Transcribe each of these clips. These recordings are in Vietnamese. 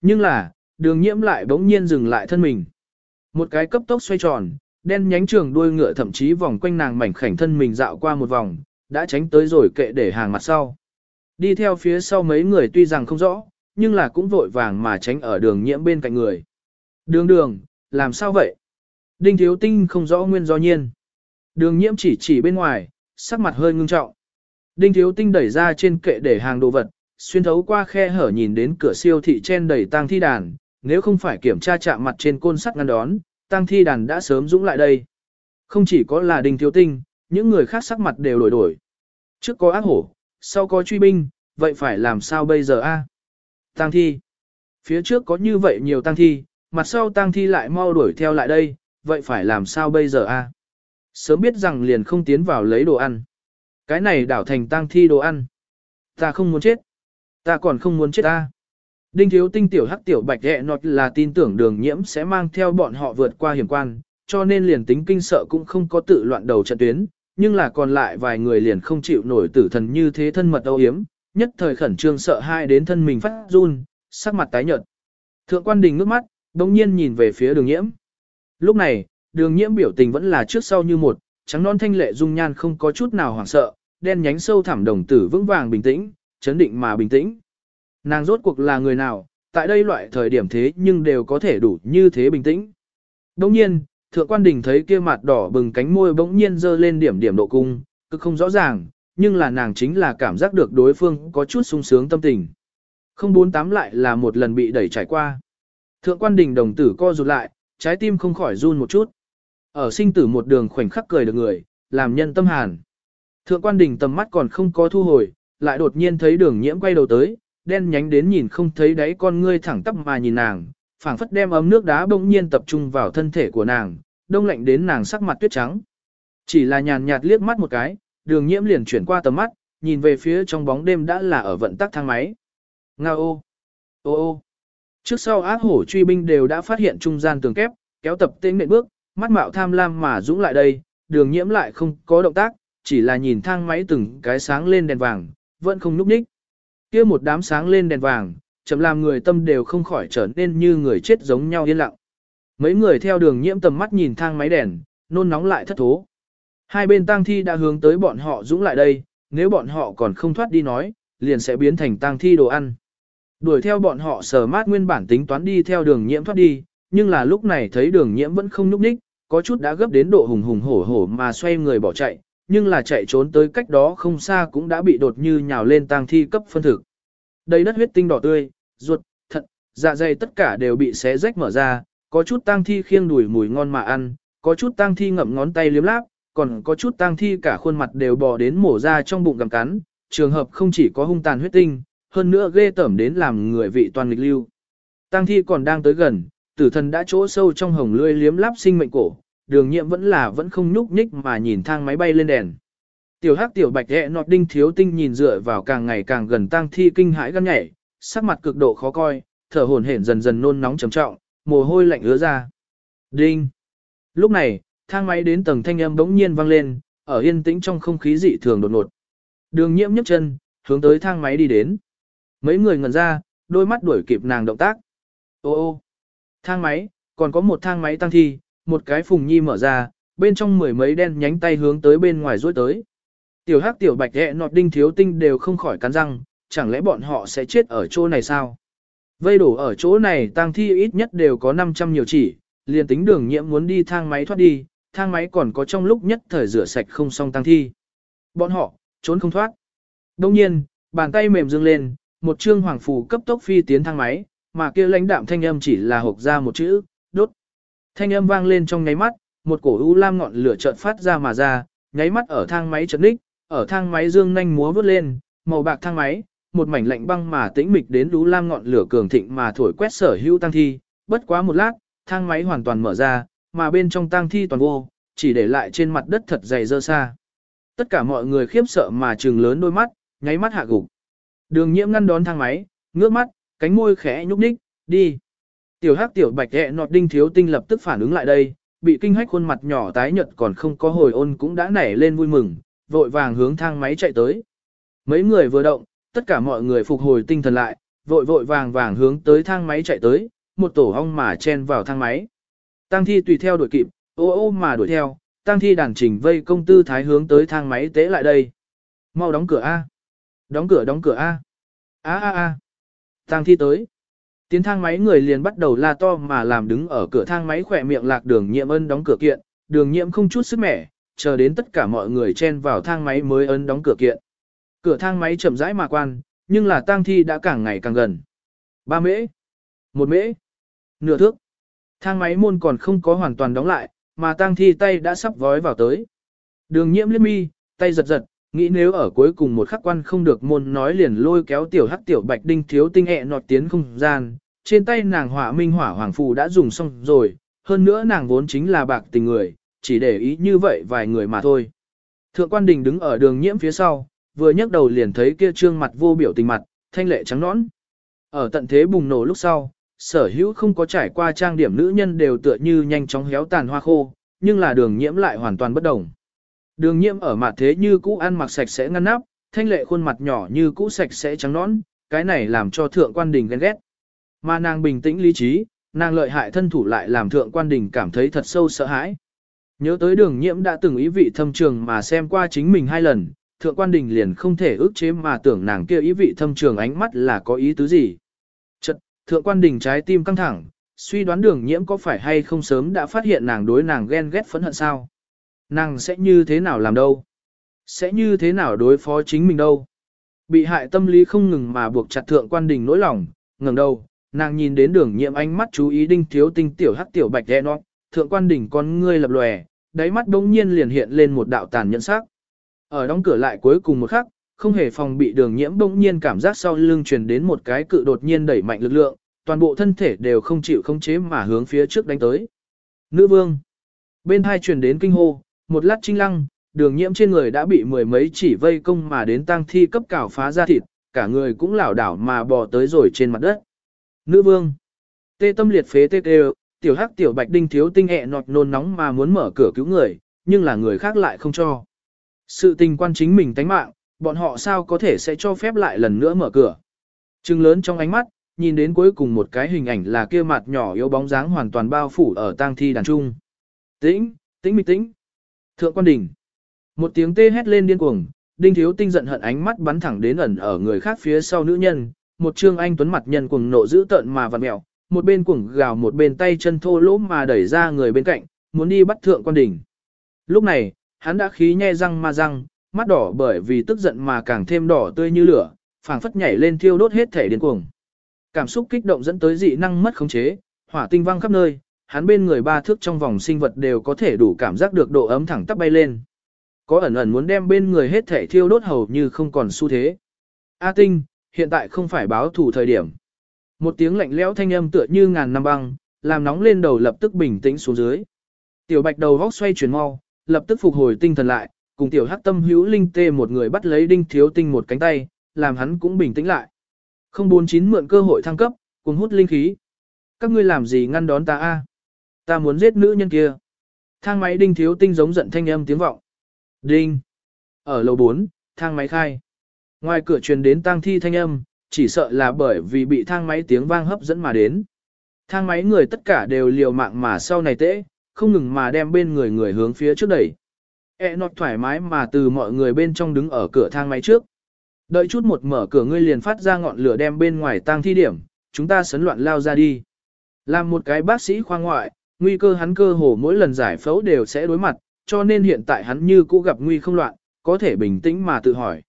Nhưng là, đường nhiễm lại bỗng nhiên dừng lại thân mình. Một cái cấp tốc xoay tròn, đen nhánh trường đuôi ngựa thậm chí vòng quanh nàng mảnh khảnh thân mình dạo qua một vòng, đã tránh tới rồi kệ để hàng mặt sau. Đi theo phía sau mấy người tuy rằng không rõ, nhưng là cũng vội vàng mà tránh ở đường nhiễm bên cạnh người. Đường đường, làm sao vậy? Đinh thiếu tinh không rõ nguyên do nhiên. Đường nhiễm chỉ chỉ bên ngoài, sắc mặt hơi ngưng trọng. Đinh thiếu tinh đẩy ra trên kệ để hàng đồ vật, xuyên thấu qua khe hở nhìn đến cửa siêu thị chen đầy tang thi đàn, nếu không phải kiểm tra chạm mặt trên côn sắt ngăn đón, tang thi đàn đã sớm dũng lại đây. Không chỉ có là đình thiếu tinh, những người khác sắc mặt đều đổi đổi. Trước có ác hổ, sau có truy binh, vậy phải làm sao bây giờ a? Tang thi. Phía trước có như vậy nhiều tang thi, mặt sau tang thi lại mau đuổi theo lại đây, vậy phải làm sao bây giờ a? Sớm biết rằng liền không tiến vào lấy đồ ăn. Cái này đảo thành tang thi đồ ăn. Ta không muốn chết. Ta còn không muốn chết ta. Đinh thiếu tinh tiểu hắc tiểu bạch ghẹ nọt là tin tưởng đường nhiễm sẽ mang theo bọn họ vượt qua hiểm quan, cho nên liền tính kinh sợ cũng không có tự loạn đầu trận tuyến, nhưng là còn lại vài người liền không chịu nổi tử thần như thế thân mật âu hiếm, nhất thời khẩn trương sợ hai đến thân mình phát run, sắc mặt tái nhợt. Thượng quan đình ngước mắt, đồng nhiên nhìn về phía đường nhiễm. Lúc này, đường nhiễm biểu tình vẫn là trước sau như một, trắng non thanh lệ dung nhan không có chút nào hoảng sợ, đen nhánh sâu thẳm đồng tử vững vàng bình tĩnh, chấn định mà bình tĩnh. Nàng rốt cuộc là người nào, tại đây loại thời điểm thế nhưng đều có thể đủ như thế bình tĩnh. Đồng nhiên, thượng quan đình thấy kia mặt đỏ bừng cánh môi bỗng nhiên dơ lên điểm điểm độ cung, cực không rõ ràng, nhưng là nàng chính là cảm giác được đối phương có chút sung sướng tâm tình. Không bốn tám lại là một lần bị đẩy trải qua. Thượng quan đình đồng tử co rụt lại, trái tim không khỏi run một chút. Ở sinh tử một đường khoảnh khắc cười được người, làm nhân tâm hàn. Thượng quan đình tầm mắt còn không có thu hồi, lại đột nhiên thấy đường nhiễm quay đầu tới, đen nhánh đến nhìn không thấy đáy con ngươi thẳng tắp mà nhìn nàng, phảng phất đem ấm nước đá bỗng nhiên tập trung vào thân thể của nàng, đông lạnh đến nàng sắc mặt tuyết trắng. Chỉ là nhàn nhạt liếc mắt một cái, đường nhiễm liền chuyển qua tầm mắt, nhìn về phía trong bóng đêm đã là ở vận tắc thang máy. Nga ô! Ô ô! Trước sau ác hổ truy binh đều đã phát hiện trung gian tường kép, kéo tập tên nện bước, mắt mạo tham lam mà dũng lại đây, đường nhiễm lại không có động tác, chỉ là nhìn thang máy từng cái sáng lên đèn vàng, vẫn không núp ních. kia một đám sáng lên đèn vàng, chậm làm người tâm đều không khỏi trở nên như người chết giống nhau yên lặng. Mấy người theo đường nhiễm tầm mắt nhìn thang máy đèn, nôn nóng lại thất thố. Hai bên tang thi đã hướng tới bọn họ dũng lại đây, nếu bọn họ còn không thoát đi nói, liền sẽ biến thành tang thi đồ ăn. Đuổi theo bọn họ sờ mát nguyên bản tính toán đi theo đường nhiễm thoát đi, nhưng là lúc này thấy đường nhiễm vẫn không nhúc nhích, có chút đã gấp đến độ hùng hùng hổ hổ mà xoay người bỏ chạy, nhưng là chạy trốn tới cách đó không xa cũng đã bị đột như nhào lên tang thi cấp phân thực. Đầy đất huyết tinh đỏ tươi, ruột, thận, dạ dày tất cả đều bị xé rách mở ra, có chút tang thi khiêng đùi mùi ngon mà ăn, có chút tang thi ngậm ngón tay liếm láp, còn có chút tang thi cả khuôn mặt đều bò đến mổ ra trong bụng gặm cắn, trường hợp không chỉ có hung tàn huyết tinh, hơn nữa ghê tởm đến làm người vị toàn nghịch lưu. Tang thi còn đang tới gần, tử thần đã chỗ sâu trong hồng lưỡi liếm láp sinh mệnh cổ, đường nhiệm vẫn là vẫn không nhúc nhích mà nhìn thang máy bay lên đèn. Tiểu hắc tiểu bạch hẹ nọt đinh thiếu tinh nhìn dựa vào càng ngày càng gần tang thi kinh hãi gan nhảy, sắc mặt cực độ khó coi, thở hổn hển dần dần nôn nóng trầm trọng, mồ hôi lạnh ứa ra. Đinh! Lúc này, thang máy đến tầng thanh âm bỗng nhiên vang lên, ở yên tĩnh trong không khí dị thường đột ngột. Đường nhiễm nhấc chân, hướng tới thang máy đi đến. Mấy người ngẩn ra, đôi mắt đuổi kịp nàng động tác. Ô ô! Thang máy, còn có một thang máy tăng thi, một cái phùng nhi mở ra, bên trong mười mấy đen nhánh tay hướng tới bên ngoài rối tới. Tiểu hắc tiểu bạch ghẹ nọt đinh thiếu tinh đều không khỏi cắn răng, chẳng lẽ bọn họ sẽ chết ở chỗ này sao? Vây đổ ở chỗ này tang thi ít nhất đều có 500 nhiều chỉ, liền tính đường nhiễm muốn đi thang máy thoát đi, thang máy còn có trong lúc nhất thời rửa sạch không xong tang thi. Bọn họ, trốn không thoát. Đông nhiên, bàn tay mềm dương lên, một trương hoàng phù cấp tốc phi tiến thang máy, mà kia lãnh đạm thanh âm chỉ là hộc ra một chữ, đốt. Thanh âm vang lên trong nháy mắt, một cổ u lam ngọn lửa chợt phát ra mà ra, nháy mắt ở thang máy chật ních, ở thang máy dương nhanh múa vút lên, màu bạc thang máy, một mảnh lạnh băng mà tĩnh mịch đến u lam ngọn lửa cường thịnh mà thổi quét sở hữu tăng thi, bất quá một lát, thang máy hoàn toàn mở ra, mà bên trong tăng thi toàn vô, chỉ để lại trên mặt đất thật dày dơ xa. Tất cả mọi người khiếp sợ mà trừng lớn đôi mắt, nháy mắt hạ gục. Đường nhiễm ngăn đón thang máy, ngước mắt, cánh môi khẽ nhúc nhích, đi. Tiểu hắc tiểu bạch ẹ nọt đinh thiếu tinh lập tức phản ứng lại đây, bị kinh hách khuôn mặt nhỏ tái nhợt còn không có hồi ôn cũng đã nảy lên vui mừng, vội vàng hướng thang máy chạy tới. Mấy người vừa động, tất cả mọi người phục hồi tinh thần lại, vội vội vàng vàng hướng tới thang máy chạy tới, một tổ ong mà chen vào thang máy. Tăng thi tùy theo đuổi kịp, ô ô mà đuổi theo, tăng thi đàn trình vây công tư thái hướng tới thang máy tế lại đây. Mau đóng cửa A. Đóng cửa đóng cửa A. A A A. Tăng thi tới. Tiến thang máy người liền bắt đầu la to mà làm đứng ở cửa thang máy khỏe miệng lạc đường nhiệm ân đóng cửa kiện, đường nhiệm không chút sức mẻ, chờ đến tất cả mọi người chen vào thang máy mới ấn đóng cửa kiện. Cửa thang máy chậm rãi mà quan, nhưng là tang thi đã càng ngày càng gần. Ba mễ, một mễ, nửa thước. Thang máy môn còn không có hoàn toàn đóng lại, mà tang thi tay đã sắp vói vào tới. Đường nhiễm liếc mi, tay giật giật, nghĩ nếu ở cuối cùng một khắc quan không được môn nói liền lôi kéo tiểu hắc tiểu bạch đinh thiếu tinh ẹ nọt tiến không gian. Trên tay nàng hỏa minh hỏa hoàng phù đã dùng xong rồi, hơn nữa nàng vốn chính là bạc tình người, chỉ để ý như vậy vài người mà thôi. Thượng quan đình đứng ở đường nhiễm phía sau, vừa nhấc đầu liền thấy kia trương mặt vô biểu tình mặt, thanh lệ trắng nõn. Ở tận thế bùng nổ lúc sau, sở hữu không có trải qua trang điểm nữ nhân đều tựa như nhanh chóng héo tàn hoa khô, nhưng là đường nhiễm lại hoàn toàn bất động Đường nhiễm ở mặt thế như cũ ăn mặc sạch sẽ ngăn nắp, thanh lệ khuôn mặt nhỏ như cũ sạch sẽ trắng nõn, cái này làm cho thượng quan đình ghen ghét. Mà nàng bình tĩnh lý trí, nàng lợi hại thân thủ lại làm thượng quan đình cảm thấy thật sâu sợ hãi. Nhớ tới đường nhiễm đã từng ý vị thâm trường mà xem qua chính mình hai lần, thượng quan đình liền không thể ước chế mà tưởng nàng kia ý vị thâm trường ánh mắt là có ý tứ gì. Chật, thượng quan đình trái tim căng thẳng, suy đoán đường nhiễm có phải hay không sớm đã phát hiện nàng đối nàng ghen ghét phẫn hận sao. Nàng sẽ như thế nào làm đâu? Sẽ như thế nào đối phó chính mình đâu? Bị hại tâm lý không ngừng mà buộc chặt thượng quan đình nỗi lòng, ngẩng đầu, nàng nhìn đến đường nhiễm ánh mắt chú ý đinh thiếu tinh tiểu hắc tiểu bạch đen nót, thượng quan đỉnh con ngươi lập lòe, đáy mắt bỗng nhiên liền hiện lên một đạo tàn nhẫn sắc. Ở đóng cửa lại cuối cùng một khắc, không hề phòng bị đường nhiễm bỗng nhiên cảm giác sau lưng truyền đến một cái cự đột nhiên đẩy mạnh lực lượng, toàn bộ thân thể đều không chịu không chế mà hướng phía trước đánh tới. Nữ vương. Bên hai truyền đến kinh hô, một lát trinh lăng, đường nhiễm trên người đã bị mười mấy chỉ vây công mà đến tang thi cấp cảo phá ra thịt, cả người cũng lảo đảo mà bò tới rồi trên mặt đất. Nữ vương. Tê tâm liệt phế tê tê, tiểu hắc tiểu bạch đinh thiếu tinh hẹ nọt nôn nóng mà muốn mở cửa cứu người, nhưng là người khác lại không cho. Sự tình quan chính mình tánh mạng, bọn họ sao có thể sẽ cho phép lại lần nữa mở cửa. Trừng lớn trong ánh mắt, nhìn đến cuối cùng một cái hình ảnh là kia mặt nhỏ yếu bóng dáng hoàn toàn bao phủ ở tang thi đàn trung. Tĩnh, tĩnh mịch tĩnh. Thượng quan đỉnh. Một tiếng tê hét lên điên cuồng, đinh thiếu tinh giận hận ánh mắt bắn thẳng đến ẩn ở người khác phía sau nữ nhân, một trương anh tuấn mặt nhân cuồng nộ dữ tợn mà vặn mẹo, một bên cuồng gào một bên tay chân thô lỗ mà đẩy ra người bên cạnh, muốn đi bắt thượng quan đỉnh. Lúc này, hắn đã khí nhe răng ma răng, mắt đỏ bởi vì tức giận mà càng thêm đỏ tươi như lửa, phảng phất nhảy lên thiêu đốt hết thể điên cuồng. Cảm xúc kích động dẫn tới dị năng mất khống chế, hỏa tinh văng khắp nơi, hắn bên người ba thước trong vòng sinh vật đều có thể đủ cảm giác được độ ấm thẳng tắp bay lên. Có ẩn ẩn muốn đem bên người hết thể thiêu đốt hầu như không còn xu thế. A tinh, hiện tại không phải báo thủ thời điểm. Một tiếng lạnh lẽo thanh âm tựa như ngàn năm băng, làm nóng lên đầu lập tức bình tĩnh xuống dưới. Tiểu bạch đầu góc xoay chuyển mau, lập tức phục hồi tinh thần lại, cùng tiểu hắc tâm hữu linh tê một người bắt lấy đinh thiếu tinh một cánh tay, làm hắn cũng bình tĩnh lại. Không bốn chín mượn cơ hội thăng cấp, cùng hút linh khí. Các ngươi làm gì ngăn đón ta a? Ta muốn giết nữ nhân kia. Thang máy đinh thiếu tinh giống giận thanh âm tiếng vọng. Đinh. Ở lầu 4, thang máy khai. Ngoài cửa truyền đến tang thi thanh âm, chỉ sợ là bởi vì bị thang máy tiếng vang hấp dẫn mà đến. Thang máy người tất cả đều liều mạng mà sau này tễ, không ngừng mà đem bên người người hướng phía trước đẩy. E nọt thoải mái mà từ mọi người bên trong đứng ở cửa thang máy trước. Đợi chút một mở cửa ngươi liền phát ra ngọn lửa đem bên ngoài tang thi điểm, chúng ta sấn loạn lao ra đi. Làm một cái bác sĩ khoa ngoại, nguy cơ hắn cơ hồ mỗi lần giải phẫu đều sẽ đối mặt, cho nên hiện tại hắn như cũ gặp nguy không loạn, có thể bình tĩnh mà tự hỏi.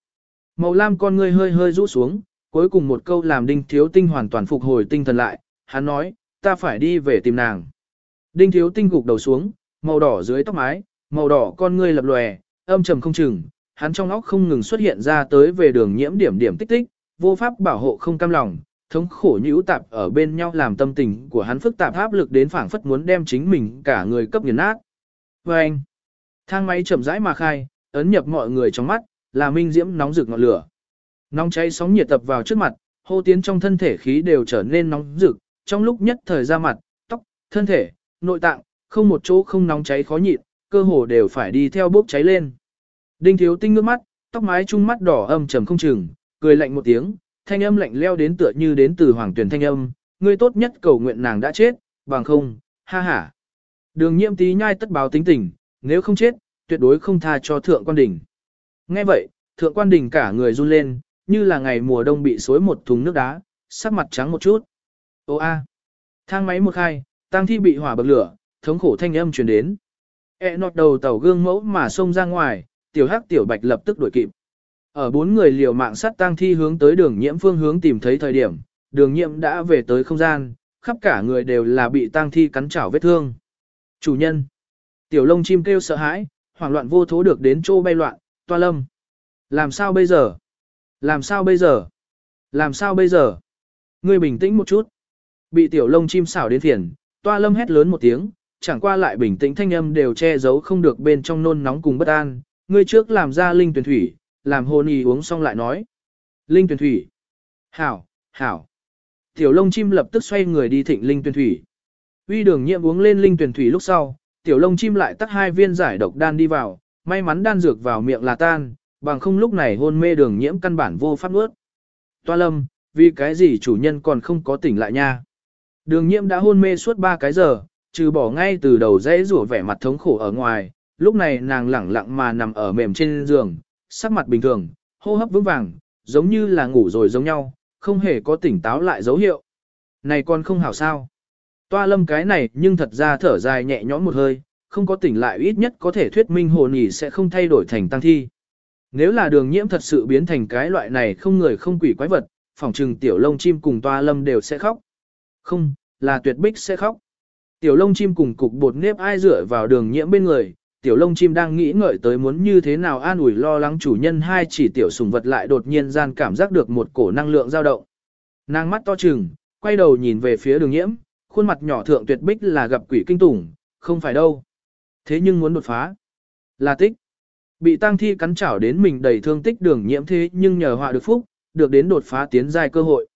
Màu lam con ngươi hơi hơi rũ xuống, cuối cùng một câu làm đinh thiếu tinh hoàn toàn phục hồi tinh thần lại, hắn nói, ta phải đi về tìm nàng. Đinh thiếu tinh gục đầu xuống, màu đỏ dưới tóc mái, màu đỏ con ngươi lập lòe, âm trầm không chừng, hắn trong óc không ngừng xuất hiện ra tới về đường nhiễm điểm điểm tích tích, vô pháp bảo hộ không cam lòng, thống khổ nhũ tạp ở bên nhau làm tâm tình của hắn phức tạp áp lực đến phảng phất muốn đem chính mình cả người cấp nghiền nát. Và anh, thang máy chậm rãi mà khai, ấn nhập mọi người trong mắt, là minh diễm nóng rực ngọn lửa. Nóng cháy sóng nhiệt tập vào trước mặt, hô tiến trong thân thể khí đều trở nên nóng rực, trong lúc nhất thời ra mặt, tóc, thân thể, nội tạng, không một chỗ không nóng cháy khó nhịn, cơ hồ đều phải đi theo bốc cháy lên. Đinh thiếu tinh ngước mắt, tóc mái trung mắt đỏ âm trầm không chừng, cười lạnh một tiếng, thanh âm lạnh leo đến tựa như đến từ hoàng tuyển thanh âm, ngươi tốt nhất cầu nguyện nàng đã chết, bằng không, ha ha. Đường nhiễm tí nhai tất báo tính tình, nếu không chết, tuyệt đối không tha cho thượng quan đỉnh. Nghe vậy, thượng quan đỉnh cả người run lên, như là ngày mùa đông bị xối một thùng nước đá, sắc mặt trắng một chút. Ô a, thang máy một khai, tang thi bị hỏa bậc lửa, thống khổ thanh âm truyền đến. E nọt đầu tàu gương mẫu mà xông ra ngoài, tiểu hắc tiểu bạch lập tức đuổi kịp. Ở bốn người liều mạng sát tang thi hướng tới đường nhiễm phương hướng tìm thấy thời điểm, đường nhiễm đã về tới không gian, khắp cả người đều là bị tang thi cắn chảo vết thương. Chủ nhân. Tiểu lông chim kêu sợ hãi, hoảng loạn vô thố được đến chỗ bay loạn, toa lâm. Làm sao bây giờ? Làm sao bây giờ? Làm sao bây giờ? Ngươi bình tĩnh một chút. Bị tiểu lông chim xảo đến phiền, toa lâm hét lớn một tiếng, chẳng qua lại bình tĩnh thanh âm đều che giấu không được bên trong nôn nóng cùng bất an. Ngươi trước làm ra linh tuyển thủy, làm hồn y uống xong lại nói. Linh tuyển thủy. Hảo, hảo. Tiểu lông chim lập tức xoay người đi thịnh linh tuyển thủy. Uy đường nhiệm uống lên linh tuyển thủy lúc sau, tiểu lông chim lại tắt hai viên giải độc đan đi vào, may mắn đan dược vào miệng là tan, bằng không lúc này hôn mê đường nhiễm căn bản vô pháp nuốt. Toa lâm, vì cái gì chủ nhân còn không có tỉnh lại nha. Đường nhiễm đã hôn mê suốt ba cái giờ, trừ bỏ ngay từ đầu dãy rủa vẻ mặt thống khổ ở ngoài, lúc này nàng lẳng lặng mà nằm ở mềm trên giường, sắc mặt bình thường, hô hấp vững vàng, giống như là ngủ rồi giống nhau, không hề có tỉnh táo lại dấu hiệu. Này con không hảo sao. Toa lâm cái này nhưng thật ra thở dài nhẹ nhõm một hơi, không có tỉnh lại ít nhất có thể thuyết minh hồn nhỉ sẽ không thay đổi thành tăng thi. Nếu là đường nhiễm thật sự biến thành cái loại này không người không quỷ quái vật, phỏng trừng tiểu lông chim cùng toa lâm đều sẽ khóc. Không, là tuyệt bích sẽ khóc. Tiểu lông chim cùng cục bột nếp ai dựa vào đường nhiễm bên người, tiểu lông chim đang nghĩ ngợi tới muốn như thế nào an ủi lo lắng chủ nhân hai chỉ tiểu sùng vật lại đột nhiên gian cảm giác được một cổ năng lượng dao động. Nàng mắt to trừng, quay đầu nhìn về phía đường nhiễm, khuôn mặt nhỏ thượng tuyệt bích là gặp quỷ kinh tủng, không phải đâu. Thế nhưng muốn đột phá. Là tích. Bị tang thi cắn chảo đến mình đầy thương tích đường nhiễm thế nhưng nhờ họa được phúc, được đến đột phá tiến dài cơ hội.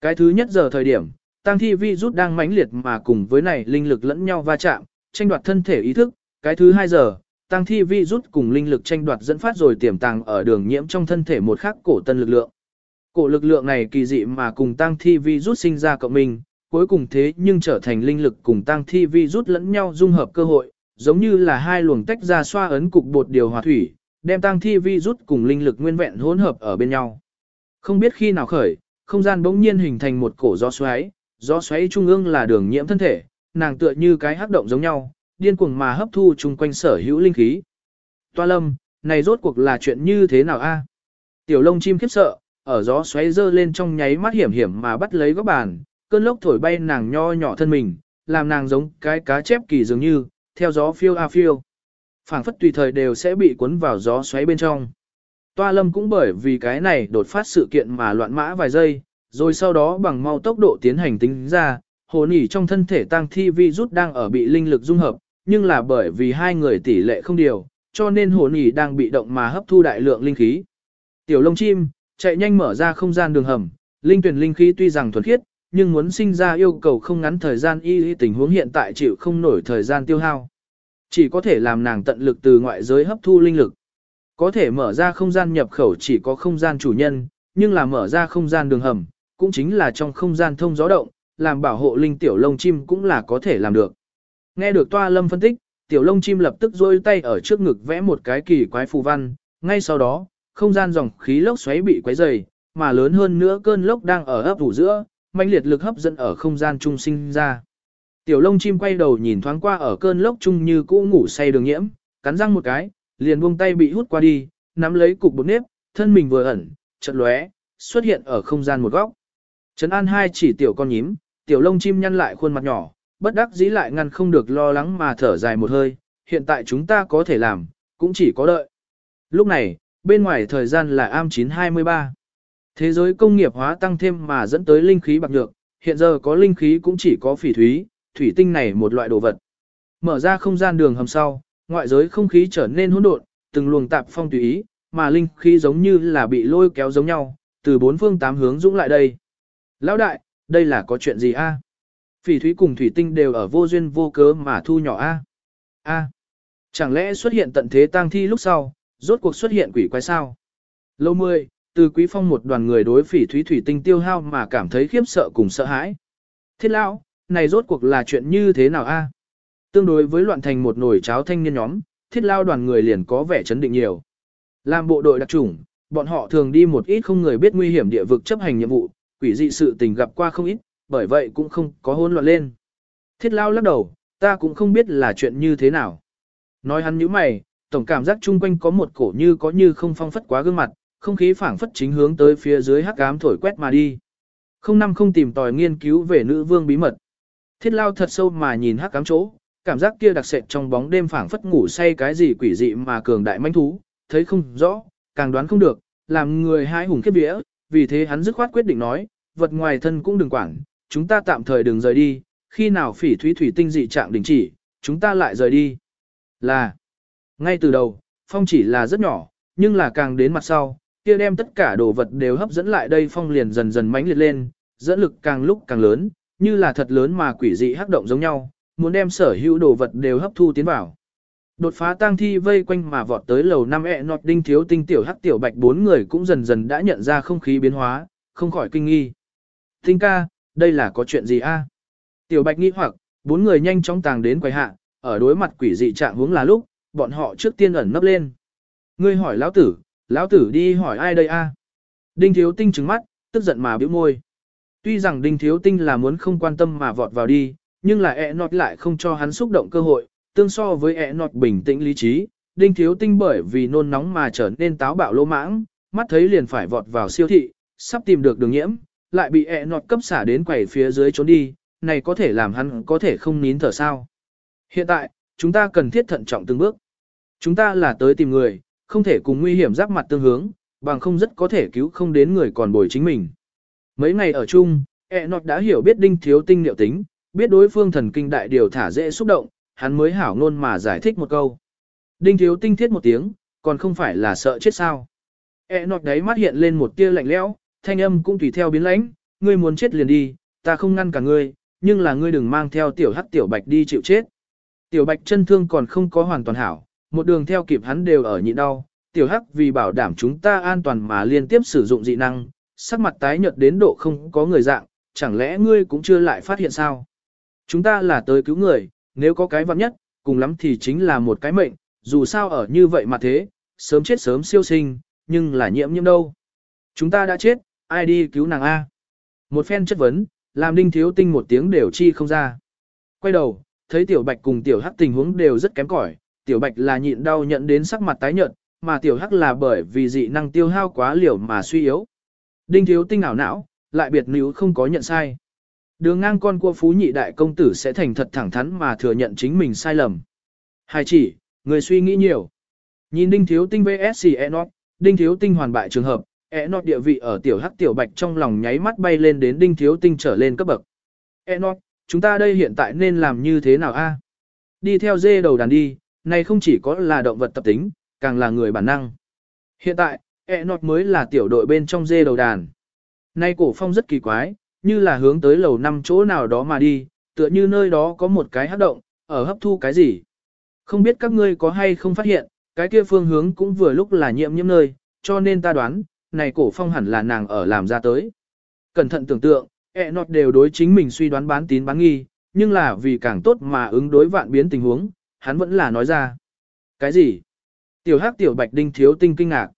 Cái thứ nhất giờ thời điểm, tang thi vi rút đang mãnh liệt mà cùng với này linh lực lẫn nhau va chạm, tranh đoạt thân thể ý thức. Cái thứ hai giờ, tăng thi vi rút cùng linh lực tranh đoạt dẫn phát rồi tiềm tàng ở đường nhiễm trong thân thể một khắc cổ tân lực lượng. Cổ lực lượng này kỳ dị mà cùng tăng thi vi rút sinh ra cộng minh, cuối cùng thế nhưng trở thành linh lực cùng tăng thi vi rút lẫn nhau dung hợp cơ hội, giống như là hai luồng tách ra xoa ấn cục bột điều hòa thủy, đem tăng thi vi rút cùng linh lực nguyên vẹn hỗn hợp ở bên nhau. Không biết khi nào khởi, không gian bỗng nhiên hình thành một cổ gió xoáy, gió xoáy trung ương là đường nhiễm thân thể, nàng tựa như cái hắc động giống nhau, điên cuồng mà hấp thu chung quanh sở hữu linh khí. Toa lâm, này rốt cuộc là chuyện như thế nào a? Tiểu lông chim khiếp sợ, ở gió xoáy dơ lên trong nháy mắt hiểm hiểm mà bắt lấy góc bàn, cơn lốc thổi bay nàng nho nhỏ thân mình, làm nàng giống cái cá chép kỳ dường như, theo gió phiêu a phiêu. phảng phất tùy thời đều sẽ bị cuốn vào gió xoáy bên trong. Toa lâm cũng bởi vì cái này đột phát sự kiện mà loạn mã vài giây, rồi sau đó bằng mau tốc độ tiến hành tính ra, hồ nỉ trong thân thể tăng thi vi rút đang ở bị linh lực dung hợp, nhưng là bởi vì hai người tỷ lệ không điều, cho nên hồ nỉ đang bị động mà hấp thu đại lượng linh khí. Tiểu lông chim, chạy nhanh mở ra không gian đường hầm, linh tuyển linh khí tuy rằng thuần khiết, nhưng muốn sinh ra yêu cầu không ngắn thời gian y tình huống hiện tại chịu không nổi thời gian tiêu hao. Chỉ có thể làm nàng tận lực từ ngoại giới hấp thu linh lực. Có thể mở ra không gian nhập khẩu chỉ có không gian chủ nhân, nhưng là mở ra không gian đường hầm, cũng chính là trong không gian thông gió động, làm bảo hộ linh tiểu lông chim cũng là có thể làm được. Nghe được toa lâm phân tích, tiểu lông chim lập tức rôi tay ở trước ngực vẽ một cái kỳ quái phù văn, ngay sau đó, không gian dòng khí lốc xoáy bị quấy dày, mà lớn hơn nữa cơn lốc đang ở ấp ủ giữa, mãnh liệt lực hấp dẫn ở không gian trung sinh ra. Tiểu lông chim quay đầu nhìn thoáng qua ở cơn lốc trung như cũ ngủ say đường nhiễm, cắn răng một cái, liền buông tay bị hút qua đi, nắm lấy cục bột nếp, thân mình vừa ẩn, chợt lóe, xuất hiện ở không gian một góc. Trấn an hai chỉ tiểu con nhím, tiểu lông chim nhăn lại khuôn mặt nhỏ, bất đắc dĩ lại ngăn không được lo lắng mà thở dài một hơi, hiện tại chúng ta có thể làm, cũng chỉ có đợi. Lúc này, bên ngoài thời gian là am 923. Thế giới công nghiệp hóa tăng thêm mà dẫn tới linh khí bạc nhược, hiện giờ có linh khí cũng chỉ có phỉ thúy, thủy tinh này một loại đồ vật. Mở ra không gian đường hầm sau, ngoại giới không khí trở nên hỗn độn, từng luồng tạp phong tùy ý, mà linh khí giống như là bị lôi kéo giống nhau, từ bốn phương tám hướng dũng lại đây. Lão đại, đây là có chuyện gì a? Phỉ thúy cùng thủy tinh đều ở vô duyên vô cớ mà thu nhỏ a. A. Chẳng lẽ xuất hiện tận thế tang thi lúc sau, rốt cuộc xuất hiện quỷ quái sao? Lâu mười, từ quý phong một đoàn người đối phỉ thúy thủy tinh tiêu hao mà cảm thấy khiếp sợ cùng sợ hãi. Thiết lão, này rốt cuộc là chuyện như thế nào a? Tương đối với loạn thành một nồi cháo thanh niên nhóm, thiết lao đoàn người liền có vẻ chấn định nhiều. Làm bộ đội đặc chủng, bọn họ thường đi một ít không người biết nguy hiểm địa vực chấp hành nhiệm vụ, quỷ dị sự tình gặp qua không ít, bởi vậy cũng không có hỗn loạn lên. Thiết lao lắc đầu, ta cũng không biết là chuyện như thế nào. Nói hắn như mày, tổng cảm giác chung quanh có một cổ như có như không phong phất quá gương mặt, không khí phảng phất chính hướng tới phía dưới hắc ám thổi quét mà đi. Không năm không tìm tòi nghiên cứu về nữ vương bí mật. Thiết lao thật sâu mà nhìn hắc ám chỗ, cảm giác kia đặc sệt trong bóng đêm phảng phất ngủ say cái gì quỷ dị mà cường đại manh thú, thấy không rõ, càng đoán không được, làm người hai hùng khiếp vía, vì thế hắn dứt khoát quyết định nói, vật ngoài thân cũng đừng quản, chúng ta tạm thời đừng rời đi, khi nào phỉ thúy thủy tinh dị trạng đình chỉ, chúng ta lại rời đi. Là, ngay từ đầu, phong chỉ là rất nhỏ, nhưng là càng đến mặt sau, kia đem tất cả đồ vật đều hấp dẫn lại đây phong liền dần dần mãnh liệt lên, dẫn lực càng lúc càng lớn, như là thật lớn mà quỷ dị hắc động giống nhau, muốn đem sở hữu đồ vật đều hấp thu tiến vào. Đột phá tang thi vây quanh mà vọt tới lầu năm ẹ nọt đinh thiếu tinh tiểu hắc tiểu bạch bốn người cũng dần dần đã nhận ra không khí biến hóa, không khỏi kinh nghi. Tinh ca, đây là có chuyện gì a? Tiểu bạch nghi hoặc, bốn người nhanh chóng tàng đến quầy hạ, ở đối mặt quỷ dị trạng hướng là lúc, bọn họ trước tiên ẩn nấp lên. Ngươi hỏi lão tử, lão tử đi hỏi ai đây a? Đinh thiếu tinh trừng mắt, tức giận mà bĩu môi. Tuy rằng đinh thiếu tinh là muốn không quan tâm mà vọt vào đi, nhưng là ẹ nọt lại không cho hắn xúc động cơ hội, tương so với ẹ nọt bình tĩnh lý trí, đinh thiếu tinh bởi vì nôn nóng mà trở nên táo bạo lỗ mãng, mắt thấy liền phải vọt vào siêu thị, sắp tìm được đường nhiễm, lại bị ẹ nọt cấp xả đến quầy phía dưới trốn đi, này có thể làm hắn có thể không nín thở sao. Hiện tại, chúng ta cần thiết thận trọng từng bước. Chúng ta là tới tìm người, không thể cùng nguy hiểm giáp mặt tương hướng, bằng không rất có thể cứu không đến người còn bồi chính mình. Mấy ngày ở chung, ẹ nọt đã hiểu biết đinh thiếu tinh liệu tính, biết đối phương thần kinh đại điều thả dễ xúc động, hắn mới hảo ngôn mà giải thích một câu. Đinh thiếu tinh thiết một tiếng, còn không phải là sợ chết sao. E nọt đấy mắt hiện lên một tia lạnh lẽo, thanh âm cũng tùy theo biến lãnh, ngươi muốn chết liền đi, ta không ngăn cả ngươi, nhưng là ngươi đừng mang theo tiểu hắc tiểu bạch đi chịu chết. Tiểu bạch chân thương còn không có hoàn toàn hảo, một đường theo kịp hắn đều ở nhịn đau, tiểu hắc vì bảo đảm chúng ta an toàn mà liên tiếp sử dụng dị năng, sắc mặt tái nhợt đến độ không có người dạng, chẳng lẽ ngươi cũng chưa lại phát hiện sao? Chúng ta là tới cứu người, nếu có cái vặn nhất, cùng lắm thì chính là một cái mệnh, dù sao ở như vậy mà thế, sớm chết sớm siêu sinh, nhưng là nhiễm nhiễm đâu. Chúng ta đã chết, ai đi cứu nàng A. Một phen chất vấn, làm đinh thiếu tinh một tiếng đều chi không ra. Quay đầu, thấy tiểu bạch cùng tiểu hắc tình huống đều rất kém cỏi, tiểu bạch là nhịn đau nhận đến sắc mặt tái nhợt, mà tiểu hắc là bởi vì dị năng tiêu hao quá liều mà suy yếu. Đinh thiếu tinh ảo não, lại biệt níu không có nhận sai. Đường ngang con cua phú nhị đại công tử sẽ thành thật thẳng thắn mà thừa nhận chính mình sai lầm. Hai chỉ, người suy nghĩ nhiều. Nhìn đinh thiếu tinh VSC Enoch, đinh thiếu tinh hoàn bại trường hợp, Enoch địa vị ở tiểu hắc tiểu bạch trong lòng nháy mắt bay lên đến đinh thiếu tinh trở lên cấp bậc. Enoch, chúng ta đây hiện tại nên làm như thế nào a? Đi theo dê đầu đàn đi, này không chỉ có là động vật tập tính, càng là người bản năng. Hiện tại, Enoch mới là tiểu đội bên trong dê đầu đàn. Nay cổ phong rất kỳ quái, như là hướng tới lầu năm chỗ nào đó mà đi, tựa như nơi đó có một cái hấp động, ở hấp thu cái gì. Không biết các ngươi có hay không phát hiện, cái kia phương hướng cũng vừa lúc là nhiễm nhiễm nơi, cho nên ta đoán, này cổ phong hẳn là nàng ở làm ra tới. Cẩn thận tưởng tượng, ẹ nọt đều đối chính mình suy đoán bán tín bán nghi, nhưng là vì càng tốt mà ứng đối vạn biến tình huống, hắn vẫn là nói ra. Cái gì? Tiểu hắc tiểu bạch đinh thiếu tinh kinh ngạc.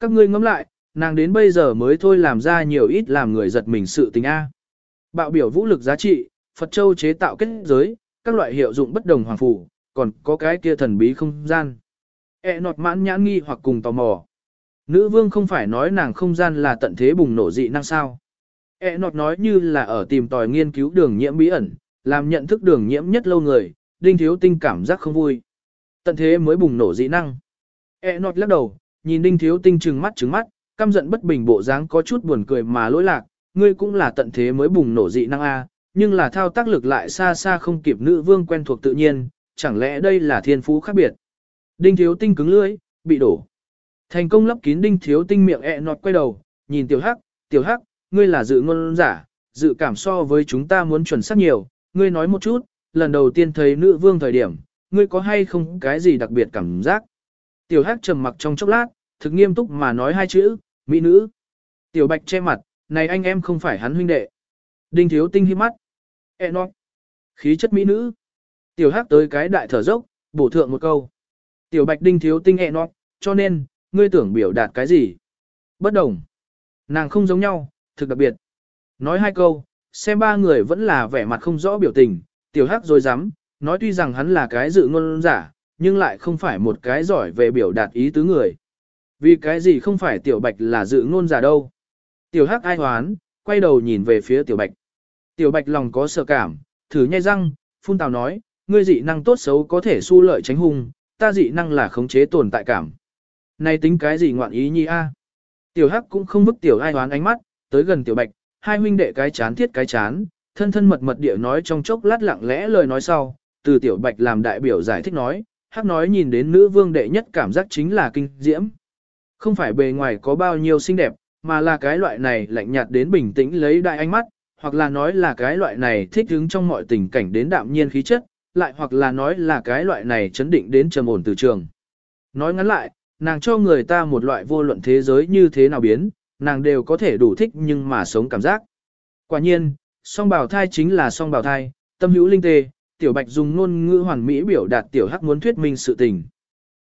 Các ngươi ngẫm lại, Nàng đến bây giờ mới thôi làm ra nhiều ít làm người giật mình sự tình A. Bạo biểu vũ lực giá trị, Phật Châu chế tạo kết giới, các loại hiệu dụng bất đồng hoàng phủ, còn có cái kia thần bí không gian. E nọt mãn nhãn nghi hoặc cùng tò mò. Nữ vương không phải nói nàng không gian là tận thế bùng nổ dị năng sao. E nọt nói như là ở tìm tòi nghiên cứu đường nhiễm bí ẩn, làm nhận thức đường nhiễm nhất lâu người, đinh thiếu tinh cảm giác không vui. Tận thế mới bùng nổ dị năng. E nọt lắc đầu, nhìn đinh thiếu tinh trừng mắt trừng mắt, căm giận bất bình bộ dáng có chút buồn cười mà lỗi lạc, ngươi cũng là tận thế mới bùng nổ dị năng A, nhưng là thao tác lực lại xa xa không kịp nữ vương quen thuộc tự nhiên, chẳng lẽ đây là thiên phú khác biệt. Đinh thiếu tinh cứng lưỡi, bị đổ. Thành công lấp kín đinh thiếu tinh miệng ẹ nọt quay đầu, nhìn tiểu hắc, tiểu hắc, ngươi là dự ngôn giả, dự cảm so với chúng ta muốn chuẩn xác nhiều, ngươi nói một chút, lần đầu tiên thấy nữ vương thời điểm, ngươi có hay không cái gì đặc biệt cảm giác. Tiểu hắc trầm mặc trong chốc lát, thực nghiêm túc mà nói hai chữ, Mỹ nữ. Tiểu Bạch che mặt, này anh em không phải hắn huynh đệ. Đinh Thiếu Tinh hiếp mắt. E nói. Khí chất mỹ nữ. Tiểu Hắc tới cái đại thở dốc, bổ thượng một câu. Tiểu Bạch Đinh Thiếu Tinh e nói, cho nên, ngươi tưởng biểu đạt cái gì? Bất đồng. Nàng không giống nhau, thực đặc biệt. Nói hai câu, xem ba người vẫn là vẻ mặt không rõ biểu tình, tiểu hắc rồi dám, nói tuy rằng hắn là cái dự ngôn giả, nhưng lại không phải một cái giỏi về biểu đạt ý tứ người. Vì cái gì không phải tiểu bạch là dự ngôn giả đâu. Tiểu hắc ai hoán, quay đầu nhìn về phía tiểu bạch. Tiểu bạch lòng có sợ cảm, thử nhai răng, phun tào nói, ngươi dị năng tốt xấu có thể su lợi tránh hung, ta dị năng là khống chế tồn tại cảm. Này tính cái gì ngoạn ý nhi a? Tiểu hắc cũng không bức tiểu ai hoán ánh mắt, tới gần tiểu bạch, hai huynh đệ cái chán thiết cái chán, thân thân mật mật địa nói trong chốc lát lặng lẽ lời nói sau, từ tiểu bạch làm đại biểu giải thích nói, hắc nói nhìn đến nữ vương đệ nhất cảm giác chính là kinh diễm. Không phải bề ngoài có bao nhiêu xinh đẹp, mà là cái loại này lạnh nhạt đến bình tĩnh lấy đại ánh mắt, hoặc là nói là cái loại này thích ứng trong mọi tình cảnh đến đạm nhiên khí chất, lại hoặc là nói là cái loại này chấn định đến trầm ổn từ trường. Nói ngắn lại, nàng cho người ta một loại vô luận thế giới như thế nào biến, nàng đều có thể đủ thích nhưng mà sống cảm giác. Quả nhiên, song bào thai chính là song bào thai, tâm hữu linh tê, tiểu bạch dùng ngôn ngữ hoàn mỹ biểu đạt tiểu hắc muốn thuyết minh sự tình.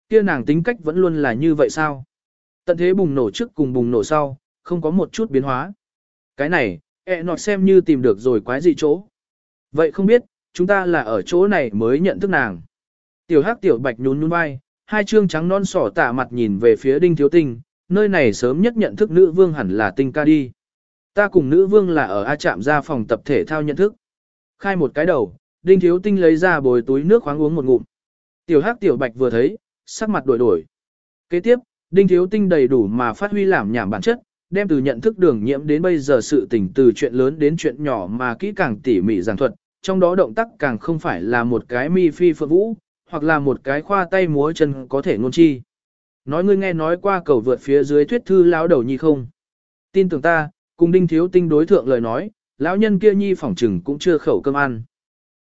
Kia nàng tính cách vẫn luôn là như vậy sao? Tận thế bùng nổ trước cùng bùng nổ sau, không có một chút biến hóa. Cái này, e nọt xem như tìm được rồi quái gì chỗ. Vậy không biết, chúng ta là ở chỗ này mới nhận thức nàng. Tiểu hắc tiểu bạch nhún nhún vai, hai trương trắng non sỏ tạ mặt nhìn về phía đinh thiếu tinh, nơi này sớm nhất nhận thức nữ vương hẳn là tinh ca đi. Ta cùng nữ vương là ở A Trạm ra phòng tập thể thao nhận thức. Khai một cái đầu, đinh thiếu tinh lấy ra bồi túi nước khoáng uống một ngụm. Tiểu hắc tiểu bạch vừa thấy, sắc mặt đổi đổi. Kế tiếp, đinh thiếu tinh đầy đủ mà phát huy làm nhảm bản chất, đem từ nhận thức đường nhiễm đến bây giờ sự tình từ chuyện lớn đến chuyện nhỏ mà kỹ càng tỉ mỉ giảng thuật, trong đó động tác càng không phải là một cái mi phi phượng vũ, hoặc là một cái khoa tay múa chân có thể ngôn chi. Nói ngươi nghe nói qua cầu vượt phía dưới thuyết thư lão đầu nhi không? Tin tưởng ta, cùng đinh thiếu tinh đối thượng lời nói, lão nhân kia nhi phỏng trừng cũng chưa khẩu cơm ăn.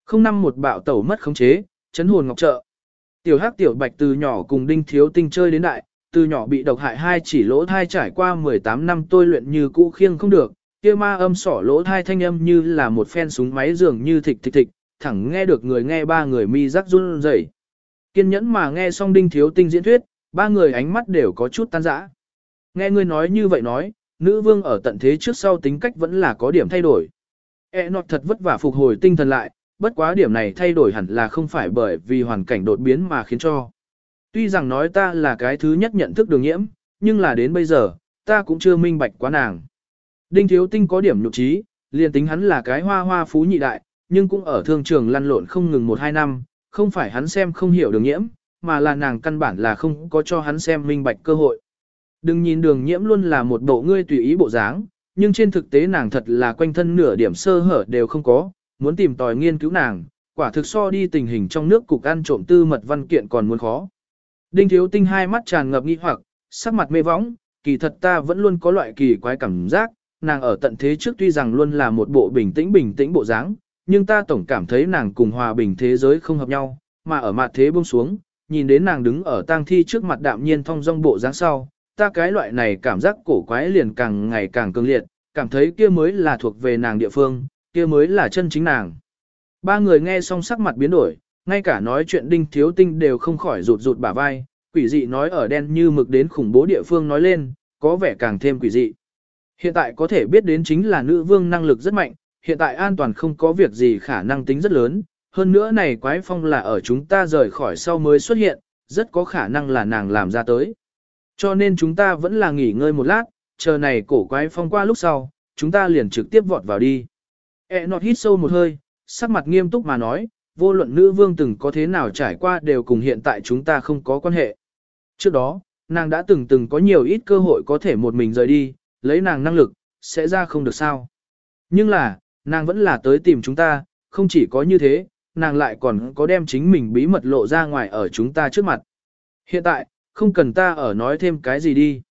Không năm một bạo tẩu mất khống chế, chấn hồn ngọc trợ. Tiểu hắc tiểu bạch từ nhỏ cùng đinh thiếu tinh chơi đến đại, từ nhỏ bị độc hại hai chỉ lỗ thai trải qua 18 năm tôi luyện như cũ khiêng không được, kia ma âm sỏ lỗ thai thanh âm như là một phen súng máy dường như thịch thịch thịch, thẳng nghe được người nghe ba người mi rắc run rẩy. Kiên nhẫn mà nghe xong đinh thiếu tinh diễn thuyết, ba người ánh mắt đều có chút tan rã. Nghe ngươi nói như vậy nói, nữ vương ở tận thế trước sau tính cách vẫn là có điểm thay đổi. E nọt thật vất vả phục hồi tinh thần lại, bất quá điểm này thay đổi hẳn là không phải bởi vì hoàn cảnh đột biến mà khiến cho. Tuy rằng nói ta là cái thứ nhất nhận thức đường nhiễm, nhưng là đến bây giờ, ta cũng chưa minh bạch quá nàng. Đinh Thiếu Tinh có điểm nhục trí, liền tính hắn là cái hoa hoa phú nhị đại, nhưng cũng ở thương trường lăn lộn không ngừng một hai năm, không phải hắn xem không hiểu đường nhiễm, mà là nàng căn bản là không có cho hắn xem minh bạch cơ hội. Đừng nhìn đường nhiễm luôn là một bộ ngươi tùy ý bộ dáng, nhưng trên thực tế nàng thật là quanh thân nửa điểm sơ hở đều không có, muốn tìm tòi nghiên cứu nàng, quả thực so đi tình hình trong nước cục ăn trộm tư mật văn kiện còn muốn khó. Đinh thiếu tinh hai mắt tràn ngập nghi hoặc, sắc mặt mê võng, kỳ thật ta vẫn luôn có loại kỳ quái cảm giác, nàng ở tận thế trước tuy rằng luôn là một bộ bình tĩnh bình tĩnh bộ dáng, nhưng ta tổng cảm thấy nàng cùng hòa bình thế giới không hợp nhau, mà ở mặt thế buông xuống, nhìn đến nàng đứng ở tang thi trước mặt đạm nhiên thong dong bộ dáng sau, ta cái loại này cảm giác cổ quái liền càng ngày càng cương liệt, cảm thấy kia mới là thuộc về nàng địa phương, kia mới là chân chính nàng. Ba người nghe xong sắc mặt biến đổi, ngay cả nói chuyện đinh thiếu tinh đều không khỏi rụt rụt bả vai, quỷ dị nói ở đen như mực đến khủng bố địa phương nói lên, có vẻ càng thêm quỷ dị. Hiện tại có thể biết đến chính là nữ vương năng lực rất mạnh, hiện tại an toàn không có việc gì khả năng tính rất lớn, hơn nữa này quái phong là ở chúng ta rời khỏi sau mới xuất hiện, rất có khả năng là nàng làm ra tới. Cho nên chúng ta vẫn là nghỉ ngơi một lát, chờ này cổ quái phong qua lúc sau, chúng ta liền trực tiếp vọt vào đi. E nọt hít sâu một hơi, sắc mặt nghiêm túc mà nói, vô luận nữ vương từng có thế nào trải qua đều cùng hiện tại chúng ta không có quan hệ. Trước đó, nàng đã từng từng có nhiều ít cơ hội có thể một mình rời đi, lấy nàng năng lực, sẽ ra không được sao. Nhưng là, nàng vẫn là tới tìm chúng ta, không chỉ có như thế, nàng lại còn có đem chính mình bí mật lộ ra ngoài ở chúng ta trước mặt. Hiện tại, không cần ta ở nói thêm cái gì đi.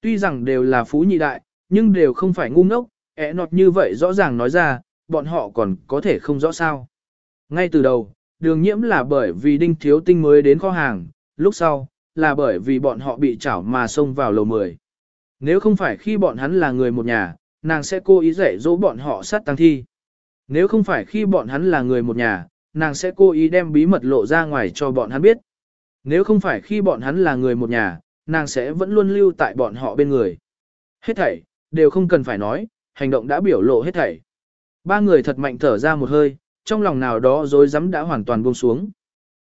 Tuy rằng đều là phú nhị đại, nhưng đều không phải ngu ngốc, ẻ nọt như vậy rõ ràng nói ra, bọn họ còn có thể không rõ sao. Ngay từ đầu, đường nhiễm là bởi vì đinh thiếu tinh mới đến kho hàng, lúc sau, là bởi vì bọn họ bị chảo mà xông vào lầu 10. Nếu không phải khi bọn hắn là người một nhà, nàng sẽ cố ý dạy dỗ bọn họ sát tăng thi. Nếu không phải khi bọn hắn là người một nhà, nàng sẽ cố ý đem bí mật lộ ra ngoài cho bọn hắn biết. Nếu không phải khi bọn hắn là người một nhà, nàng sẽ vẫn luôn lưu tại bọn họ bên người. Hết thảy, đều không cần phải nói, hành động đã biểu lộ hết thảy. Ba người thật mạnh thở ra một hơi, trong lòng nào đó dối rắm đã hoàn toàn buông xuống.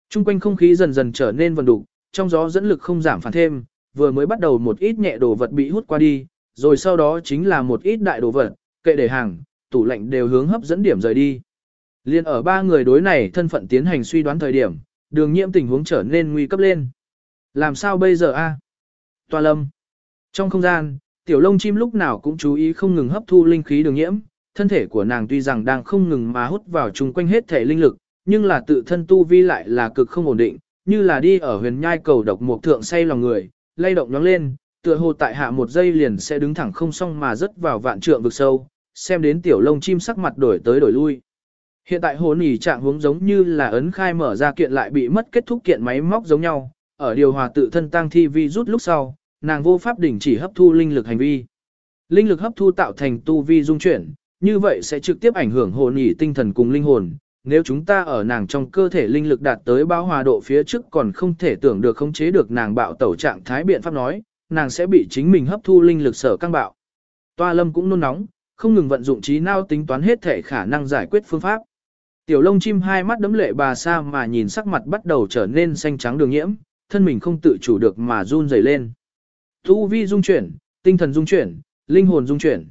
Trung quanh không khí dần dần trở nên vần đục, trong gió dẫn lực không giảm phản thêm, vừa mới bắt đầu một ít nhẹ đồ vật bị hút qua đi, rồi sau đó chính là một ít đại đồ vật, kệ để hàng, tủ lạnh đều hướng hấp dẫn điểm rời đi. Liên ở ba người đối này thân phận tiến hành suy đoán thời điểm, đường nhiễm tình huống trở nên nguy cấp lên. Làm sao bây giờ a? Toa lâm. Trong không gian, tiểu lông chim lúc nào cũng chú ý không ngừng hấp thu linh khí đường nhiễm, thân thể của nàng tuy rằng đang không ngừng mà hút vào chung quanh hết thể linh lực, nhưng là tự thân tu vi lại là cực không ổn định, như là đi ở huyền nhai cầu độc một thượng say lòng người, lay động nhóng lên, tựa hồ tại hạ một giây liền sẽ đứng thẳng không xong mà rớt vào vạn trượng vực sâu, xem đến tiểu lông chim sắc mặt đổi tới đổi lui. Hiện tại hồ nỉ trạng hướng giống như là ấn khai mở ra kiện lại bị mất kết thúc kiện máy móc giống nhau, ở điều hòa tự thân tăng thi vi rút lúc sau, nàng vô pháp đỉnh chỉ hấp thu linh lực hành vi. Linh lực hấp thu tạo thành tu vi dung chuyển, như vậy sẽ trực tiếp ảnh hưởng hồ nỉ tinh thần cùng linh hồn. Nếu chúng ta ở nàng trong cơ thể linh lực đạt tới bao hòa độ phía trước còn không thể tưởng được khống chế được nàng bạo tẩu trạng thái biện pháp nói, nàng sẽ bị chính mình hấp thu linh lực sở căng bạo. Toa lâm cũng nôn nóng, không ngừng vận dụng trí não tính toán hết thể khả năng giải quyết phương pháp. Tiểu lông chim hai mắt đấm lệ bà sa mà nhìn sắc mặt bắt đầu trở nên xanh trắng đường nhiễm, thân mình không tự chủ được mà run rẩy lên. Thu vi dung chuyển, tinh thần dung chuyển, linh hồn dung chuyển.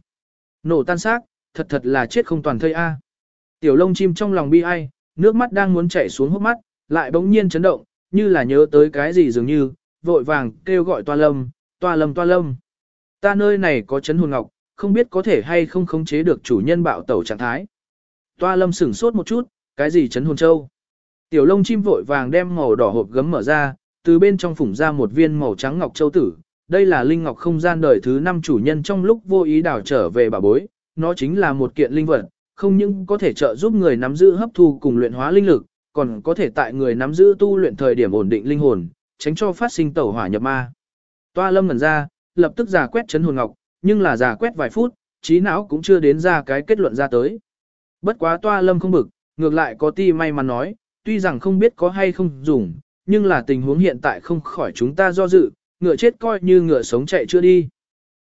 Nổ tan xác, thật thật là chết không toàn thây a. Tiểu lông chim trong lòng bi ai, nước mắt đang muốn chảy xuống hốc mắt, lại bỗng nhiên chấn động, như là nhớ tới cái gì dường như, vội vàng kêu gọi toa lâm, toa lâm toa lâm. Ta nơi này có chấn hồn ngọc, không biết có thể hay không khống chế được chủ nhân bạo tẩu trạng thái. Toa lâm sửng sốt một chút, cái gì chấn hồn châu? Tiểu lông chim vội vàng đem màu đỏ hộp gấm mở ra, từ bên trong phủng ra một viên màu trắng ngọc châu tử. Đây là linh ngọc không gian đời thứ năm chủ nhân trong lúc vô ý đảo trở về bà bối, nó chính là một kiện linh vật, không những có thể trợ giúp người nắm giữ hấp thu cùng luyện hóa linh lực, còn có thể tại người nắm giữ tu luyện thời điểm ổn định linh hồn, tránh cho phát sinh tẩu hỏa nhập ma. Toa lâm ngẩn ra, lập tức giả quét chấn hồn ngọc, nhưng là giả quét vài phút, trí não cũng chưa đến ra cái kết luận ra tới. Bất quá toa lâm không bực, ngược lại có ti may mắn nói, tuy rằng không biết có hay không dùng, nhưng là tình huống hiện tại không khỏi chúng ta do dự, ngựa chết coi như ngựa sống chạy chưa đi.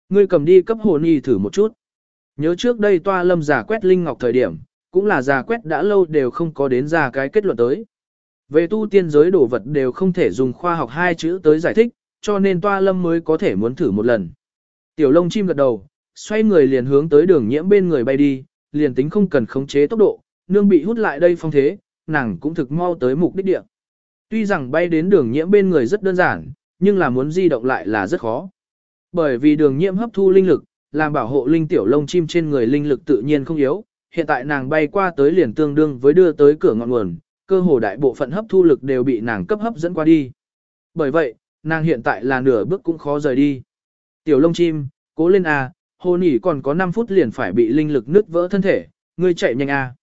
Ngươi cầm đi cấp hồn y thử một chút. Nhớ trước đây toa lâm giả quét linh ngọc thời điểm, cũng là giả quét đã lâu đều không có đến ra cái kết luận tới. Về tu tiên giới đồ vật đều không thể dùng khoa học hai chữ tới giải thích, cho nên toa lâm mới có thể muốn thử một lần. Tiểu lông chim gật đầu, xoay người liền hướng tới đường nhiễm bên người bay đi, liền tính không cần khống chế tốc độ, nương bị hút lại đây phong thế, nàng cũng thực mau tới mục đích địa. Tuy rằng bay đến đường nhiễm bên người rất đơn giản, nhưng là muốn di động lại là rất khó. Bởi vì đường nhiễm hấp thu linh lực, làm bảo hộ linh tiểu lông chim trên người linh lực tự nhiên không yếu, hiện tại nàng bay qua tới liền tương đương với đưa tới cửa ngọn nguồn, cơ hồ đại bộ phận hấp thu lực đều bị nàng cấp hấp dẫn qua đi. Bởi vậy, nàng hiện tại là nửa bước cũng khó rời đi. Tiểu lông chim, cố lên a, hồ nỉ còn có 5 phút liền phải bị linh lực nứt vỡ thân thể, ngươi chạy nhanh a.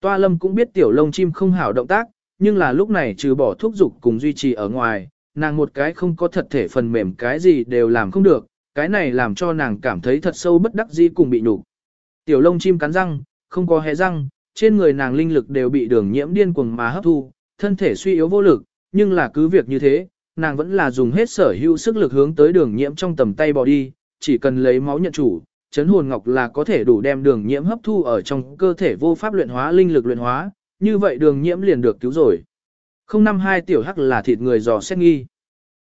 Toa lâm cũng biết tiểu lông chim không hảo động tác, nhưng là lúc này trừ bỏ thuốc dục cùng duy trì ở ngoài, nàng một cái không có thật thể phần mềm cái gì đều làm không được, cái này làm cho nàng cảm thấy thật sâu bất đắc dĩ cùng bị nhục. Tiểu lông chim cắn răng, không có hé răng, trên người nàng linh lực đều bị đường nhiễm điên cuồng mà hấp thu, thân thể suy yếu vô lực, nhưng là cứ việc như thế, nàng vẫn là dùng hết sở hữu sức lực hướng tới đường nhiễm trong tầm tay bỏ đi, chỉ cần lấy máu nhận chủ, chấn hồn ngọc là có thể đủ đem đường nhiễm hấp thu ở trong cơ thể vô pháp luyện hóa linh lực luyện hóa, như vậy đường nhiễm liền được cứu rồi. 052 tiểu hắc là thịt người dò xét nghi.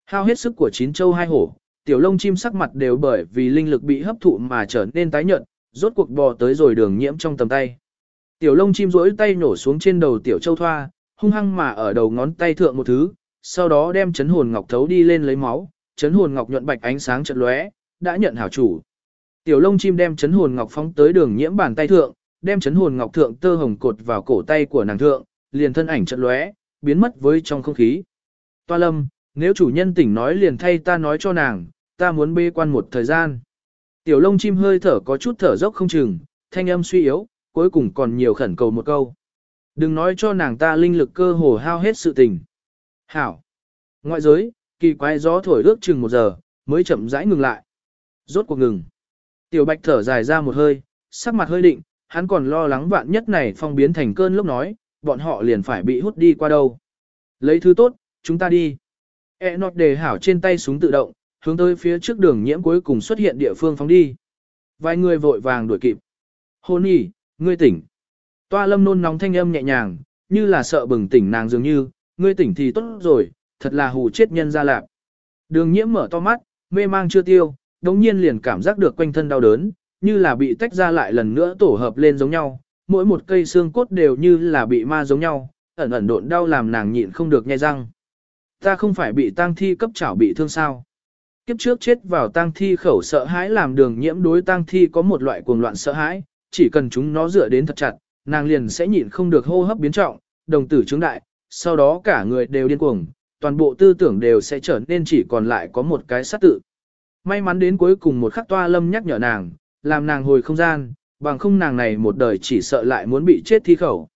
Hao hết sức của chín châu hai hổ, tiểu lông chim sắc mặt đều bởi vì linh lực bị hấp thụ mà trở nên tái nhợt, rốt cuộc bò tới rồi đường nhiễm trong tầm tay. Tiểu lông chim rỗi tay nổ xuống trên đầu tiểu châu thoa, hung hăng mà ở đầu ngón tay thượng một thứ, sau đó đem chấn hồn ngọc thấu đi lên lấy máu, chấn hồn ngọc nhuận bạch ánh sáng chợt lóe, đã nhận hảo chủ. Tiểu lông chim đem chấn hồn ngọc phóng tới đường nhiễm bàn tay thượng, đem chấn hồn ngọc thượng tơ hồng cột vào cổ tay của nàng thượng, liền thân ảnh chợt lóe, biến mất với trong không khí. Toa lâm, nếu chủ nhân tỉnh nói liền thay ta nói cho nàng, ta muốn bê quan một thời gian. Tiểu lông chim hơi thở có chút thở dốc không chừng, thanh âm suy yếu, cuối cùng còn nhiều khẩn cầu một câu. Đừng nói cho nàng ta linh lực cơ hồ hao hết sự tình. Hảo. Ngoại giới, kỳ quái gió thổi ước chừng một giờ, mới chậm rãi ngừng lại. rốt cuộc ngừng. Tiểu bạch thở dài ra một hơi, sắc mặt hơi định, hắn còn lo lắng vạn nhất này phong biến thành cơn lúc nói, bọn họ liền phải bị hút đi qua đâu. Lấy thứ tốt, chúng ta đi. E nọt đề hảo trên tay súng tự động, hướng tới phía trước đường nhiễm cuối cùng xuất hiện địa phương phóng đi. Vài người vội vàng đuổi kịp. Hôn nhỉ, ngươi tỉnh. Toa lâm nôn nóng thanh âm nhẹ nhàng, như là sợ bừng tỉnh nàng dường như, ngươi tỉnh thì tốt rồi, thật là hù chết nhân ra lạc. Đường nhiễm mở to mắt, mê mang chưa tiêu, đống nhiên liền cảm giác được quanh thân đau đớn, như là bị tách ra lại lần nữa tổ hợp lên giống nhau, mỗi một cây xương cốt đều như là bị ma giống nhau, ẩn ẩn độn đau làm nàng nhịn không được nhai răng. Ta không phải bị tang thi cấp chảo bị thương sao? Kiếp trước chết vào tang thi khẩu sợ hãi làm đường nhiễm đối tang thi có một loại cuồng loạn sợ hãi, chỉ cần chúng nó dựa đến thật chặt, nàng liền sẽ nhịn không được hô hấp biến trọng, đồng tử chứng đại, sau đó cả người đều điên cuồng, toàn bộ tư tưởng đều sẽ trở nên chỉ còn lại có một cái sát tự. May mắn đến cuối cùng một khắc toa lâm nhắc nhở nàng, làm nàng hồi không gian, bằng không nàng này một đời chỉ sợ lại muốn bị chết thi khẩu.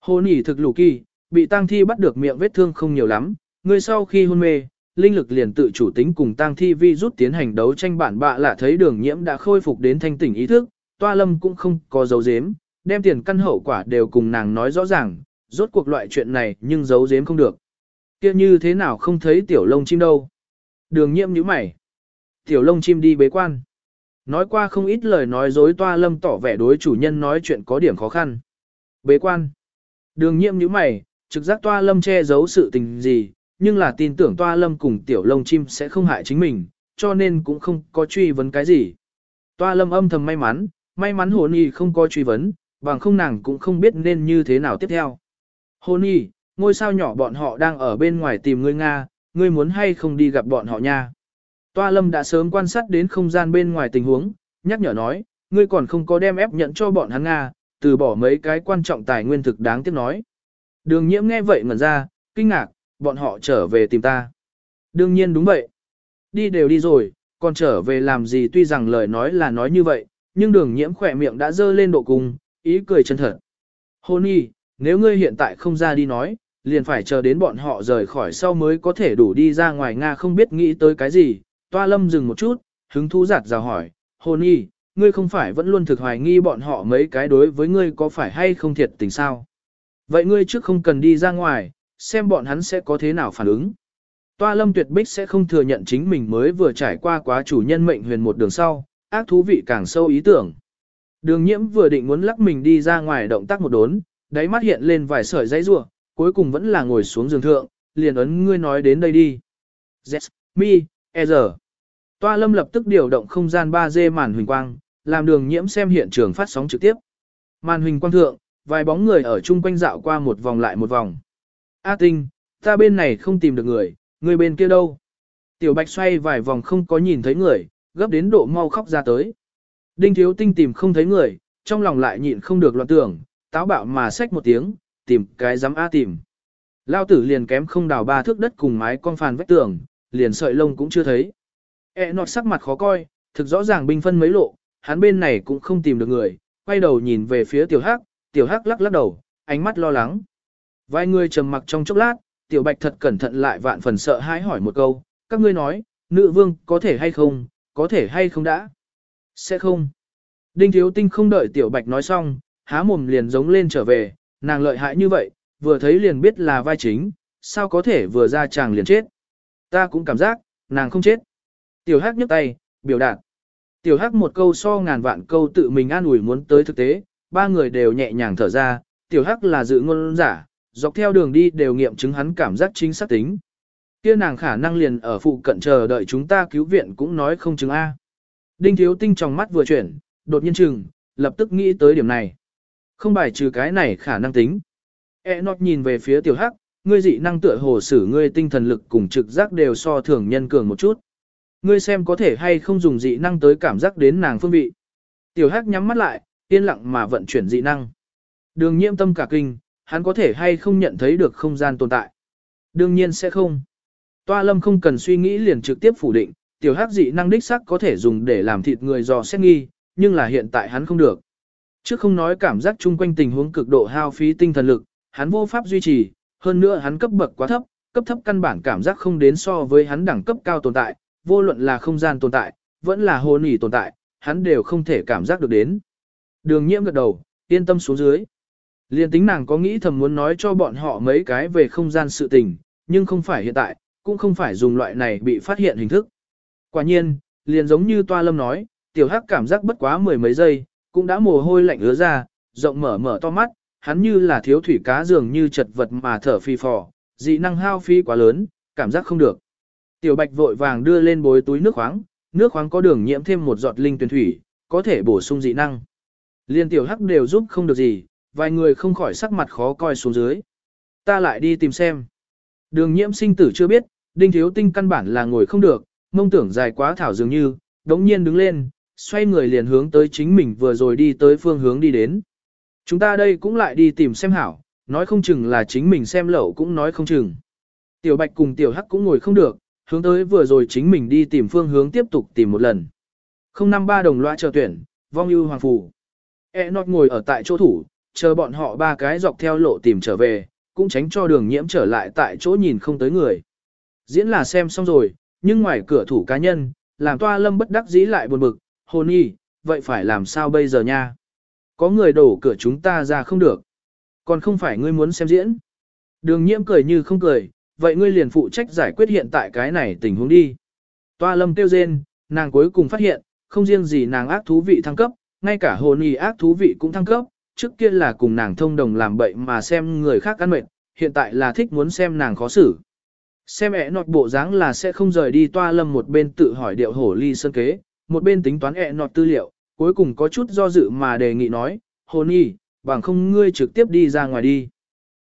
Hồ nỉ thực lù kỳ, bị tang thi bắt được miệng vết thương không nhiều lắm, người sau khi hôn mê, linh lực liền tự chủ tính cùng tang thi vi rút tiến hành đấu tranh bản bạ là thấy đường nhiễm đã khôi phục đến thanh tỉnh ý thức, toa lâm cũng không có dấu dếm, đem tiền căn hậu quả đều cùng nàng nói rõ ràng, rốt cuộc loại chuyện này nhưng giấu giếm không được. kia như thế nào không thấy tiểu lông chim đâu. Đường nhiễm nhíu mày. Tiểu lông chim đi bế quan. Nói qua không ít lời nói dối toa lâm tỏ vẻ đối chủ nhân nói chuyện có điểm khó khăn. Bế quan. Đường nhiễm nhíu mày, trực giác toa lâm che giấu sự tình gì, nhưng là tin tưởng toa lâm cùng tiểu lông chim sẽ không hại chính mình, cho nên cũng không có truy vấn cái gì. Toa lâm âm thầm may mắn, may mắn hồn y không có truy vấn, bằng không nàng cũng không biết nên như thế nào tiếp theo. Hôn ngôi sao nhỏ bọn họ đang ở bên ngoài tìm ngươi Nga, ngươi muốn hay không đi gặp bọn họ nha. Toa lâm đã sớm quan sát đến không gian bên ngoài tình huống, nhắc nhở nói, ngươi còn không có đem ép nhận cho bọn hắn Nga, từ bỏ mấy cái quan trọng tài nguyên thực đáng tiếc nói. Đường nhiễm nghe vậy ngẩn ra, kinh ngạc, bọn họ trở về tìm ta. Đương nhiên đúng vậy. Đi đều đi rồi, còn trở về làm gì tuy rằng lời nói là nói như vậy, nhưng đường nhiễm khỏe miệng đã dơ lên độ cùng, ý cười chân thật. Hôn y, nếu ngươi hiện tại không ra đi nói, liền phải chờ đến bọn họ rời khỏi sau mới có thể đủ đi ra ngoài Nga không biết nghĩ tới cái gì. Toa lâm dừng một chút, hứng thú giặt rào hỏi, hôn y, ngươi không phải vẫn luôn thực hoài nghi bọn họ mấy cái đối với ngươi có phải hay không thiệt tình sao? Vậy ngươi trước không cần đi ra ngoài, xem bọn hắn sẽ có thế nào phản ứng. Toa lâm tuyệt bích sẽ không thừa nhận chính mình mới vừa trải qua quá chủ nhân mệnh huyền một đường sau, ác thú vị càng sâu ý tưởng. Đường nhiễm vừa định muốn lắc mình đi ra ngoài động tác một đốn, đáy mắt hiện lên vài sợi dây rủa, cuối cùng vẫn là ngồi xuống giường thượng, liền ấn ngươi nói đến đây đi. Yes, me, e Toa lâm lập tức điều động không gian 3D màn huỳnh quang, làm đường nhiễm xem hiện trường phát sóng trực tiếp. Màn huỳnh quang thượng, vài bóng người ở chung quanh dạo qua một vòng lại một vòng. A tinh, ta bên này không tìm được người, người bên kia đâu? Tiểu bạch xoay vài vòng không có nhìn thấy người, gấp đến độ mau khóc ra tới. Đinh thiếu tinh tìm không thấy người, trong lòng lại nhịn không được loạn tưởng, táo bạo mà xách một tiếng, tìm cái dám A tìm. Lao tử liền kém không đào ba thước đất cùng mái con phàn vách tường, liền sợi lông cũng chưa thấy. E nọt sắc mặt khó coi, thực rõ ràng binh phân mấy lộ, hắn bên này cũng không tìm được người, quay đầu nhìn về phía tiểu hắc, tiểu hắc lắc lắc đầu, ánh mắt lo lắng. Vài người trầm mặc trong chốc lát, tiểu bạch thật cẩn thận lại vạn phần sợ hãi hỏi một câu, các ngươi nói, nữ vương có thể hay không, có thể hay không đã? Sẽ không. Đinh thiếu tinh không đợi tiểu bạch nói xong, há mồm liền giống lên trở về, nàng lợi hại như vậy, vừa thấy liền biết là vai chính, sao có thể vừa ra chàng liền chết. Ta cũng cảm giác, nàng không chết. Tiểu hắc nhấc tay, biểu đạt. Tiểu hắc một câu so ngàn vạn câu tự mình an ủi muốn tới thực tế, ba người đều nhẹ nhàng thở ra, tiểu hắc là dự ngôn giả, dọc theo đường đi đều nghiệm chứng hắn cảm giác chính xác tính. Kia nàng khả năng liền ở phụ cận chờ đợi chúng ta cứu viện cũng nói không chứng A. Đinh thiếu tinh trong mắt vừa chuyển, đột nhiên chừng, lập tức nghĩ tới điểm này. Không bài trừ cái này khả năng tính. E nọt nhìn về phía tiểu hắc, ngươi dị năng tựa hồ sử ngươi tinh thần lực cùng trực giác đều so thường nhân cường một chút. Ngươi xem có thể hay không dùng dị năng tới cảm giác đến nàng phương vị. Tiểu hắc nhắm mắt lại, yên lặng mà vận chuyển dị năng. Đường nhiễm tâm cả kinh, hắn có thể hay không nhận thấy được không gian tồn tại. Đương nhiên sẽ không. Toa lâm không cần suy nghĩ liền trực tiếp phủ định, tiểu hắc dị năng đích sắc có thể dùng để làm thịt người dò xét nghi, nhưng là hiện tại hắn không được. Trước không nói cảm giác chung quanh tình huống cực độ hao phí tinh thần lực, hắn vô pháp duy trì, hơn nữa hắn cấp bậc quá thấp, cấp thấp căn bản cảm giác không đến so với hắn đẳng cấp cao tồn tại, vô luận là không gian tồn tại, vẫn là hồn ỉ tồn tại, hắn đều không thể cảm giác được đến. Đường nhiễm gật đầu, yên tâm xuống dưới. Liên tính nàng có nghĩ thầm muốn nói cho bọn họ mấy cái về không gian sự tình, nhưng không phải hiện tại, cũng không phải dùng loại này bị phát hiện hình thức. Quả nhiên, liền giống như Toa Lâm nói, tiểu hắc cảm giác bất quá mười mấy giây, cũng đã mồ hôi lạnh ứa ra, rộng mở mở to mắt, hắn như là thiếu thủy cá dường như chật vật mà thở phi phò, dị năng hao phí quá lớn, cảm giác không được. Tiểu bạch vội vàng đưa lên bối túi nước khoáng, nước khoáng có đường nhiễm thêm một giọt linh tuyển thủy, có thể bổ sung dị năng. Liên tiểu hắc đều giúp không được gì, vài người không khỏi sắc mặt khó coi xuống dưới. Ta lại đi tìm xem. Đường nhiễm sinh tử chưa biết, đinh thiếu tinh căn bản là ngồi không được, mông tưởng dài quá thảo dường như, đống nhiên đứng lên, xoay người liền hướng tới chính mình vừa rồi đi tới phương hướng đi đến. Chúng ta đây cũng lại đi tìm xem hảo, nói không chừng là chính mình xem lậu cũng nói không chừng. Tiểu Bạch cùng Tiểu Hắc cũng ngồi không được, hướng tới vừa rồi chính mình đi tìm phương hướng tiếp tục tìm một lần. 053 đồng loa chờ tuyển, vong ưu hoàng phù. E nọt ngồi ở tại chỗ thủ, chờ bọn họ ba cái dọc theo lộ tìm trở về, cũng tránh cho đường nhiễm trở lại tại chỗ nhìn không tới người. Diễn là xem xong rồi, nhưng ngoài cửa thủ cá nhân, làm toa lâm bất đắc dĩ lại buồn bực, hồn y, vậy phải làm sao bây giờ nha? Có người đổ cửa chúng ta ra không được. Còn không phải ngươi muốn xem diễn. Đường nhiễm cười như không cười, vậy ngươi liền phụ trách giải quyết hiện tại cái này tình huống đi. Toa lâm tiêu rên, nàng cuối cùng phát hiện, không riêng gì nàng ác thú vị thăng cấp, ngay cả hồn y ác thú vị cũng thăng cấp, trước kia là cùng nàng thông đồng làm bậy mà xem người khác ăn mệt, hiện tại là thích muốn xem nàng khó xử. Xem ẻ nọt bộ dáng là sẽ không rời đi toa lâm một bên tự hỏi điệu hổ ly sơn kế, một bên tính toán ẹ nọt tư liệu, cuối cùng có chút do dự mà đề nghị nói, hồn y, bằng không ngươi trực tiếp đi ra ngoài đi.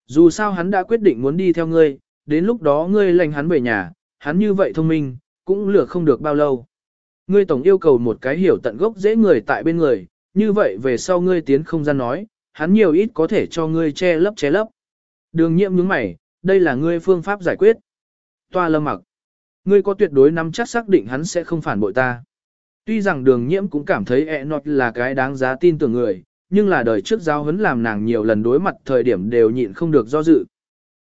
Dù sao hắn đã quyết định muốn đi theo ngươi, đến lúc đó ngươi lành hắn về nhà, hắn như vậy thông minh, cũng lừa không được bao lâu. Ngươi tổng yêu cầu một cái hiểu tận gốc dễ người tại bên người, như vậy về sau ngươi tiến không gian nói, hắn nhiều ít có thể cho ngươi che lấp che lấp. Đường nhiệm nhướng mày, đây là ngươi phương pháp giải quyết. Toa lâm mặc. Ngươi có tuyệt đối nắm chắc xác định hắn sẽ không phản bội ta. Tuy rằng đường nhiễm cũng cảm thấy ẹ nọt là cái đáng giá tin tưởng người, nhưng là đời trước giáo huấn làm nàng nhiều lần đối mặt thời điểm đều nhịn không được do dự.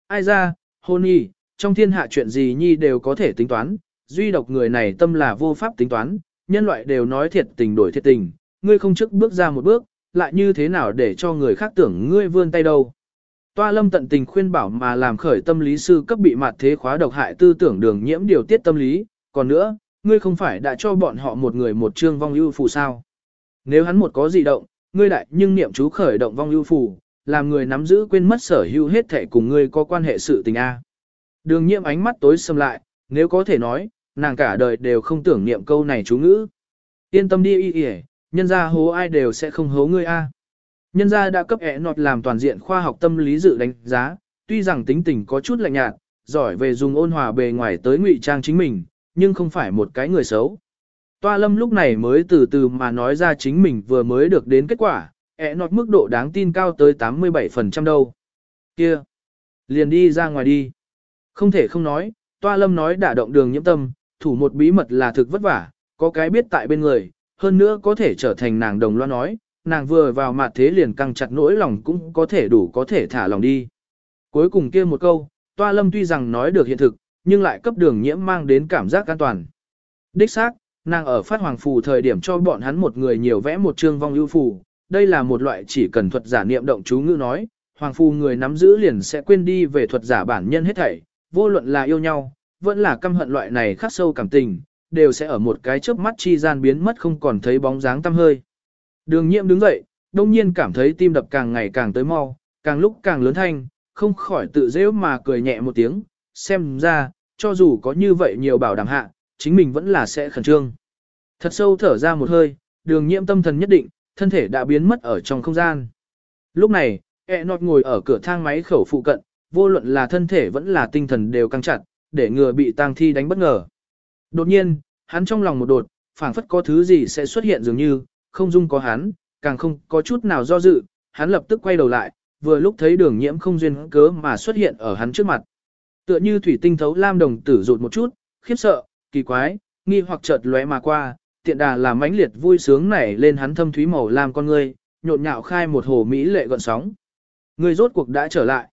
Ai ra, hôn nhi, trong thiên hạ chuyện gì nhi đều có thể tính toán, duy độc người này tâm là vô pháp tính toán, nhân loại đều nói thiệt tình đổi thiệt tình, ngươi không trước bước ra một bước, lại như thế nào để cho người khác tưởng ngươi vươn tay đâu. Toa lâm tận tình khuyên bảo mà làm khởi tâm lý sư cấp bị mặt thế khóa độc hại tư tưởng đường nhiễm điều tiết tâm lý, còn nữa, ngươi không phải đã cho bọn họ một người một chương vong ưu phù sao. Nếu hắn một có gì động, ngươi đại nhưng niệm chú khởi động vong ưu phù, làm người nắm giữ quên mất sở hữu hết thể cùng ngươi có quan hệ sự tình A. Đường nhiễm ánh mắt tối sầm lại, nếu có thể nói, nàng cả đời đều không tưởng niệm câu này chú ngữ. Yên tâm đi y y nhân gia hố ai đều sẽ không hố ngươi A. Nhân gia đã cấp ẻ nọt làm toàn diện khoa học tâm lý dự đánh giá, tuy rằng tính tình có chút lạnh nhạt, giỏi về dùng ôn hòa bề ngoài tới ngụy trang chính mình, nhưng không phải một cái người xấu. Toa lâm lúc này mới từ từ mà nói ra chính mình vừa mới được đến kết quả, ẹ nọt mức độ đáng tin cao tới 87% đâu. Kia! Liền đi ra ngoài đi. Không thể không nói, toa lâm nói đả động đường nhiễm tâm, thủ một bí mật là thực vất vả, có cái biết tại bên người, hơn nữa có thể trở thành nàng đồng loa nói, nàng vừa vào mặt thế liền căng chặt nỗi lòng cũng có thể đủ có thể thả lòng đi. Cuối cùng kia một câu, toa lâm tuy rằng nói được hiện thực, nhưng lại cấp đường nhiễm mang đến cảm giác an toàn. Đích xác, nàng ở phát hoàng phù thời điểm cho bọn hắn một người nhiều vẽ một chương vong ưu phù, đây là một loại chỉ cần thuật giả niệm động chú ngữ nói, hoàng phù người nắm giữ liền sẽ quên đi về thuật giả bản nhân hết thảy, vô luận là yêu nhau, vẫn là căm hận loại này khắc sâu cảm tình, đều sẽ ở một cái chớp mắt chi gian biến mất không còn thấy bóng dáng tăm hơi. Đường nhiễm đứng dậy, đông nhiên cảm thấy tim đập càng ngày càng tới mau, càng lúc càng lớn thanh, không khỏi tự dễ mà cười nhẹ một tiếng, xem ra, cho dù có như vậy nhiều bảo đảm hạ, chính mình vẫn là sẽ khẩn trương. Thật sâu thở ra một hơi, đường nhiễm tâm thần nhất định, thân thể đã biến mất ở trong không gian. Lúc này, e nọt ngồi ở cửa thang máy khẩu phụ cận, vô luận là thân thể vẫn là tinh thần đều căng chặt, để ngừa bị tang thi đánh bất ngờ. Đột nhiên, hắn trong lòng một đột, phảng phất có thứ gì sẽ xuất hiện dường như, không dung có hắn, càng không có chút nào do dự, hắn lập tức quay đầu lại, vừa lúc thấy đường nhiễm không duyên cớ mà xuất hiện ở hắn trước mặt. Tựa như thủy tinh thấu lam đồng tử rụt một chút, khiếp sợ, kỳ quái, nghi hoặc chợt lóe mà qua, tiện đà làm mãnh liệt vui sướng nảy lên hắn thâm thúy màu lam con ngươi, nhộn nhạo khai một hồ mỹ lệ gọn sóng. Người rốt cuộc đã trở lại.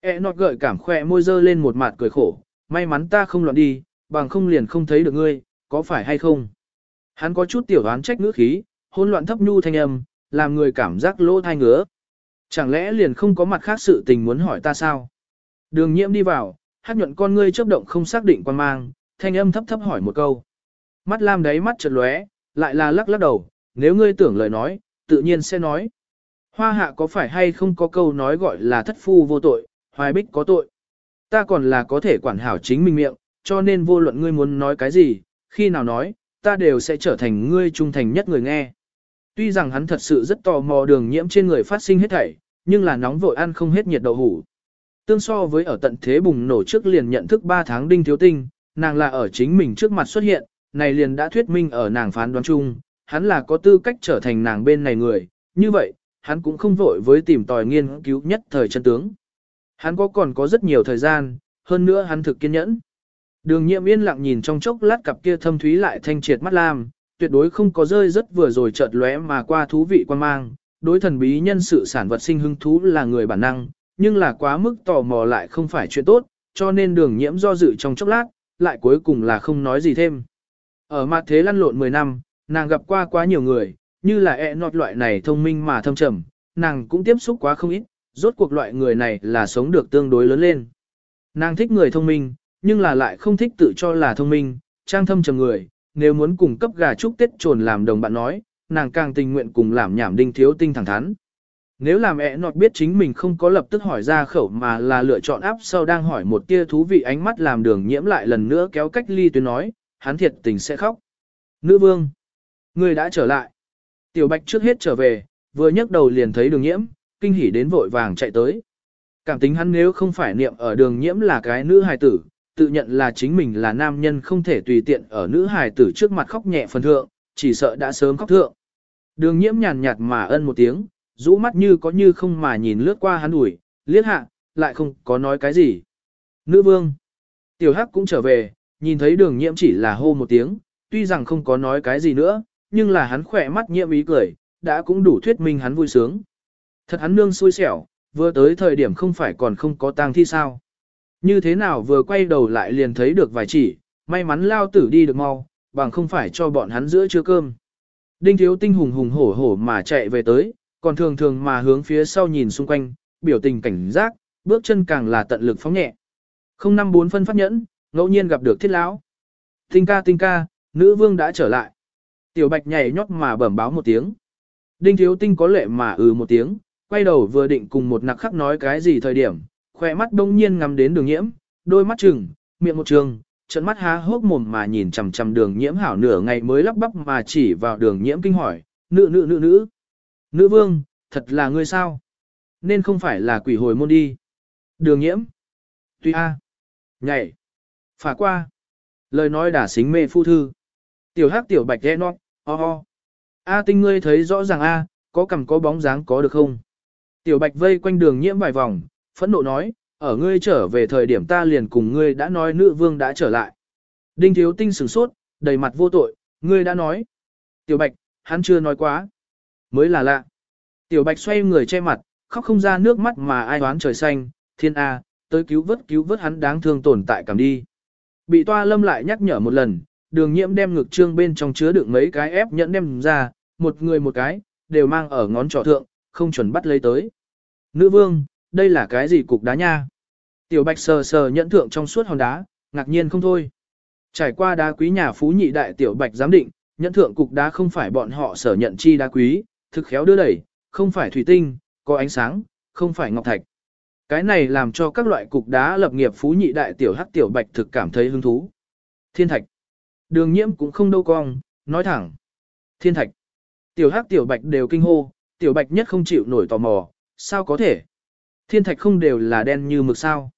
E nọt gợi cảm khoe môi dơ lên một mặt cười khổ, may mắn ta không loạn đi, bằng không liền không thấy được ngươi, có phải hay không? Hắn có chút tiểu đoán trách ngữ khí, hỗn loạn thấp nhu thanh âm, làm người cảm giác lỗ thai ngứa. Chẳng lẽ liền không có mặt khác sự tình muốn hỏi ta sao? Đường nhiễm đi vào, hát nhuận con ngươi chớp động không xác định quan mang, thanh âm thấp thấp hỏi một câu. Mắt lam đáy mắt chợt lóe, lại là lắc lắc đầu, nếu ngươi tưởng lời nói, tự nhiên sẽ nói. Hoa hạ có phải hay không có câu nói gọi là thất phu vô tội, hoài bích có tội. Ta còn là có thể quản hảo chính mình miệng, cho nên vô luận ngươi muốn nói cái gì, khi nào nói, ta đều sẽ trở thành ngươi trung thành nhất người nghe. Tuy rằng hắn thật sự rất tò mò đường nhiễm trên người phát sinh hết thảy, nhưng là nóng vội ăn không hết nhiệt đậu hủ. Tương so với ở tận thế bùng nổ trước liền nhận thức 3 tháng đinh thiếu tinh, nàng là ở chính mình trước mặt xuất hiện, này liền đã thuyết minh ở nàng phán đoán chung, hắn là có tư cách trở thành nàng bên này người, như vậy, hắn cũng không vội với tìm tòi nghiên cứu nhất thời chân tướng. Hắn có còn có rất nhiều thời gian, hơn nữa hắn thực kiên nhẫn. Đường nhiệm yên lặng nhìn trong chốc lát cặp kia thâm thúy lại thanh triệt mắt lam, tuyệt đối không có rơi rất vừa rồi chợt lóe mà qua thú vị quan mang. Đối thần bí nhân sự sản vật sinh hứng thú là người bản năng, nhưng là quá mức tò mò lại không phải chuyện tốt, cho nên đường nhiễm do dự trong chốc lát, lại cuối cùng là không nói gì thêm. Ở mặt thế lăn lộn 10 năm, nàng gặp qua quá nhiều người, như là e nọt loại này thông minh mà thâm trầm, nàng cũng tiếp xúc quá không ít, rốt cuộc loại người này là sống được tương đối lớn lên. Nàng thích người thông minh, nhưng là lại không thích tự cho là thông minh, trang thâm trầm người, nếu muốn cùng cấp gà chúc tết trồn làm đồng bạn nói, nàng càng tình nguyện cùng làm nhảm đinh thiếu tinh thẳng thắn. Nếu làm ẹ nọt biết chính mình không có lập tức hỏi ra khẩu mà là lựa chọn áp sau đang hỏi một tia thú vị ánh mắt làm đường nhiễm lại lần nữa kéo cách ly tuyến nói, hắn thiệt tình sẽ khóc. Nữ vương, người đã trở lại. Tiểu bạch trước hết trở về, vừa nhấc đầu liền thấy đường nhiễm, kinh hỉ đến vội vàng chạy tới. Cảm tính hắn nếu không phải niệm ở đường nhiễm là cái nữ hài tử, tự nhận là chính mình là nam nhân không thể tùy tiện ở nữ hài tử trước mặt khóc nhẹ phần thượng, chỉ sợ đã sớm khóc thượng. Đường nhiễm nhàn nhạt mà ân một tiếng, rũ mắt như có như không mà nhìn lướt qua hắn ủi, liếc hạ, lại không có nói cái gì. Nữ vương. Tiểu hắc cũng trở về, nhìn thấy đường nhiễm chỉ là hô một tiếng, tuy rằng không có nói cái gì nữa, nhưng là hắn khỏe mắt nhiễm ý cười, đã cũng đủ thuyết minh hắn vui sướng. Thật hắn nương xui xẻo, vừa tới thời điểm không phải còn không có tang thi sao. Như thế nào vừa quay đầu lại liền thấy được vài chỉ, may mắn lao tử đi được mau, bằng không phải cho bọn hắn giữa chưa cơm. Đinh thiếu tinh hùng hùng hổ hổ mà chạy về tới, còn thường thường mà hướng phía sau nhìn xung quanh, biểu tình cảnh giác, bước chân càng là tận lực phóng nhẹ. Không năm bốn phân phát nhẫn, ngẫu nhiên gặp được thiết lão. Tinh ca tinh ca, nữ vương đã trở lại. Tiểu bạch nhảy nhót mà bẩm báo một tiếng. Đinh thiếu tinh có lệ mà ừ một tiếng, quay đầu vừa định cùng một nặc khắc nói cái gì thời điểm, khỏe mắt đông nhiên ngắm đến đường nhiễm, đôi mắt trừng, miệng một trường, trận mắt há hốc mồm mà nhìn chằm chằm đường nhiễm hảo nửa ngày mới lắp bắp mà chỉ vào đường nhiễm kinh hỏi, nữ nữ nữ nữ. Nữ vương, thật là ngươi sao? Nên không phải là quỷ hồi môn đi. Đường nhiễm. Tuy a. Nhảy. Phả qua. Lời nói đả xính mê phu thư. Tiểu hắc tiểu bạch đe non, ho ho. A tinh ngươi thấy rõ ràng a, có cầm có bóng dáng có được không? Tiểu bạch vây quanh đường nhiễm vài vòng, phẫn nộ nói, ở ngươi trở về thời điểm ta liền cùng ngươi đã nói nữ vương đã trở lại. Đinh thiếu tinh sửng sốt, đầy mặt vô tội, ngươi đã nói. Tiểu bạch, hắn chưa nói quá. Mới là lạ. Tiểu bạch xoay người che mặt, khóc không ra nước mắt mà ai đoán trời xanh, thiên A, tới cứu vớt cứu vớt hắn đáng thương tồn tại cảm đi. Bị toa lâm lại nhắc nhở một lần, đường nhiễm đem ngực trương bên trong chứa đựng mấy cái ép nhẫn đem ra, một người một cái, đều mang ở ngón trỏ thượng, không chuẩn bắt lấy tới. Nữ vương, đây là cái gì cục đá nha? Tiểu bạch sờ sờ nhẫn thượng trong suốt hòn đá, ngạc nhiên không thôi. Trải qua đá quý nhà phú nhị đại tiểu bạch giám định, nhẫn thượng cục đá không phải bọn họ sở nhận chi đá quý, thực khéo đưa đẩy, không phải thủy tinh, có ánh sáng, không phải ngọc thạch. Cái này làm cho các loại cục đá lập nghiệp phú nhị đại tiểu hắc tiểu bạch thực cảm thấy hứng thú. Thiên thạch. Đường nhiễm cũng không đâu cong, nói thẳng. Thiên thạch. Tiểu hắc tiểu bạch đều kinh hô, tiểu bạch nhất không chịu nổi tò mò, sao có thể? Thiên thạch không đều là đen như mực sao.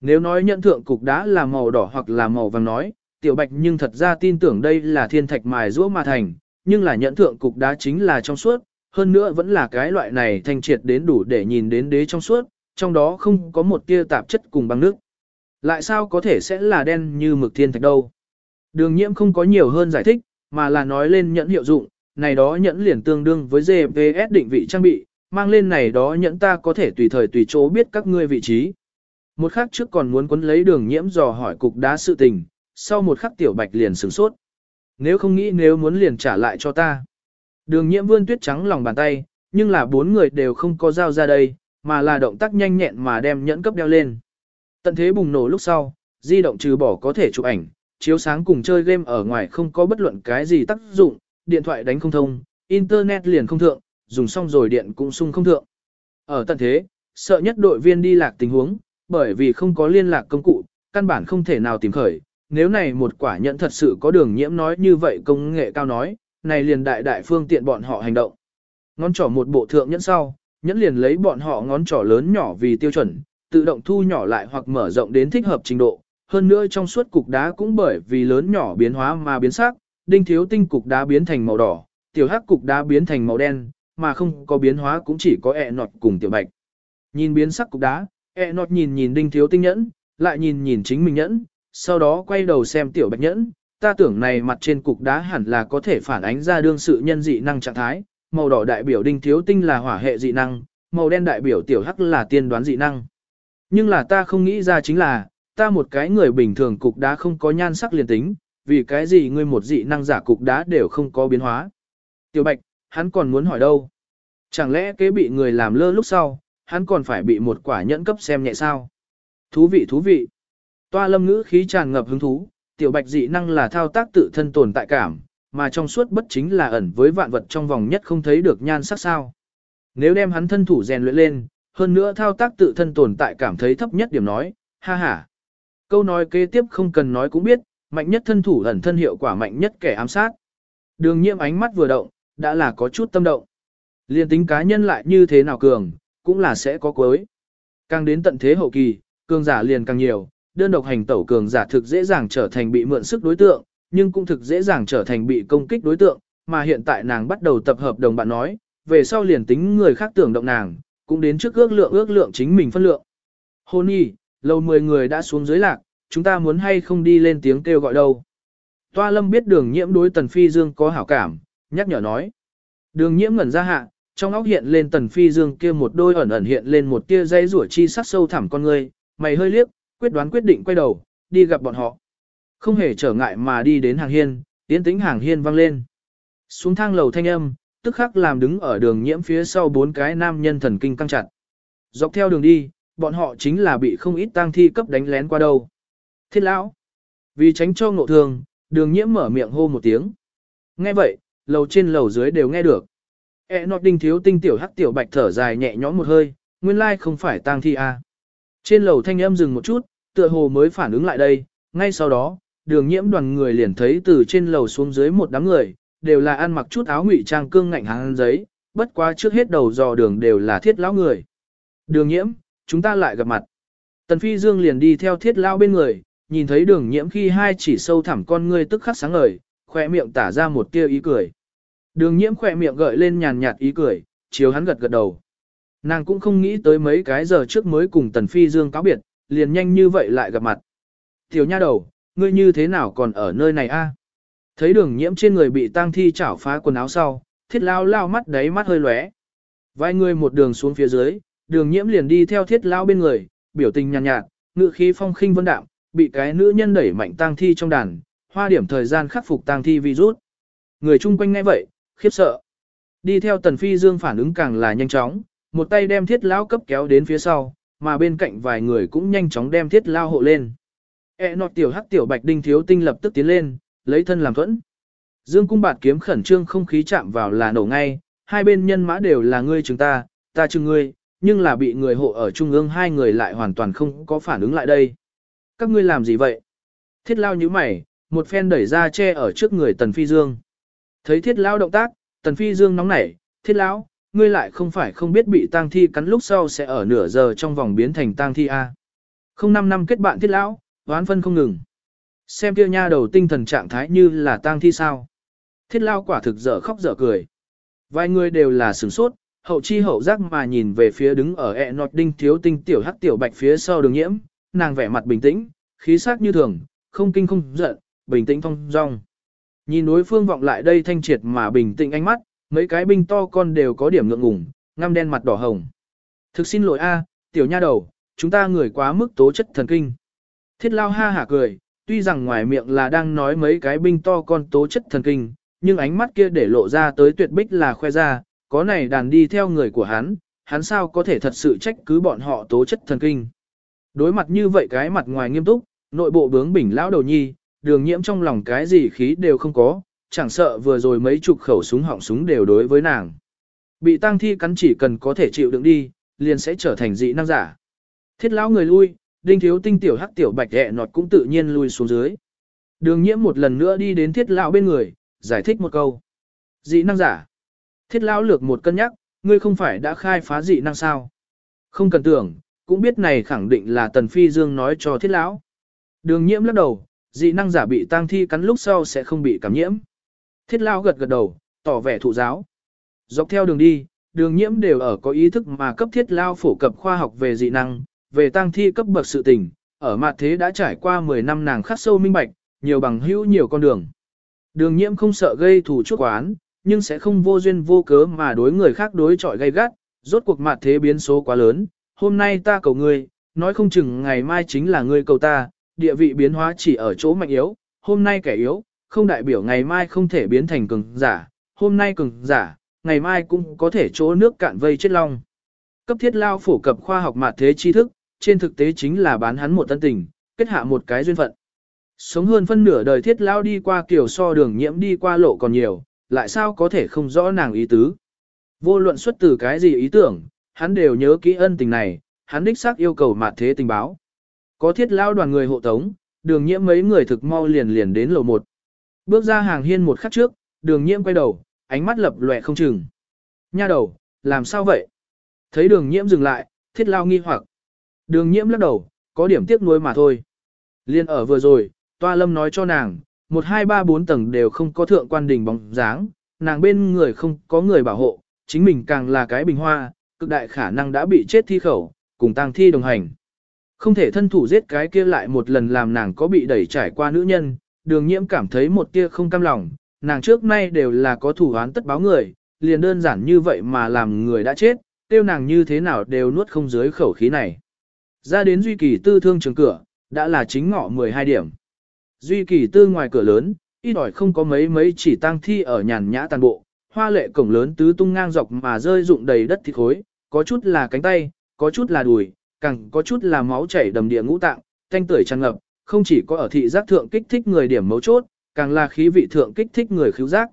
Nếu nói nhận thượng cục đá là màu đỏ hoặc là màu vàng nói, tiểu bạch nhưng thật ra tin tưởng đây là thiên thạch mài rũa mà thành, nhưng là nhận thượng cục đá chính là trong suốt, hơn nữa vẫn là cái loại này thanh triệt đến đủ để nhìn đến đế trong suốt, trong đó không có một tia tạp chất cùng băng nước. Lại sao có thể sẽ là đen như mực thiên thạch đâu? Đường nhiễm không có nhiều hơn giải thích, mà là nói lên nhẫn hiệu dụng, này đó nhẫn liền tương đương với GPS định vị trang bị, mang lên này đó nhẫn ta có thể tùy thời tùy chỗ biết các ngươi vị trí. Một khắc trước còn muốn quấn lấy đường nhiễm dò hỏi cục đá sự tình, sau một khắc tiểu bạch liền sửng sốt. Nếu không nghĩ nếu muốn liền trả lại cho ta. Đường nhiễm vươn tuyết trắng lòng bàn tay, nhưng là bốn người đều không có dao ra đây, mà là động tác nhanh nhẹn mà đem nhẫn cấp đeo lên. Tận thế bùng nổ lúc sau, di động trừ bỏ có thể chụp ảnh, chiếu sáng cùng chơi game ở ngoài không có bất luận cái gì tác dụng, điện thoại đánh không thông, internet liền không thượng, dùng xong rồi điện cũng sung không thượng. Ở tận thế, sợ nhất đội viên đi lạc tình huống, bởi vì không có liên lạc công cụ, căn bản không thể nào tìm khởi. Nếu này một quả nhẫn thật sự có đường nhiễm nói như vậy công nghệ cao nói, này liền đại đại phương tiện bọn họ hành động. Ngón trỏ một bộ thượng nhẫn sau, nhẫn liền lấy bọn họ ngón trỏ lớn nhỏ vì tiêu chuẩn, tự động thu nhỏ lại hoặc mở rộng đến thích hợp trình độ. Hơn nữa trong suốt cục đá cũng bởi vì lớn nhỏ biến hóa mà biến sắc, đinh thiếu tinh cục đá biến thành màu đỏ, tiểu hắc cục đá biến thành màu đen, mà không có biến hóa cũng chỉ có ẹ nọt cùng tiểu bạch. Nhìn biến sắc cục đá, ẹ nọt nhìn nhìn đinh thiếu tinh nhẫn, lại nhìn nhìn chính mình nhẫn, sau đó quay đầu xem tiểu bạch nhẫn, ta tưởng này mặt trên cục đá hẳn là có thể phản ánh ra đương sự nhân dị năng trạng thái, màu đỏ đại biểu đinh thiếu tinh là hỏa hệ dị năng, màu đen đại biểu tiểu hắc là tiên đoán dị năng. Nhưng là ta không nghĩ ra chính là, ta một cái người bình thường cục đá không có nhan sắc liền tính, vì cái gì ngươi một dị năng giả cục đá đều không có biến hóa. Tiểu Bạch, hắn còn muốn hỏi đâu? Chẳng lẽ kế bị người làm lơ lúc sau, hắn còn phải bị một quả nhẫn cấp xem nhẹ sao? Thú vị thú vị. Toa lâm ngữ khí tràn ngập hứng thú, tiểu bạch dị năng là thao tác tự thân tồn tại cảm, mà trong suốt bất chính là ẩn với vạn vật trong vòng nhất không thấy được nhan sắc sao. Nếu đem hắn thân thủ rèn luyện lên, hơn nữa thao tác tự thân tồn tại cảm thấy thấp nhất điểm nói, ha ha. Câu nói kế tiếp không cần nói cũng biết, mạnh nhất thân thủ ẩn thân hiệu quả mạnh nhất kẻ ám sát. Đường nhiễm ánh mắt vừa động, đã là có chút tâm động. Liên tính cá nhân lại như thế nào cường, cũng là sẽ có cuối. Càng đến tận thế hậu kỳ, cường giả liền càng nhiều, đơn độc hành tẩu cường giả thực dễ dàng trở thành bị mượn sức đối tượng, nhưng cũng thực dễ dàng trở thành bị công kích đối tượng, mà hiện tại nàng bắt đầu tập hợp đồng bạn nói, về sau liền tính người khác tưởng động nàng, cũng đến trước ước lượng ước lượng chính mình phân lượng. Hôn y, lâu 10 người đã xuống dưới lạc, chúng ta muốn hay không đi lên tiếng kêu gọi đâu. Toa lâm biết đường nhiễm đối tần phi dương có hảo cảm, nhắc nhở nói. Đường nhiễm ngẩn ra hạ, trong óc hiện lên tần phi dương kia một đôi ẩn ẩn hiện lên một tia dây rủa chi sắc sâu thẳm con người, mày hơi liếc, quyết đoán quyết định quay đầu, đi gặp bọn họ. Không hề trở ngại mà đi đến hàng hiên, tiến tính hàng hiên vang lên. Xuống thang lầu thanh âm, tức khắc làm đứng ở đường nhiễm phía sau bốn cái nam nhân thần kinh căng chặt. Dọc theo đường đi, bọn họ chính là bị không ít tang thi cấp đánh lén qua đâu. Thiết lão, vì tránh cho ngộ thương, đường nhiễm mở miệng hô một tiếng. Nghe vậy, lầu trên lầu dưới đều nghe được. E nọt đinh thiếu tinh tiểu hắc tiểu bạch thở dài nhẹ nhõm một hơi, nguyên lai không phải tang thi à. Trên lầu thanh âm dừng một chút, tựa hồ mới phản ứng lại đây, ngay sau đó, đường nhiễm đoàn người liền thấy từ trên lầu xuống dưới một đám người, đều là ăn mặc chút áo ngụy trang cương ngạnh hàng giấy, bất quá trước hết đầu dò đường đều là thiết lão người. Đường nhiễm, chúng ta lại gặp mặt. Tần Phi Dương liền đi theo thiết lão bên người, nhìn thấy đường nhiễm khi hai chỉ sâu thẳm con ngươi tức khắc sáng ngời, khỏe miệng tả ra một tia ý cười. Đường nhiễm khỏe miệng gợi lên nhàn nhạt ý cười, chiếu hắn gật gật đầu. Nàng cũng không nghĩ tới mấy cái giờ trước mới cùng Tần Phi Dương cáo biệt, liền nhanh như vậy lại gặp mặt. Tiểu nha đầu, ngươi như thế nào còn ở nơi này a? Thấy đường nhiễm trên người bị tang thi chảo phá quần áo sau, thiết lao lao mắt đáy mắt hơi lóe. Vài người một đường xuống phía dưới, đường nhiễm liền đi theo thiết lao bên người, biểu tình nhàn nhạt, nhạt, ngự khí phong khinh vân đạm, bị cái nữ nhân đẩy mạnh tang thi trong đàn, hoa điểm thời gian khắc phục tang thi virus. Người chung quanh nghe vậy, khiếp sợ. Đi theo tần phi dương phản ứng càng là nhanh chóng, một tay đem thiết lao cấp kéo đến phía sau, mà bên cạnh vài người cũng nhanh chóng đem thiết lao hộ lên. E nọt tiểu hắc tiểu bạch đinh thiếu tinh lập tức tiến lên, lấy thân làm thuẫn. Dương cung bạt kiếm khẩn trương không khí chạm vào là nổ ngay, hai bên nhân mã đều là ngươi chúng ta, ta chừng ngươi, nhưng là bị người hộ ở trung ương hai người lại hoàn toàn không có phản ứng lại đây. Các ngươi làm gì vậy? Thiết lao như mày, một phen đẩy ra che ở trước người Tần Phi Dương. Thấy thiết lao động tác, Tần Phi Dương nóng nảy, thiết lão, ngươi lại không phải không biết bị tang thi cắn lúc sau sẽ ở nửa giờ trong vòng biến thành tang thi A. Không năm năm kết bạn thiết lão, oán phân không ngừng. Xem kia nha đầu tinh thần trạng thái như là tang thi sao. Thiết lao quả thực dở khóc dở cười. Vài người đều là sửng sốt, hậu chi hậu giác mà nhìn về phía đứng ở ẹ nọt đinh thiếu tinh tiểu hắc tiểu bạch phía sau đường nhiễm, nàng vẻ mặt bình tĩnh, khí sắc như thường, không kinh không giận, bình tĩnh thong dong. Nhìn đối phương vọng lại đây thanh triệt mà bình tĩnh ánh mắt, mấy cái binh to con đều có điểm ngượng ngùng, ngăm đen mặt đỏ hồng. Thực xin lỗi a, tiểu nha đầu, chúng ta người quá mức tố chất thần kinh. Thiết lao ha hả cười, tuy rằng ngoài miệng là đang nói mấy cái binh to con tố chất thần kinh, nhưng ánh mắt kia để lộ ra tới tuyệt bích là khoe ra, có này đàn đi theo người của hắn, hắn sao có thể thật sự trách cứ bọn họ tố chất thần kinh. Đối mặt như vậy cái mặt ngoài nghiêm túc, nội bộ bướng bỉnh lão đầu nhi, đường nhiễm trong lòng cái gì khí đều không có, chẳng sợ vừa rồi mấy chục khẩu súng họng súng đều đối với nàng. Bị tang thi cắn chỉ cần có thể chịu đựng đi, liền sẽ trở thành dị năng giả. Thiết lão người lui, đinh thiếu tinh tiểu hắc tiểu bạch hẹ nọt cũng tự nhiên lui xuống dưới. Đường nhiễm một lần nữa đi đến thiết lão bên người, giải thích một câu. Dị năng giả. Thiết lão lược một cân nhắc, ngươi không phải đã khai phá dị năng sao. Không cần tưởng, cũng biết này khẳng định là tần phi dương nói cho thiết lão. Đường nhiễm lắc đầu, dị năng giả bị tang thi cắn lúc sau sẽ không bị cảm nhiễm. Thiết lao gật gật đầu, tỏ vẻ thụ giáo. Dọc theo đường đi, đường nhiễm đều ở có ý thức mà cấp thiết lao phổ cập khoa học về dị năng, về tăng thi cấp bậc sự tình, ở mặt thế đã trải qua 10 năm nàng khắc sâu minh bạch, nhiều bằng hữu nhiều con đường. Đường nhiễm không sợ gây thù chuốc quán, nhưng sẽ không vô duyên vô cớ mà đối người khác đối chọi gay gắt, rốt cuộc mặt thế biến số quá lớn, hôm nay ta cầu ngươi, nói không chừng ngày mai chính là ngươi cầu ta, địa vị biến hóa chỉ ở chỗ mạnh yếu, hôm nay kẻ yếu, không đại biểu ngày mai không thể biến thành cường giả, hôm nay cường giả, ngày mai cũng có thể chỗ nước cạn vây chết long. Cấp thiết lao phổ cập khoa học mạt thế tri thức, trên thực tế chính là bán hắn một tân tình, kết hạ một cái duyên phận. Sống hơn phân nửa đời thiết lao đi qua kiểu so đường nhiễm đi qua lộ còn nhiều, lại sao có thể không rõ nàng ý tứ. Vô luận xuất từ cái gì ý tưởng, hắn đều nhớ kỹ ân tình này, hắn đích xác yêu cầu mạt thế tình báo. Có thiết lao đoàn người hộ tống, đường nhiễm mấy người thực mau liền liền đến lầu một. Bước ra hàng hiên một khắc trước, đường nhiễm quay đầu, ánh mắt lập lòe không chừng. Nha đầu, làm sao vậy? Thấy đường nhiễm dừng lại, thiết lao nghi hoặc. Đường nhiễm lắc đầu, có điểm tiếc nuối mà thôi. Liên ở vừa rồi, toa lâm nói cho nàng, một hai ba bốn tầng đều không có thượng quan đình bóng dáng, nàng bên người không có người bảo hộ, chính mình càng là cái bình hoa, cực đại khả năng đã bị chết thi khẩu, cùng tang thi đồng hành. Không thể thân thủ giết cái kia lại một lần làm nàng có bị đẩy trải qua nữ nhân, đường nhiễm cảm thấy một tia không cam lòng, nàng trước nay đều là có thủ án tất báo người, liền đơn giản như vậy mà làm người đã chết, tiêu nàng như thế nào đều nuốt không dưới khẩu khí này. Ra đến Duy Kỳ Tư thương trường cửa, đã là chính ngọ 12 điểm. Duy Kỳ Tư ngoài cửa lớn, ít ỏi không có mấy mấy chỉ tang thi ở nhàn nhã tàn bộ, hoa lệ cổng lớn tứ tung ngang dọc mà rơi rụng đầy đất thịt khối, có chút là cánh tay, có chút là đùi, càng có chút là máu chảy đầm địa ngũ tạng, thanh tưởi tràn ngập, không chỉ có ở thị giác thượng kích thích người điểm mấu chốt, càng là khí vị thượng kích thích người khiếu giác.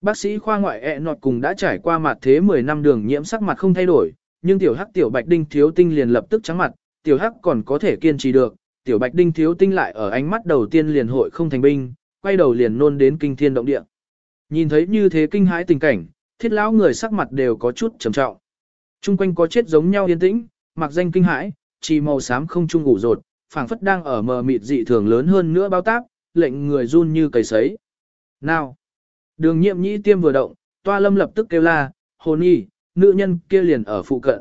Bác sĩ khoa ngoại ẹ e nọt cùng đã trải qua mặt thế 10 năm đường nhiễm sắc mặt không thay đổi, nhưng tiểu hắc tiểu bạch đinh thiếu tinh liền lập tức trắng mặt, tiểu hắc còn có thể kiên trì được, tiểu bạch đinh thiếu tinh lại ở ánh mắt đầu tiên liền hội không thành binh, quay đầu liền nôn đến kinh thiên động địa. Nhìn thấy như thế kinh hãi tình cảnh, thiết lão người sắc mặt đều có chút trầm trọng. Trung quanh có chết giống nhau yên tĩnh, mặc danh kinh hãi, chỉ màu xám không trung ngủ rột, phảng phất đang ở mờ mịt dị thường lớn hơn nữa bao tác, lệnh người run như cầy sấy. Nào! Đường nhiệm nhĩ tiêm vừa động, toa lâm lập tức kêu la, hồn y, nữ nhân kia liền ở phụ cận.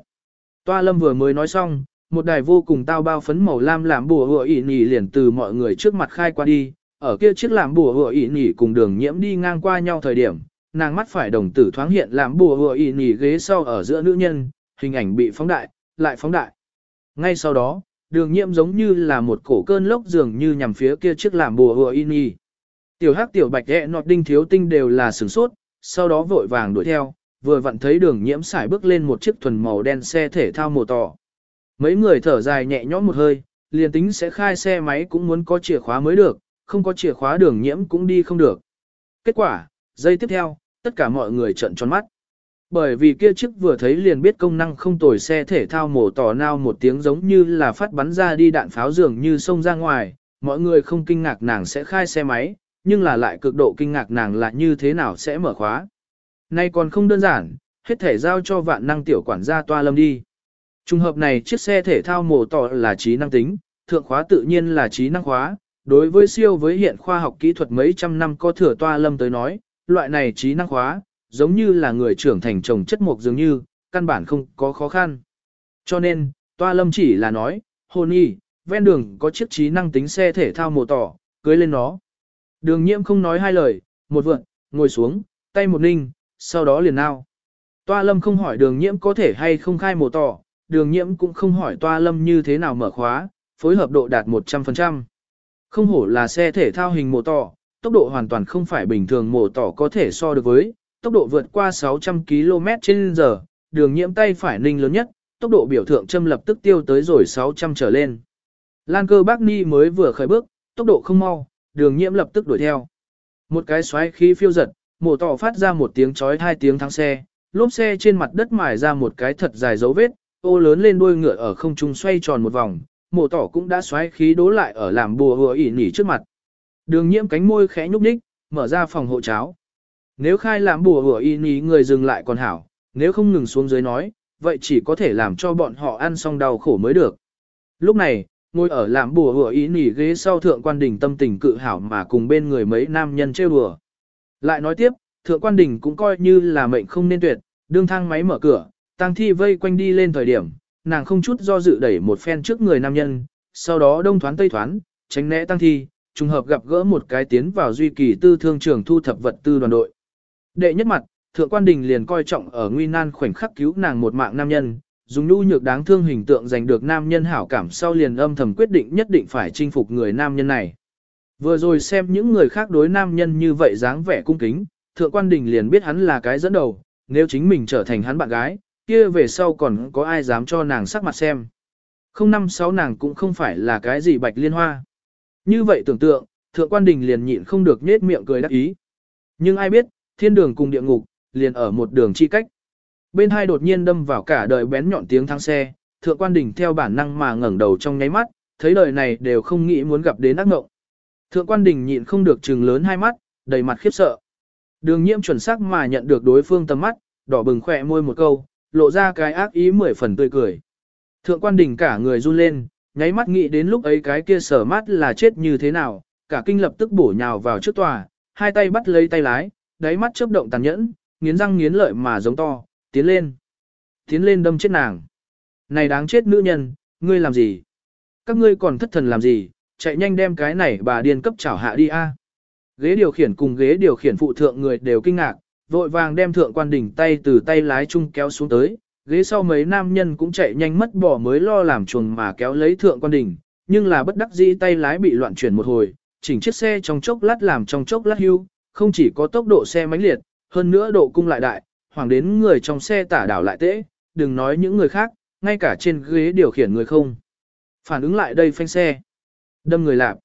Toa lâm vừa mới nói xong, một đài vô cùng tao bao phấn màu lam làm bùa hựa ỉ nhỉ liền từ mọi người trước mặt khai qua đi, ở kia chiếc làm bùa hựa ỉ nhỉ cùng đường nhiễm đi ngang qua nhau thời điểm, nàng mắt phải đồng tử thoáng hiện làm bùa hựa ỉ nhỉ ghế sau ở giữa nữ nhân, hình ảnh bị phóng đại, lại phóng đại. Ngay sau đó, đường nhiễm giống như là một cổ cơn lốc dường như nhằm phía kia chiếc làm bùa hùa in y. Tiểu hắc tiểu bạch ghẹ nọt đinh thiếu tinh đều là sửng sốt, sau đó vội vàng đuổi theo, vừa vặn thấy đường nhiễm xài bước lên một chiếc thuần màu đen xe thể thao màu tỏ. Mấy người thở dài nhẹ nhõm một hơi, liền tính sẽ khai xe máy cũng muốn có chìa khóa mới được, không có chìa khóa đường nhiễm cũng đi không được. Kết quả, giây tiếp theo, tất cả mọi người trợn tròn mắt. Bởi vì kia chiếc vừa thấy liền biết công năng không tồi xe thể thao mổ tỏ nao một tiếng giống như là phát bắn ra đi đạn pháo dường như sông ra ngoài, mọi người không kinh ngạc nàng sẽ khai xe máy, nhưng là lại cực độ kinh ngạc nàng là như thế nào sẽ mở khóa. Nay còn không đơn giản, hết thể giao cho vạn năng tiểu quản gia toa lâm đi. Trùng hợp này chiếc xe thể thao mổ tỏ là trí năng tính, thượng khóa tự nhiên là trí năng khóa, đối với siêu với hiện khoa học kỹ thuật mấy trăm năm có thừa toa lâm tới nói, loại này trí năng khóa, giống như là người trưởng thành trồng chất mộc dường như, căn bản không có khó khăn. Cho nên, toa lâm chỉ là nói, hôn y, ven đường có chiếc trí năng tính xe thể thao mồ tỏ, cưới lên nó. Đường nhiễm không nói hai lời, một vượn, ngồi xuống, tay một ninh, sau đó liền nao. Toa lâm không hỏi đường nhiễm có thể hay không khai mồ tỏ, đường nhiễm cũng không hỏi toa lâm như thế nào mở khóa, phối hợp độ đạt 100%. Không hổ là xe thể thao hình mồ tỏ, tốc độ hoàn toàn không phải bình thường mồ tỏ có thể so được với, tốc độ vượt qua 600 km trên giờ, đường nhiễm tay phải ninh lớn nhất, tốc độ biểu thượng châm lập tức tiêu tới rồi 600 trở lên. Lan cơ bác ni mới vừa khởi bước, tốc độ không mau, đường nhiễm lập tức đuổi theo. Một cái xoáy khí phiêu giật, mổ tỏ phát ra một tiếng chói hai tiếng thắng xe, lốp xe trên mặt đất mài ra một cái thật dài dấu vết, ô lớn lên đuôi ngựa ở không trung xoay tròn một vòng, mổ tỏ cũng đã xoáy khí đố lại ở làm bùa hùa ỉ nỉ trước mặt. Đường nhiễm cánh môi khẽ nhúc nhích, mở ra phòng hộ cháo. Nếu khai làm bùa hủa y ní người dừng lại còn hảo, nếu không ngừng xuống dưới nói, vậy chỉ có thể làm cho bọn họ ăn xong đau khổ mới được. Lúc này, ngồi ở làm bùa hủa ý ní ghế sau thượng quan đình tâm tình cự hảo mà cùng bên người mấy nam nhân trêu đùa. Lại nói tiếp, thượng quan đình cũng coi như là mệnh không nên tuyệt, đương thang máy mở cửa, tăng thi vây quanh đi lên thời điểm, nàng không chút do dự đẩy một phen trước người nam nhân, sau đó đông thoán tây thoán, tránh né tăng thi, trùng hợp gặp gỡ một cái tiến vào duy kỳ tư thương trường thu thập vật tư đoàn đội. Đệ nhất mặt, thượng quan đình liền coi trọng ở nguy nan khoảnh khắc cứu nàng một mạng nam nhân, dùng nhu nhược đáng thương hình tượng giành được nam nhân hảo cảm sau liền âm thầm quyết định nhất định phải chinh phục người nam nhân này. Vừa rồi xem những người khác đối nam nhân như vậy dáng vẻ cung kính, thượng quan đình liền biết hắn là cái dẫn đầu, nếu chính mình trở thành hắn bạn gái, kia về sau còn có ai dám cho nàng sắc mặt xem. Không năm sáu nàng cũng không phải là cái gì bạch liên hoa. Như vậy tưởng tượng, thượng quan đình liền nhịn không được nết miệng cười đắc ý. Nhưng ai biết, thiên đường cùng địa ngục, liền ở một đường chi cách. Bên hai đột nhiên đâm vào cả đời bén nhọn tiếng thang xe, thượng quan đình theo bản năng mà ngẩng đầu trong nháy mắt, thấy đời này đều không nghĩ muốn gặp đến ác ngộng. Thượng quan đình nhịn không được trừng lớn hai mắt, đầy mặt khiếp sợ. Đường nhiễm chuẩn xác mà nhận được đối phương tầm mắt, đỏ bừng khỏe môi một câu, lộ ra cái ác ý mười phần tươi cười. Thượng quan đình cả người run lên, nháy mắt nghĩ đến lúc ấy cái kia sở mắt là chết như thế nào, cả kinh lập tức bổ nhào vào trước tòa, hai tay bắt lấy tay lái, đáy mắt chớp động tàn nhẫn, nghiến răng nghiến lợi mà giống to, tiến lên. Tiến lên đâm chết nàng. Này đáng chết nữ nhân, ngươi làm gì? Các ngươi còn thất thần làm gì? Chạy nhanh đem cái này bà điên cấp chảo hạ đi a. Ghế điều khiển cùng ghế điều khiển phụ thượng người đều kinh ngạc, vội vàng đem thượng quan đỉnh tay từ tay lái chung kéo xuống tới. Ghế sau mấy nam nhân cũng chạy nhanh mất bỏ mới lo làm chuồng mà kéo lấy thượng quan đỉnh, nhưng là bất đắc dĩ tay lái bị loạn chuyển một hồi, chỉnh chiếc xe trong chốc lát làm trong chốc lát hưu, không chỉ có tốc độ xe mãnh liệt, hơn nữa độ cung lại đại, hoàng đến người trong xe tả đảo lại tễ, đừng nói những người khác, ngay cả trên ghế điều khiển người không. Phản ứng lại đây phanh xe. Đâm người lạp.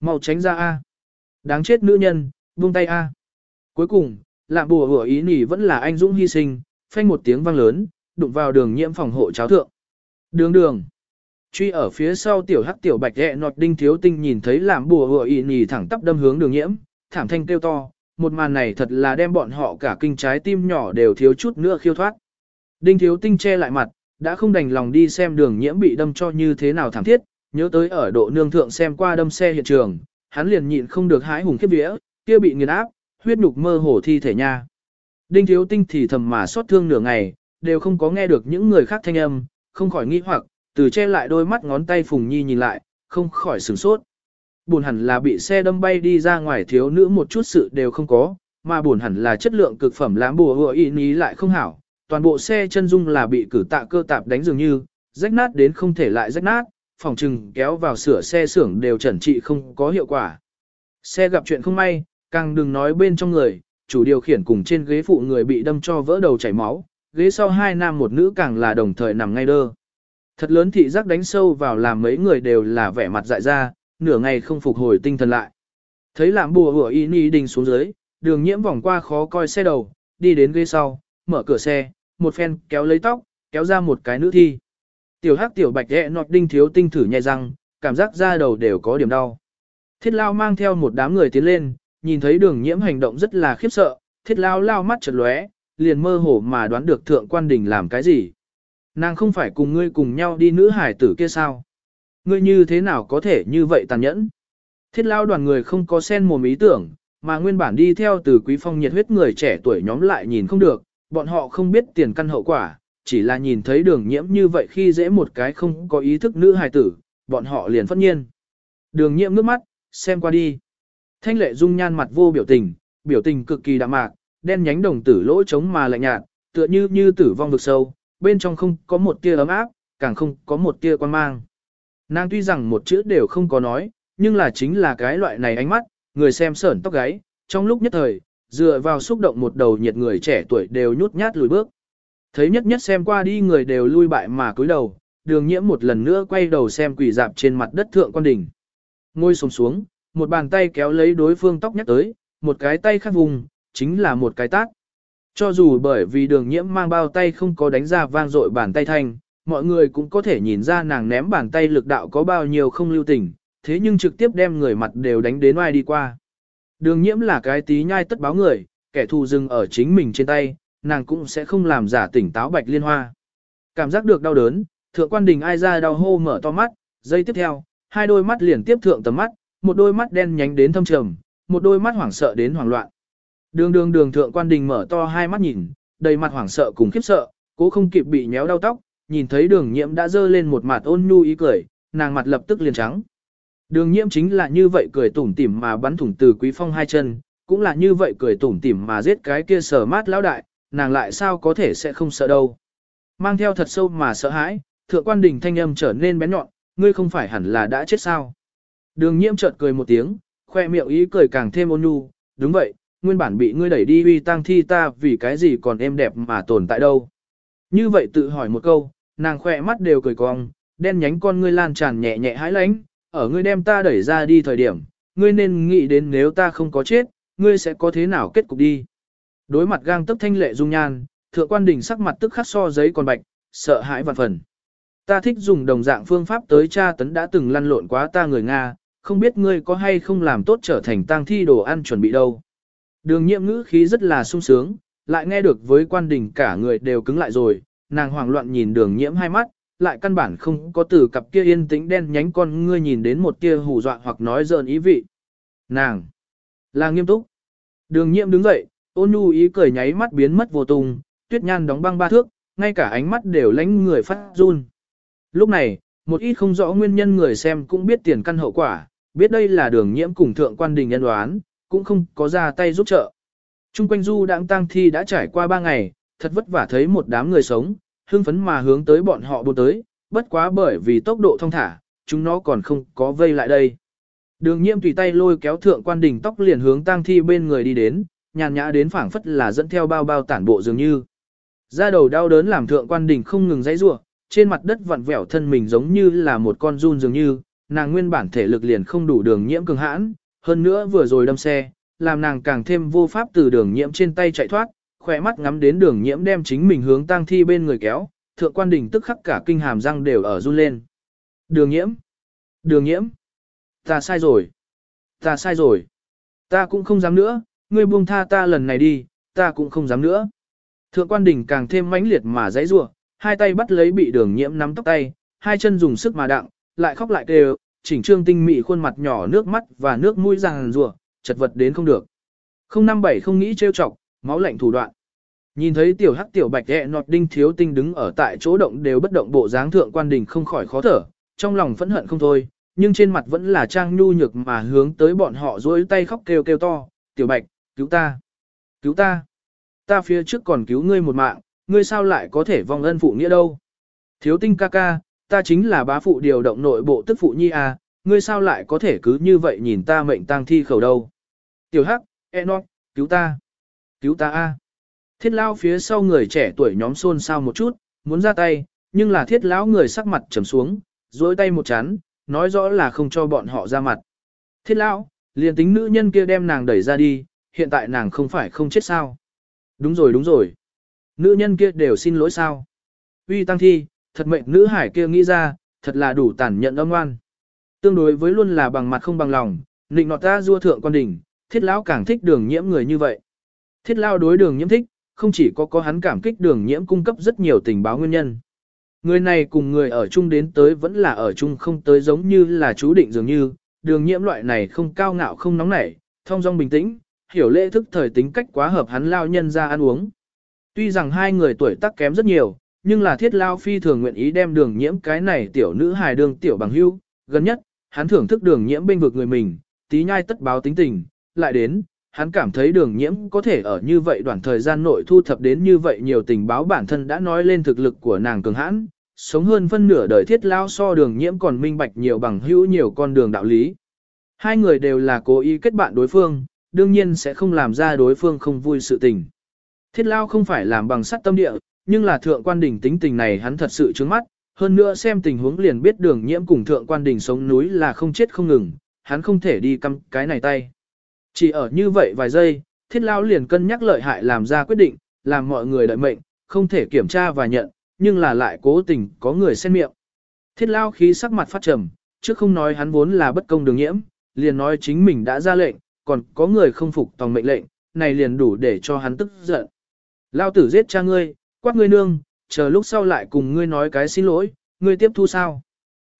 mau tránh ra A. Đáng chết nữ nhân, buông tay A. Cuối cùng, lạm bùa hủa ý nỉ vẫn là anh dũng hy sinh, phanh một tiếng vang lớn, đụng vào đường nhiễm phòng hộ cháo thượng. Đường đường. Truy ở phía sau tiểu hắc tiểu bạch ghẹ nọt đinh thiếu tinh nhìn thấy làm bùa hủa ý nỉ thẳng tắp đâm hướng đường nhiễm, thảm thanh kêu to, một màn này thật là đem bọn họ cả kinh trái tim nhỏ đều thiếu chút nữa khiêu thoát. Đinh thiếu tinh che lại mặt, đã không đành lòng đi xem đường nhiễm bị đâm cho như thế nào thảm thiết, nhớ tới ở độ nương thượng xem qua đâm xe hiện trường, hắn liền nhịn không được hái hùng khiếp vía, kia bị nghiền áp, huyết nhục mơ hồ thi thể nha. Đinh thiếu tinh thì thầm mà xót thương nửa ngày, đều không có nghe được những người khác thanh âm, không khỏi nghi hoặc, từ che lại đôi mắt ngón tay Phùng Nhi nhìn lại, không khỏi sửng sốt buồn hẳn là bị xe đâm bay đi ra ngoài thiếu nữ một chút sự đều không có, mà buồn hẳn là chất lượng cực phẩm lãm bùa hựa ý ní lại không hảo. Toàn bộ xe chân dung là bị cử tạ cơ tạp đánh dường như, rách nát đến không thể lại rách nát, phòng trừng kéo vào sửa xe xưởng đều chẩn trị không có hiệu quả. Xe gặp chuyện không may, càng đừng nói bên trong người, chủ điều khiển cùng trên ghế phụ người bị đâm cho vỡ đầu chảy máu, ghế sau hai nam một nữ càng là đồng thời nằm ngay đơ. Thật lớn thị giác đánh sâu vào làm mấy người đều là vẻ mặt dại ra, nửa ngày không phục hồi tinh thần lại. Thấy làm bùa hủa y ni đình xuống dưới, đường nhiễm vòng qua khó coi xe đầu, đi đến ghế sau, mở cửa xe, một phen kéo lấy tóc, kéo ra một cái nữ thi. Tiểu hắc tiểu bạch ghẹ nọt đinh thiếu tinh thử nhai răng, cảm giác da đầu đều có điểm đau. Thiết lao mang theo một đám người tiến lên, nhìn thấy đường nhiễm hành động rất là khiếp sợ, thiết lao lao mắt chật lóe, liền mơ hồ mà đoán được thượng quan đình làm cái gì. Nàng không phải cùng ngươi cùng nhau đi nữ hải tử kia sao? Ngươi như thế nào có thể như vậy tàn nhẫn. Thiết lao đoàn người không có sen mồm ý tưởng, mà nguyên bản đi theo từ quý phong nhiệt huyết người trẻ tuổi nhóm lại nhìn không được, bọn họ không biết tiền căn hậu quả, chỉ là nhìn thấy đường nhiễm như vậy khi dễ một cái không có ý thức nữ hài tử, bọn họ liền phất nhiên. Đường nhiễm nước mắt, xem qua đi. Thanh lệ dung nhan mặt vô biểu tình, biểu tình cực kỳ đạm mạc, đen nhánh đồng tử lỗ trống mà lạnh nhạt, tựa như như tử vong vực sâu, bên trong không có một tia ấm áp, càng không có một tia quan mang. Nàng tuy rằng một chữ đều không có nói, nhưng là chính là cái loại này ánh mắt, người xem sởn tóc gáy, trong lúc nhất thời, dựa vào xúc động một đầu nhiệt người trẻ tuổi đều nhút nhát lùi bước. Thấy nhất nhất xem qua đi người đều lui bại mà cúi đầu, đường nhiễm một lần nữa quay đầu xem quỷ dạp trên mặt đất thượng quan đỉnh. Ngôi xuống xuống, một bàn tay kéo lấy đối phương tóc nhắc tới, một cái tay khác vùng, chính là một cái tác. Cho dù bởi vì đường nhiễm mang bao tay không có đánh ra vang dội bàn tay thanh, mọi người cũng có thể nhìn ra nàng ném bàn tay lực đạo có bao nhiêu không lưu tình, thế nhưng trực tiếp đem người mặt đều đánh đến oai đi qua. Đường nhiễm là cái tí nhai tất báo người, kẻ thù dừng ở chính mình trên tay, nàng cũng sẽ không làm giả tỉnh táo bạch liên hoa. Cảm giác được đau đớn, thượng quan đình ai ra đau hô mở to mắt, giây tiếp theo, hai đôi mắt liền tiếp thượng tầm mắt, một đôi mắt đen nhánh đến thâm trầm, một đôi mắt hoảng sợ đến hoảng loạn. Đường đường đường thượng quan đình mở to hai mắt nhìn, đầy mặt hoảng sợ cùng khiếp sợ, cố không kịp bị nhéo đau tóc, nhìn thấy đường nhiễm đã dơ lên một mặt ôn nhu ý cười, nàng mặt lập tức liền trắng. Đường nhiễm chính là như vậy cười tủm tỉm mà bắn thủng từ quý phong hai chân, cũng là như vậy cười tủm tỉm mà giết cái kia sở mát lão đại, nàng lại sao có thể sẽ không sợ đâu. Mang theo thật sâu mà sợ hãi, thượng quan đình thanh âm trở nên bén nhọn, ngươi không phải hẳn là đã chết sao. Đường nhiễm chợt cười một tiếng, khoe miệng ý cười càng thêm ôn nhu, đúng vậy, nguyên bản bị ngươi đẩy đi uy tang thi ta vì cái gì còn êm đẹp mà tồn tại đâu. Như vậy tự hỏi một câu, nàng khoe mắt đều cười cong, đen nhánh con ngươi lan tràn nhẹ nhẹ hãi lánh, ở ngươi đem ta đẩy ra đi thời điểm, ngươi nên nghĩ đến nếu ta không có chết, ngươi sẽ có thế nào kết cục đi. Đối mặt gang tức thanh lệ dung nhan, thượng quan đỉnh sắc mặt tức khắc so giấy còn bạch, sợ hãi vạn phần. Ta thích dùng đồng dạng phương pháp tới tra tấn đã từng lăn lộn quá ta người Nga, không biết ngươi có hay không làm tốt trở thành tang thi đồ ăn chuẩn bị đâu. Đường nhiệm ngữ khí rất là sung sướng, lại nghe được với quan đỉnh cả người đều cứng lại rồi, nàng hoảng loạn nhìn đường nhiễm hai mắt, lại căn bản không có từ cặp kia yên tĩnh đen nhánh con ngươi nhìn đến một tia hù dọa hoặc nói dợn ý vị. Nàng là nghiêm túc. Đường nhiễm đứng dậy, ôn nhu ý cười nháy mắt biến mất vô tung, tuyết nhan đóng băng ba thước, ngay cả ánh mắt đều lánh người phát run. Lúc này, một ít không rõ nguyên nhân người xem cũng biết tiền căn hậu quả, biết đây là đường nhiễm cùng thượng quan đình nhân đoán, cũng không có ra tay giúp trợ. Trung quanh du đãng tang thi đã trải qua ba ngày, thật vất vả thấy một đám người sống, hưng phấn mà hướng tới bọn họ buôn tới, bất quá bởi vì tốc độ thông thả, chúng nó còn không có vây lại đây. Đường nhiễm tùy tay lôi kéo thượng quan đỉnh tóc liền hướng tang thi bên người đi đến, nhàn nhã đến phảng phất là dẫn theo bao bao tản bộ dường như. Ra đầu đau đớn làm thượng quan đỉnh không ngừng dãy rủa, trên mặt đất vặn vẹo thân mình giống như là một con run dường như, nàng nguyên bản thể lực liền không đủ đường nhiễm cường hãn, hơn nữa vừa rồi đâm xe, làm nàng càng thêm vô pháp từ đường nhiễm trên tay chạy thoát, khỏe mắt ngắm đến đường nhiễm đem chính mình hướng tang thi bên người kéo, thượng quan đỉnh tức khắc cả kinh hàm răng đều ở run lên. Đường nhiễm! Đường nhiễm! Ta sai rồi! Ta sai rồi! Ta cũng không dám nữa, ngươi buông tha ta lần này đi, ta cũng không dám nữa. Thượng quan đỉnh càng thêm mãnh liệt mà dãy rủa, hai tay bắt lấy bị đường nhiễm nắm tóc tay, hai chân dùng sức mà đặng, lại khóc lại kêu, chỉnh trương tinh mị khuôn mặt nhỏ nước mắt và nước mũi ràng rùa, chật vật đến không được. Không năm bảy không nghĩ trêu chọc, máu lạnh thủ đoạn. Nhìn thấy tiểu hắc tiểu bạch ẹ nọt đinh thiếu tinh đứng ở tại chỗ động đều bất động bộ dáng thượng quan đình không khỏi khó thở, trong lòng phẫn hận không thôi, nhưng trên mặt vẫn là trang nhu nhược mà hướng tới bọn họ dối tay khóc kêu kêu to, tiểu bạch, cứu ta, cứu ta, ta phía trước còn cứu ngươi một mạng, ngươi sao lại có thể vong ân phụ nghĩa đâu. Thiếu tinh ca ca, ta chính là bá phụ điều động nội bộ tức phụ nhi à, ngươi sao lại có thể cứ như vậy nhìn ta mệnh tang thi khẩu đâu. Tiểu hắc, Enoch, cứu ta, cứu ta a. Thiết lão phía sau người trẻ tuổi nhóm xôn xao một chút, muốn ra tay, nhưng là thiết lão người sắc mặt trầm xuống, dối tay một chán, nói rõ là không cho bọn họ ra mặt. Thiết lão, liền tính nữ nhân kia đem nàng đẩy ra đi, hiện tại nàng không phải không chết sao. Đúng rồi đúng rồi. Nữ nhân kia đều xin lỗi sao. Uy tăng thi, thật mệnh nữ hải kia nghĩ ra, thật là đủ tàn nhận âm ngoan. Tương đối với luôn là bằng mặt không bằng lòng, nịnh nọt ta dua thượng quan đỉnh, thiết lão càng thích đường nhiễm người như vậy. Thiết lao đối đường nhiễm thích, không chỉ có có hắn cảm kích đường nhiễm cung cấp rất nhiều tình báo nguyên nhân. Người này cùng người ở chung đến tới vẫn là ở chung không tới giống như là chú định dường như, đường nhiễm loại này không cao ngạo không nóng nảy, thông dong bình tĩnh, hiểu lễ thức thời tính cách quá hợp hắn lao nhân ra ăn uống. Tuy rằng hai người tuổi tác kém rất nhiều, nhưng là thiết lao phi thường nguyện ý đem đường nhiễm cái này tiểu nữ hài đường tiểu bằng hưu, gần nhất, hắn thưởng thức đường nhiễm bên vực người mình, tí nhai tất báo tính tình, lại đến, hắn cảm thấy đường nhiễm có thể ở như vậy đoạn thời gian nội thu thập đến như vậy nhiều tình báo bản thân đã nói lên thực lực của nàng cường hãn, sống hơn phân nửa đời thiết lao so đường nhiễm còn minh bạch nhiều bằng hữu nhiều con đường đạo lý. Hai người đều là cố ý kết bạn đối phương, đương nhiên sẽ không làm ra đối phương không vui sự tình. Thiết lao không phải làm bằng sắt tâm địa, nhưng là thượng quan đỉnh tính tình này hắn thật sự trướng mắt, hơn nữa xem tình huống liền biết đường nhiễm cùng thượng quan đỉnh sống núi là không chết không ngừng, hắn không thể đi căm cái này tay. Chỉ ở như vậy vài giây, thiết lao liền cân nhắc lợi hại làm ra quyết định, làm mọi người đợi mệnh, không thể kiểm tra và nhận, nhưng là lại cố tình có người xen miệng. Thiết lao khí sắc mặt phát trầm, chứ không nói hắn vốn là bất công đường nhiễm, liền nói chính mình đã ra lệnh, còn có người không phục tòng mệnh lệnh, này liền đủ để cho hắn tức giận. Lao tử giết cha ngươi, quát ngươi nương, chờ lúc sau lại cùng ngươi nói cái xin lỗi, ngươi tiếp thu sao.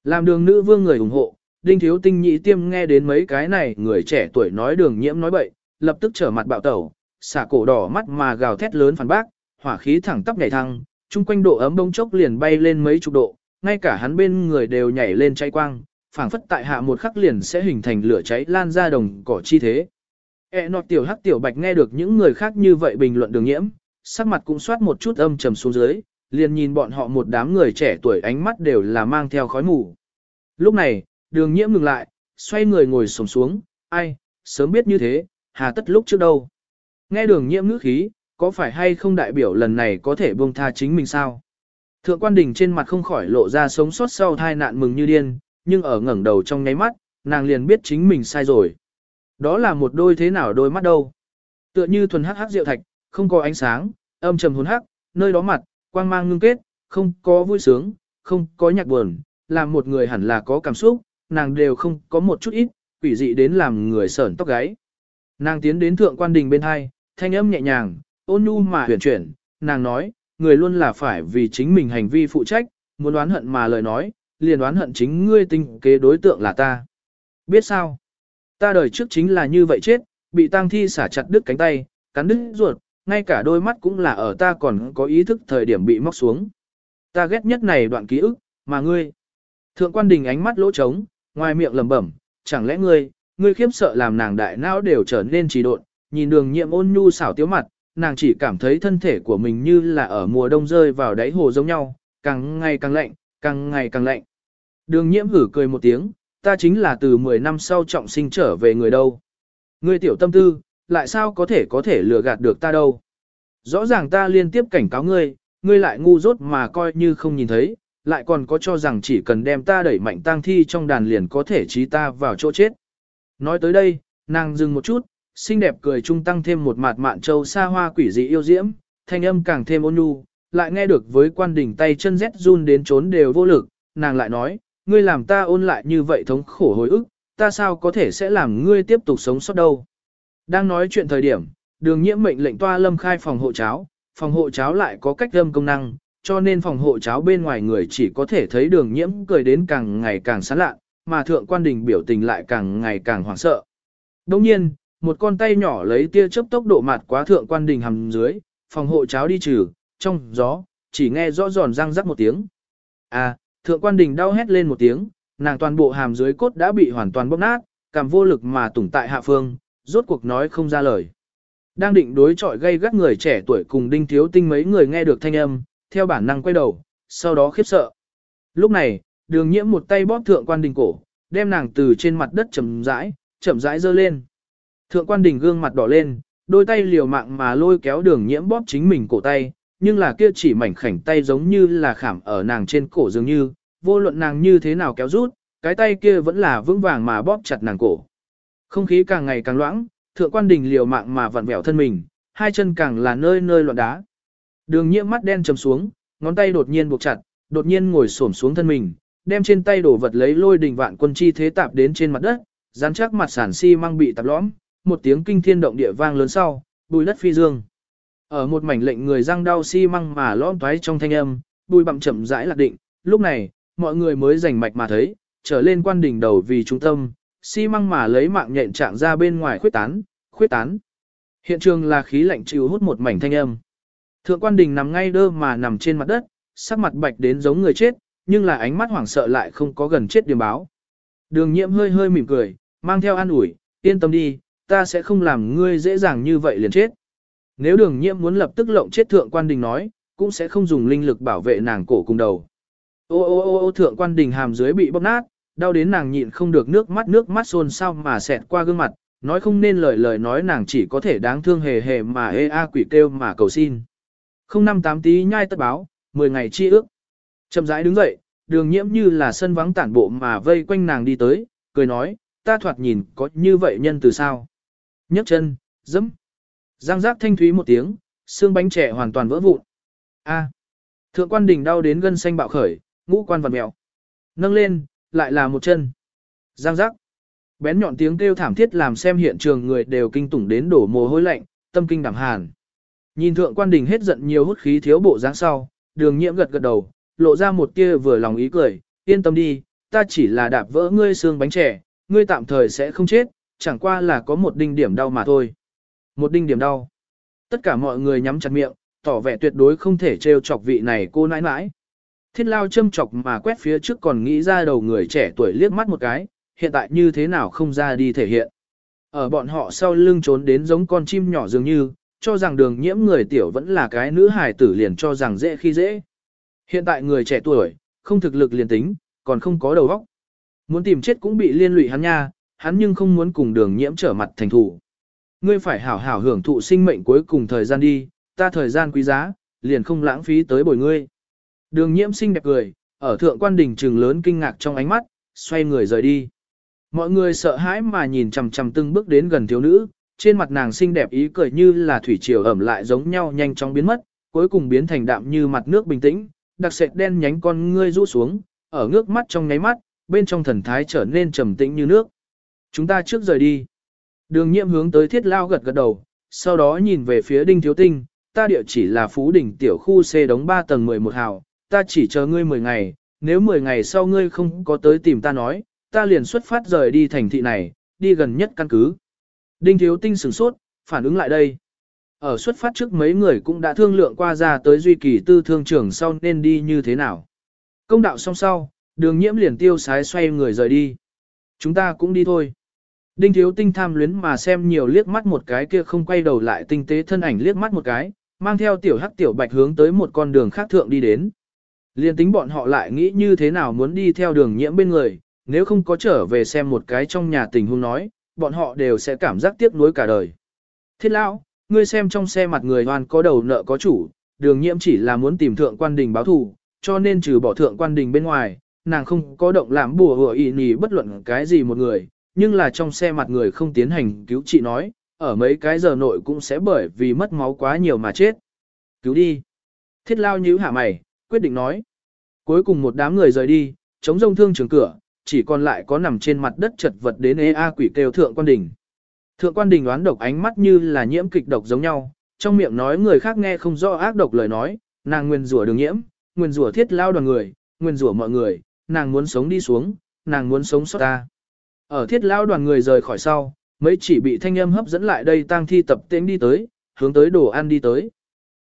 Làm đường nữ vương người ủng hộ, đinh thiếu tinh nhị tiêm nghe đến mấy cái này người trẻ tuổi nói đường nhiễm nói bậy, lập tức trở mặt bạo tẩu, xả cổ đỏ mắt mà gào thét lớn phản bác, hỏa khí thẳng tắp nhảy thăng, chung quanh độ ấm bông chốc liền bay lên mấy chục độ, ngay cả hắn bên người đều nhảy lên cháy quang, phảng phất tại hạ một khắc liền sẽ hình thành lửa cháy lan ra đồng cỏ chi thế. E nọt tiểu hắc tiểu bạch nghe được những người khác như vậy bình luận đường nhiễm, sắc mặt cũng soát một chút âm trầm xuống dưới, liền nhìn bọn họ một đám người trẻ tuổi ánh mắt đều là mang theo khói mù. Lúc này, đường nhiễm ngừng lại, xoay người ngồi sổng xuống, ai, sớm biết như thế, hà tất lúc trước đâu. Nghe đường nhiễm ngữ khí, có phải hay không đại biểu lần này có thể buông tha chính mình sao? Thượng quan đình trên mặt không khỏi lộ ra sống sót sau tai nạn mừng như điên, nhưng ở ngẩng đầu trong nháy mắt, nàng liền biết chính mình sai rồi. Đó là một đôi thế nào đôi mắt đâu. Tựa như thuần hắc hắc rượu thạch, không có ánh sáng, âm trầm hồn hắc, nơi đó mặt, quang mang ngưng kết, không có vui sướng, không có nhạc buồn, làm một người hẳn là có cảm xúc, nàng đều không có một chút ít, quỷ dị đến làm người sởn tóc gáy. Nàng tiến đến thượng quan đình bên hai, thanh âm nhẹ nhàng, ôn nhu mà huyền chuyển, nàng nói, người luôn là phải vì chính mình hành vi phụ trách, muốn đoán hận mà lời nói, liền đoán hận chính ngươi tinh kế đối tượng là ta. Biết sao? Ta đời trước chính là như vậy chết, bị tang thi xả chặt đứt cánh tay, cắn đứt ruột, ngay cả đôi mắt cũng là ở ta còn có ý thức thời điểm bị móc xuống. Ta ghét nhất này đoạn ký ức, mà ngươi. Thượng quan đình ánh mắt lỗ trống, ngoài miệng lẩm bẩm, chẳng lẽ ngươi, ngươi khiếp sợ làm nàng đại não đều trở nên trì độn, nhìn đường nhiệm ôn nhu xảo tiếu mặt, nàng chỉ cảm thấy thân thể của mình như là ở mùa đông rơi vào đáy hồ giống nhau, càng ngày càng lạnh, càng ngày càng lạnh. Đường nhiễm hử cười một tiếng, ta chính là từ 10 năm sau trọng sinh trở về người đâu. Ngươi tiểu tâm tư, lại sao có thể có thể lừa gạt được ta đâu. Rõ ràng ta liên tiếp cảnh cáo ngươi, ngươi lại ngu dốt mà coi như không nhìn thấy, lại còn có cho rằng chỉ cần đem ta đẩy mạnh tang thi trong đàn liền có thể trí ta vào chỗ chết. Nói tới đây, nàng dừng một chút, xinh đẹp cười trung tăng thêm một mạt mạn châu xa hoa quỷ dị yêu diễm, thanh âm càng thêm ôn nhu, lại nghe được với quan đỉnh tay chân rét run đến trốn đều vô lực, nàng lại nói, ngươi làm ta ôn lại như vậy thống khổ hồi ức, ta sao có thể sẽ làm ngươi tiếp tục sống sót đâu. Đang nói chuyện thời điểm, đường nhiễm mệnh lệnh toa lâm khai phòng hộ cháo, phòng hộ cháo lại có cách âm công năng, cho nên phòng hộ cháo bên ngoài người chỉ có thể thấy đường nhiễm cười đến càng ngày càng sán lạ, mà thượng quan đình biểu tình lại càng ngày càng hoảng sợ. Đồng nhiên, một con tay nhỏ lấy tia chớp tốc độ mặt quá thượng quan đình hầm dưới, phòng hộ cháo đi trừ, trong gió, chỉ nghe rõ giòn răng rắc một tiếng. À, thượng quan đình đau hét lên một tiếng, nàng toàn bộ hàm dưới cốt đã bị hoàn toàn bóp nát, cảm vô lực mà tủng tại hạ phương, rốt cuộc nói không ra lời. Đang định đối chọi gây gắt người trẻ tuổi cùng đinh thiếu tinh mấy người nghe được thanh âm, theo bản năng quay đầu, sau đó khiếp sợ. Lúc này, đường nhiễm một tay bóp thượng quan đình cổ, đem nàng từ trên mặt đất chậm rãi, chậm rãi dơ lên. Thượng quan đình gương mặt đỏ lên, đôi tay liều mạng mà lôi kéo đường nhiễm bóp chính mình cổ tay, nhưng là kia chỉ mảnh khảnh tay giống như là khảm ở nàng trên cổ dường như, vô luận nàng như thế nào kéo rút, cái tay kia vẫn là vững vàng mà bóp chặt nàng cổ. Không khí càng ngày càng loãng, thượng quan đình liều mạng mà vặn vẹo thân mình, hai chân càng là nơi nơi loạn đá. Đường nhiễm mắt đen trầm xuống, ngón tay đột nhiên buộc chặt, đột nhiên ngồi xổm xuống thân mình, đem trên tay đổ vật lấy lôi đình vạn quân chi thế tạp đến trên mặt đất, dán chắc mặt sản si mang bị tạp lõm, một tiếng kinh thiên động địa vang lớn sau, bùi đất phi dương. Ở một mảnh lệnh người răng đau xi si măng mà lõm toái trong thanh âm, bùi bặm chậm rãi lạc định, lúc này, mọi người mới rành mạch mà thấy, trở lên quan đỉnh đầu vì trung tâm, xi si măng mà lấy mạng nhện trạng ra bên ngoài khuyết tán, khuyết tán. Hiện trường là khí lạnh chịu hút một mảnh thanh âm. Thượng quan đình nằm ngay đơ mà nằm trên mặt đất, sắc mặt bạch đến giống người chết, nhưng là ánh mắt hoảng sợ lại không có gần chết điểm báo. Đường nhiễm hơi hơi mỉm cười, mang theo an ủi, yên tâm đi, ta sẽ không làm ngươi dễ dàng như vậy liền chết. Nếu đường nhiễm muốn lập tức lộng chết thượng quan đình nói, cũng sẽ không dùng linh lực bảo vệ nàng cổ cùng đầu. Ô ô ô ô thượng quan đình hàm dưới bị bóp nát, Đau đến nàng nhịn không được nước mắt nước mắt xôn xao mà xẹt qua gương mặt, nói không nên lời lời nói nàng chỉ có thể đáng thương hề hề mà ê a quỷ kêu mà cầu xin. Không năm tám tí nhai tất báo, 10 ngày chi ước. Chậm rãi đứng dậy, đường nhiễm như là sân vắng tản bộ mà vây quanh nàng đi tới, cười nói, ta thoạt nhìn có như vậy nhân từ sao. nhấc chân, dẫm. Giang giác thanh thúy một tiếng, xương bánh trẻ hoàn toàn vỡ vụn. A. Thượng quan đỉnh đau đến gân xanh bạo khởi, ngũ quan vật mèo. Nâng lên, lại là một chân. Giang giác. Bén nhọn tiếng kêu thảm thiết làm xem hiện trường người đều kinh tủng đến đổ mồ hôi lạnh, tâm kinh đảm hàn. Nhìn thượng quan đình hết giận nhiều hút khí thiếu bộ dáng sau, đường nhiễm gật gật đầu, lộ ra một tia vừa lòng ý cười, yên tâm đi, ta chỉ là đạp vỡ ngươi xương bánh trẻ, ngươi tạm thời sẽ không chết, chẳng qua là có một đinh điểm đau mà thôi. Một đinh điểm đau. Tất cả mọi người nhắm chặt miệng, tỏ vẻ tuyệt đối không thể trêu chọc vị này cô nãi nãi. Thiết lao châm chọc mà quét phía trước còn nghĩ ra đầu người trẻ tuổi liếc mắt một cái, hiện tại như thế nào không ra đi thể hiện. Ở bọn họ sau lưng trốn đến giống con chim nhỏ dường như, cho rằng đường nhiễm người tiểu vẫn là cái nữ hài tử liền cho rằng dễ khi dễ. Hiện tại người trẻ tuổi, không thực lực liền tính, còn không có đầu óc. Muốn tìm chết cũng bị liên lụy hắn nha, hắn nhưng không muốn cùng đường nhiễm trở mặt thành thủ. Ngươi phải hảo hảo hưởng thụ sinh mệnh cuối cùng thời gian đi, ta thời gian quý giá, liền không lãng phí tới bồi ngươi. Đường nhiễm xinh đẹp cười, ở thượng quan đỉnh trừng lớn kinh ngạc trong ánh mắt, xoay người rời đi. Mọi người sợ hãi mà nhìn chằm chằm từng bước đến gần thiếu nữ, trên mặt nàng xinh đẹp ý cười như là thủy triều ẩm lại giống nhau nhanh chóng biến mất, cuối cùng biến thành đạm như mặt nước bình tĩnh, đặc sệt đen nhánh con ngươi rũ xuống, ở ngước mắt trong nháy mắt, bên trong thần thái trở nên trầm tĩnh như nước. Chúng ta trước rời đi. Đường nhiệm hướng tới thiết lao gật gật đầu, sau đó nhìn về phía đinh thiếu tinh, ta địa chỉ là Phú Đỉnh tiểu khu C đóng 3 tầng 11 hào, ta chỉ chờ ngươi 10 ngày, nếu 10 ngày sau ngươi không có tới tìm ta nói, ta liền xuất phát rời đi thành thị này, đi gần nhất căn cứ. Đinh thiếu tinh sửng sốt, phản ứng lại đây. Ở xuất phát trước mấy người cũng đã thương lượng qua ra tới duy kỳ tư thương trưởng sau nên đi như thế nào. Công đạo xong sau, đường nhiễm liền tiêu sái xoay người rời đi. Chúng ta cũng đi thôi. Đinh thiếu tinh tham luyến mà xem nhiều liếc mắt một cái kia không quay đầu lại tinh tế thân ảnh liếc mắt một cái, mang theo tiểu hắc tiểu bạch hướng tới một con đường khác thượng đi đến. Liên tính bọn họ lại nghĩ như thế nào muốn đi theo đường nhiễm bên người, nếu không có trở về xem một cái trong nhà tình huống nói, bọn họ đều sẽ cảm giác tiếc nuối cả đời. Thiết lão, ngươi xem trong xe mặt người hoan có đầu nợ có chủ, đường nhiễm chỉ là muốn tìm thượng quan đình báo thù, cho nên trừ bỏ thượng quan đình bên ngoài, nàng không có động làm bùa hùa ý nhì bất luận cái gì một người, nhưng là trong xe mặt người không tiến hành cứu trị nói, ở mấy cái giờ nội cũng sẽ bởi vì mất máu quá nhiều mà chết. Cứu đi. Thiết lao nhíu hạ mày, quyết định nói. Cuối cùng một đám người rời đi, chống rông thương trường cửa, chỉ còn lại có nằm trên mặt đất chật vật đến ê a quỷ kêu thượng quan đình. Thượng quan đình đoán độc ánh mắt như là nhiễm kịch độc giống nhau, trong miệng nói người khác nghe không rõ ác độc lời nói, nàng nguyên rủa đường nhiễm, nguyên rủa thiết lao đoàn người, nguyên rủa mọi người, nàng muốn sống đi xuống, nàng muốn sống sót ta. Ở thiết lao đoàn người rời khỏi sau, mấy chỉ bị thanh âm hấp dẫn lại đây tang thi tập tễnh đi tới, hướng tới đồ ăn đi tới.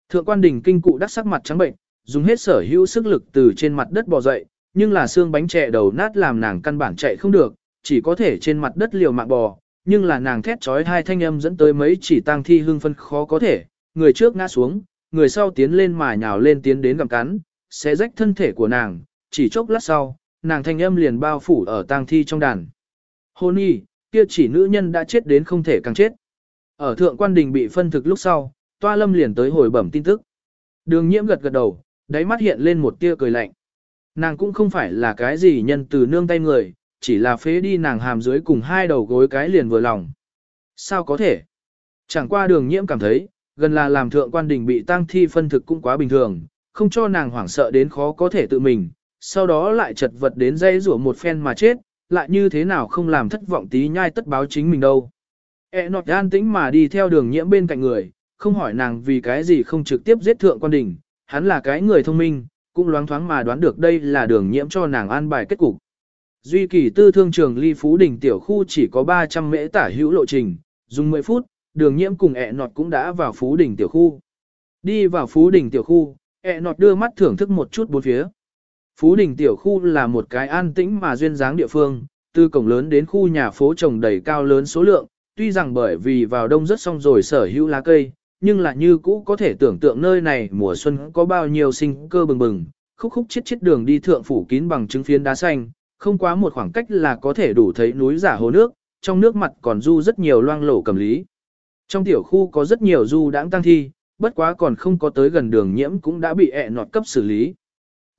Thượng quan đình kinh cụ đắc sắc mặt trắng bệnh, dùng hết sở hữu sức lực từ trên mặt đất bò dậy, nhưng là xương bánh chè đầu nát làm nàng căn bản chạy không được, chỉ có thể trên mặt đất liều mạng bò, nhưng là nàng thét trói hai thanh âm dẫn tới mấy chỉ tang thi hưng phân khó có thể, người trước ngã xuống, người sau tiến lên mà nhào lên tiến đến gặm cắn, sẽ rách thân thể của nàng, chỉ chốc lát sau, nàng thanh âm liền bao phủ ở tang thi trong đàn. Hôn y, kia chỉ nữ nhân đã chết đến không thể càng chết. Ở thượng quan đình bị phân thực lúc sau, toa lâm liền tới hồi bẩm tin tức. Đường nhiễm gật gật đầu, đáy mắt hiện lên một tia cười lạnh. Nàng cũng không phải là cái gì nhân từ nương tay người, chỉ là phế đi nàng hàm dưới cùng hai đầu gối cái liền vừa lòng. Sao có thể? Chẳng qua đường nhiễm cảm thấy, gần là làm thượng quan đình bị tang thi phân thực cũng quá bình thường, không cho nàng hoảng sợ đến khó có thể tự mình, sau đó lại chật vật đến dây rủa một phen mà chết, lại như thế nào không làm thất vọng tí nhai tất báo chính mình đâu. E nọt an tĩnh mà đi theo đường nhiễm bên cạnh người, không hỏi nàng vì cái gì không trực tiếp giết thượng quan đình, hắn là cái người thông minh, cũng loáng thoáng mà đoán được đây là đường nhiễm cho nàng an bài kết cục. Duy kỳ tư thương trường ly phú đỉnh tiểu khu chỉ có 300 mễ tả hữu lộ trình, dùng 10 phút, đường nhiễm cùng ẹ nọt cũng đã vào phú đỉnh tiểu khu. Đi vào phú đỉnh tiểu khu, ẹ nọt đưa mắt thưởng thức một chút bốn phía. Phú đỉnh tiểu khu là một cái an tĩnh mà duyên dáng địa phương, từ cổng lớn đến khu nhà phố trồng đầy cao lớn số lượng, tuy rằng bởi vì vào đông rất xong rồi sở hữu lá cây, nhưng là như cũ có thể tưởng tượng nơi này mùa xuân có bao nhiêu sinh cơ bừng bừng, khúc khúc chết chết đường đi thượng phủ kín bằng trứng phiến đá xanh, không quá một khoảng cách là có thể đủ thấy núi giả hồ nước, trong nước mặt còn du rất nhiều loang lổ cầm lý. Trong tiểu khu có rất nhiều du đãng tăng thi, bất quá còn không có tới gần đường nhiễm cũng đã bị ẹ nọt cấp xử lý.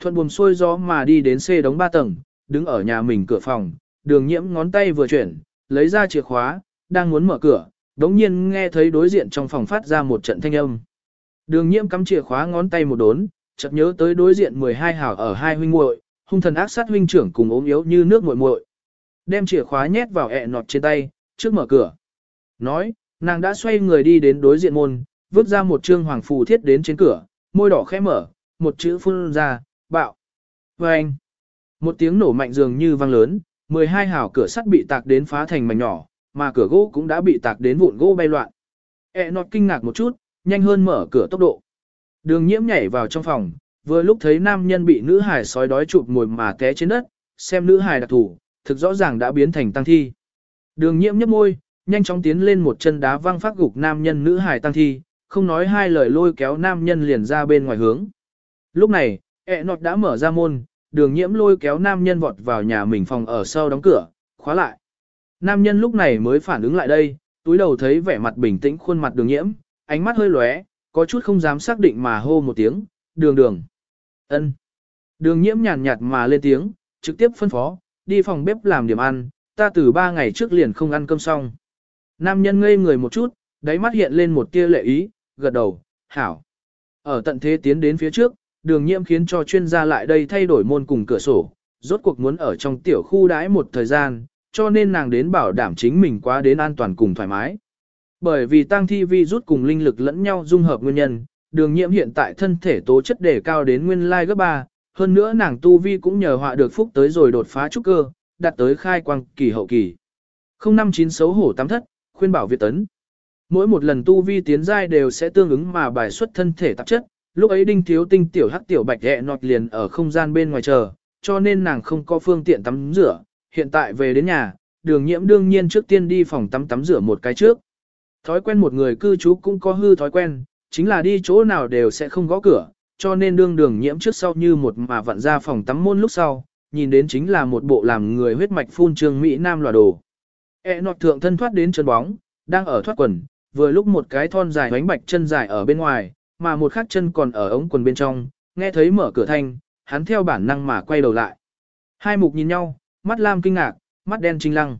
Thuận buồm xuôi gió mà đi đến xe đóng ba tầng, đứng ở nhà mình cửa phòng, đường nhiễm ngón tay vừa chuyển, lấy ra chìa khóa, đang muốn mở cửa, đống nhiên nghe thấy đối diện trong phòng phát ra một trận thanh âm. Đường nhiễm cắm chìa khóa ngón tay một đốn, chợt nhớ tới đối diện 12 hảo ở hai huynh muội, hung thần ác sát huynh trưởng cùng ốm yếu như nước muội muội. Đem chìa khóa nhét vào ẹ nọt trên tay, trước mở cửa. Nói, nàng đã xoay người đi đến đối diện môn, vứt ra một trương hoàng phù thiết đến trên cửa, môi đỏ khẽ mở, một chữ phun ra, bạo. Và anh, một tiếng nổ mạnh dường như vang lớn, 12 hảo cửa sắt bị tạc đến phá thành mảnh nhỏ, mà cửa gỗ cũng đã bị tạc đến vụn gỗ bay loạn. E nọt kinh ngạc một chút, nhanh hơn mở cửa tốc độ. Đường nhiễm nhảy vào trong phòng, vừa lúc thấy nam nhân bị nữ hải sói đói chụp ngồi mà té trên đất, xem nữ hải đặc thủ, thực rõ ràng đã biến thành tăng thi. Đường nhiễm nhấp môi, nhanh chóng tiến lên một chân đá văng phát gục nam nhân nữ hải tăng thi, không nói hai lời lôi kéo nam nhân liền ra bên ngoài hướng. Lúc này, ẹ nọt đã mở ra môn, đường nhiễm lôi kéo nam nhân vọt vào nhà mình phòng ở sau đóng cửa, khóa lại. Nam nhân lúc này mới phản ứng lại đây, túi đầu thấy vẻ mặt bình tĩnh khuôn mặt đường nhiễm, ánh mắt hơi lóe, có chút không dám xác định mà hô một tiếng, đường đường. ân. Đường nhiễm nhàn nhạt mà lên tiếng, trực tiếp phân phó, đi phòng bếp làm điểm ăn, ta từ ba ngày trước liền không ăn cơm xong. Nam nhân ngây người một chút, đáy mắt hiện lên một tia lệ ý, gật đầu, hảo. Ở tận thế tiến đến phía trước, đường nhiễm khiến cho chuyên gia lại đây thay đổi môn cùng cửa sổ, rốt cuộc muốn ở trong tiểu khu đãi một thời gian, cho nên nàng đến bảo đảm chính mình quá đến an toàn cùng thoải mái. Bởi vì tăng thi vi rút cùng linh lực lẫn nhau dung hợp nguyên nhân, đường nhiễm hiện tại thân thể tố chất đề cao đến nguyên lai gấp 3, hơn nữa nàng tu vi cũng nhờ họa được phúc tới rồi đột phá trúc cơ, đạt tới khai quang kỳ hậu kỳ. 059 xấu hổ tám thất, khuyên bảo Việt tấn. Mỗi một lần tu vi tiến giai đều sẽ tương ứng mà bài xuất thân thể tạp chất, lúc ấy đinh thiếu tinh tiểu hắc tiểu bạch hẹ nọt liền ở không gian bên ngoài chờ, cho nên nàng không có phương tiện tắm rửa, hiện tại về đến nhà, đường nhiễm đương nhiên trước tiên đi phòng tắm tắm rửa một cái trước. Thói quen một người cư trú cũng có hư thói quen, chính là đi chỗ nào đều sẽ không gõ cửa, cho nên đương đường nhiễm trước sau như một mà vặn ra phòng tắm môn lúc sau, nhìn đến chính là một bộ làm người huyết mạch phun trương Mỹ Nam lòa đồ. E nọt thượng thân thoát đến chân bóng, đang ở thoát quần, vừa lúc một cái thon dài bánh bạch chân dài ở bên ngoài, mà một khác chân còn ở ống quần bên trong, nghe thấy mở cửa thanh, hắn theo bản năng mà quay đầu lại. Hai mục nhìn nhau, mắt lam kinh ngạc, mắt đen trinh lăng.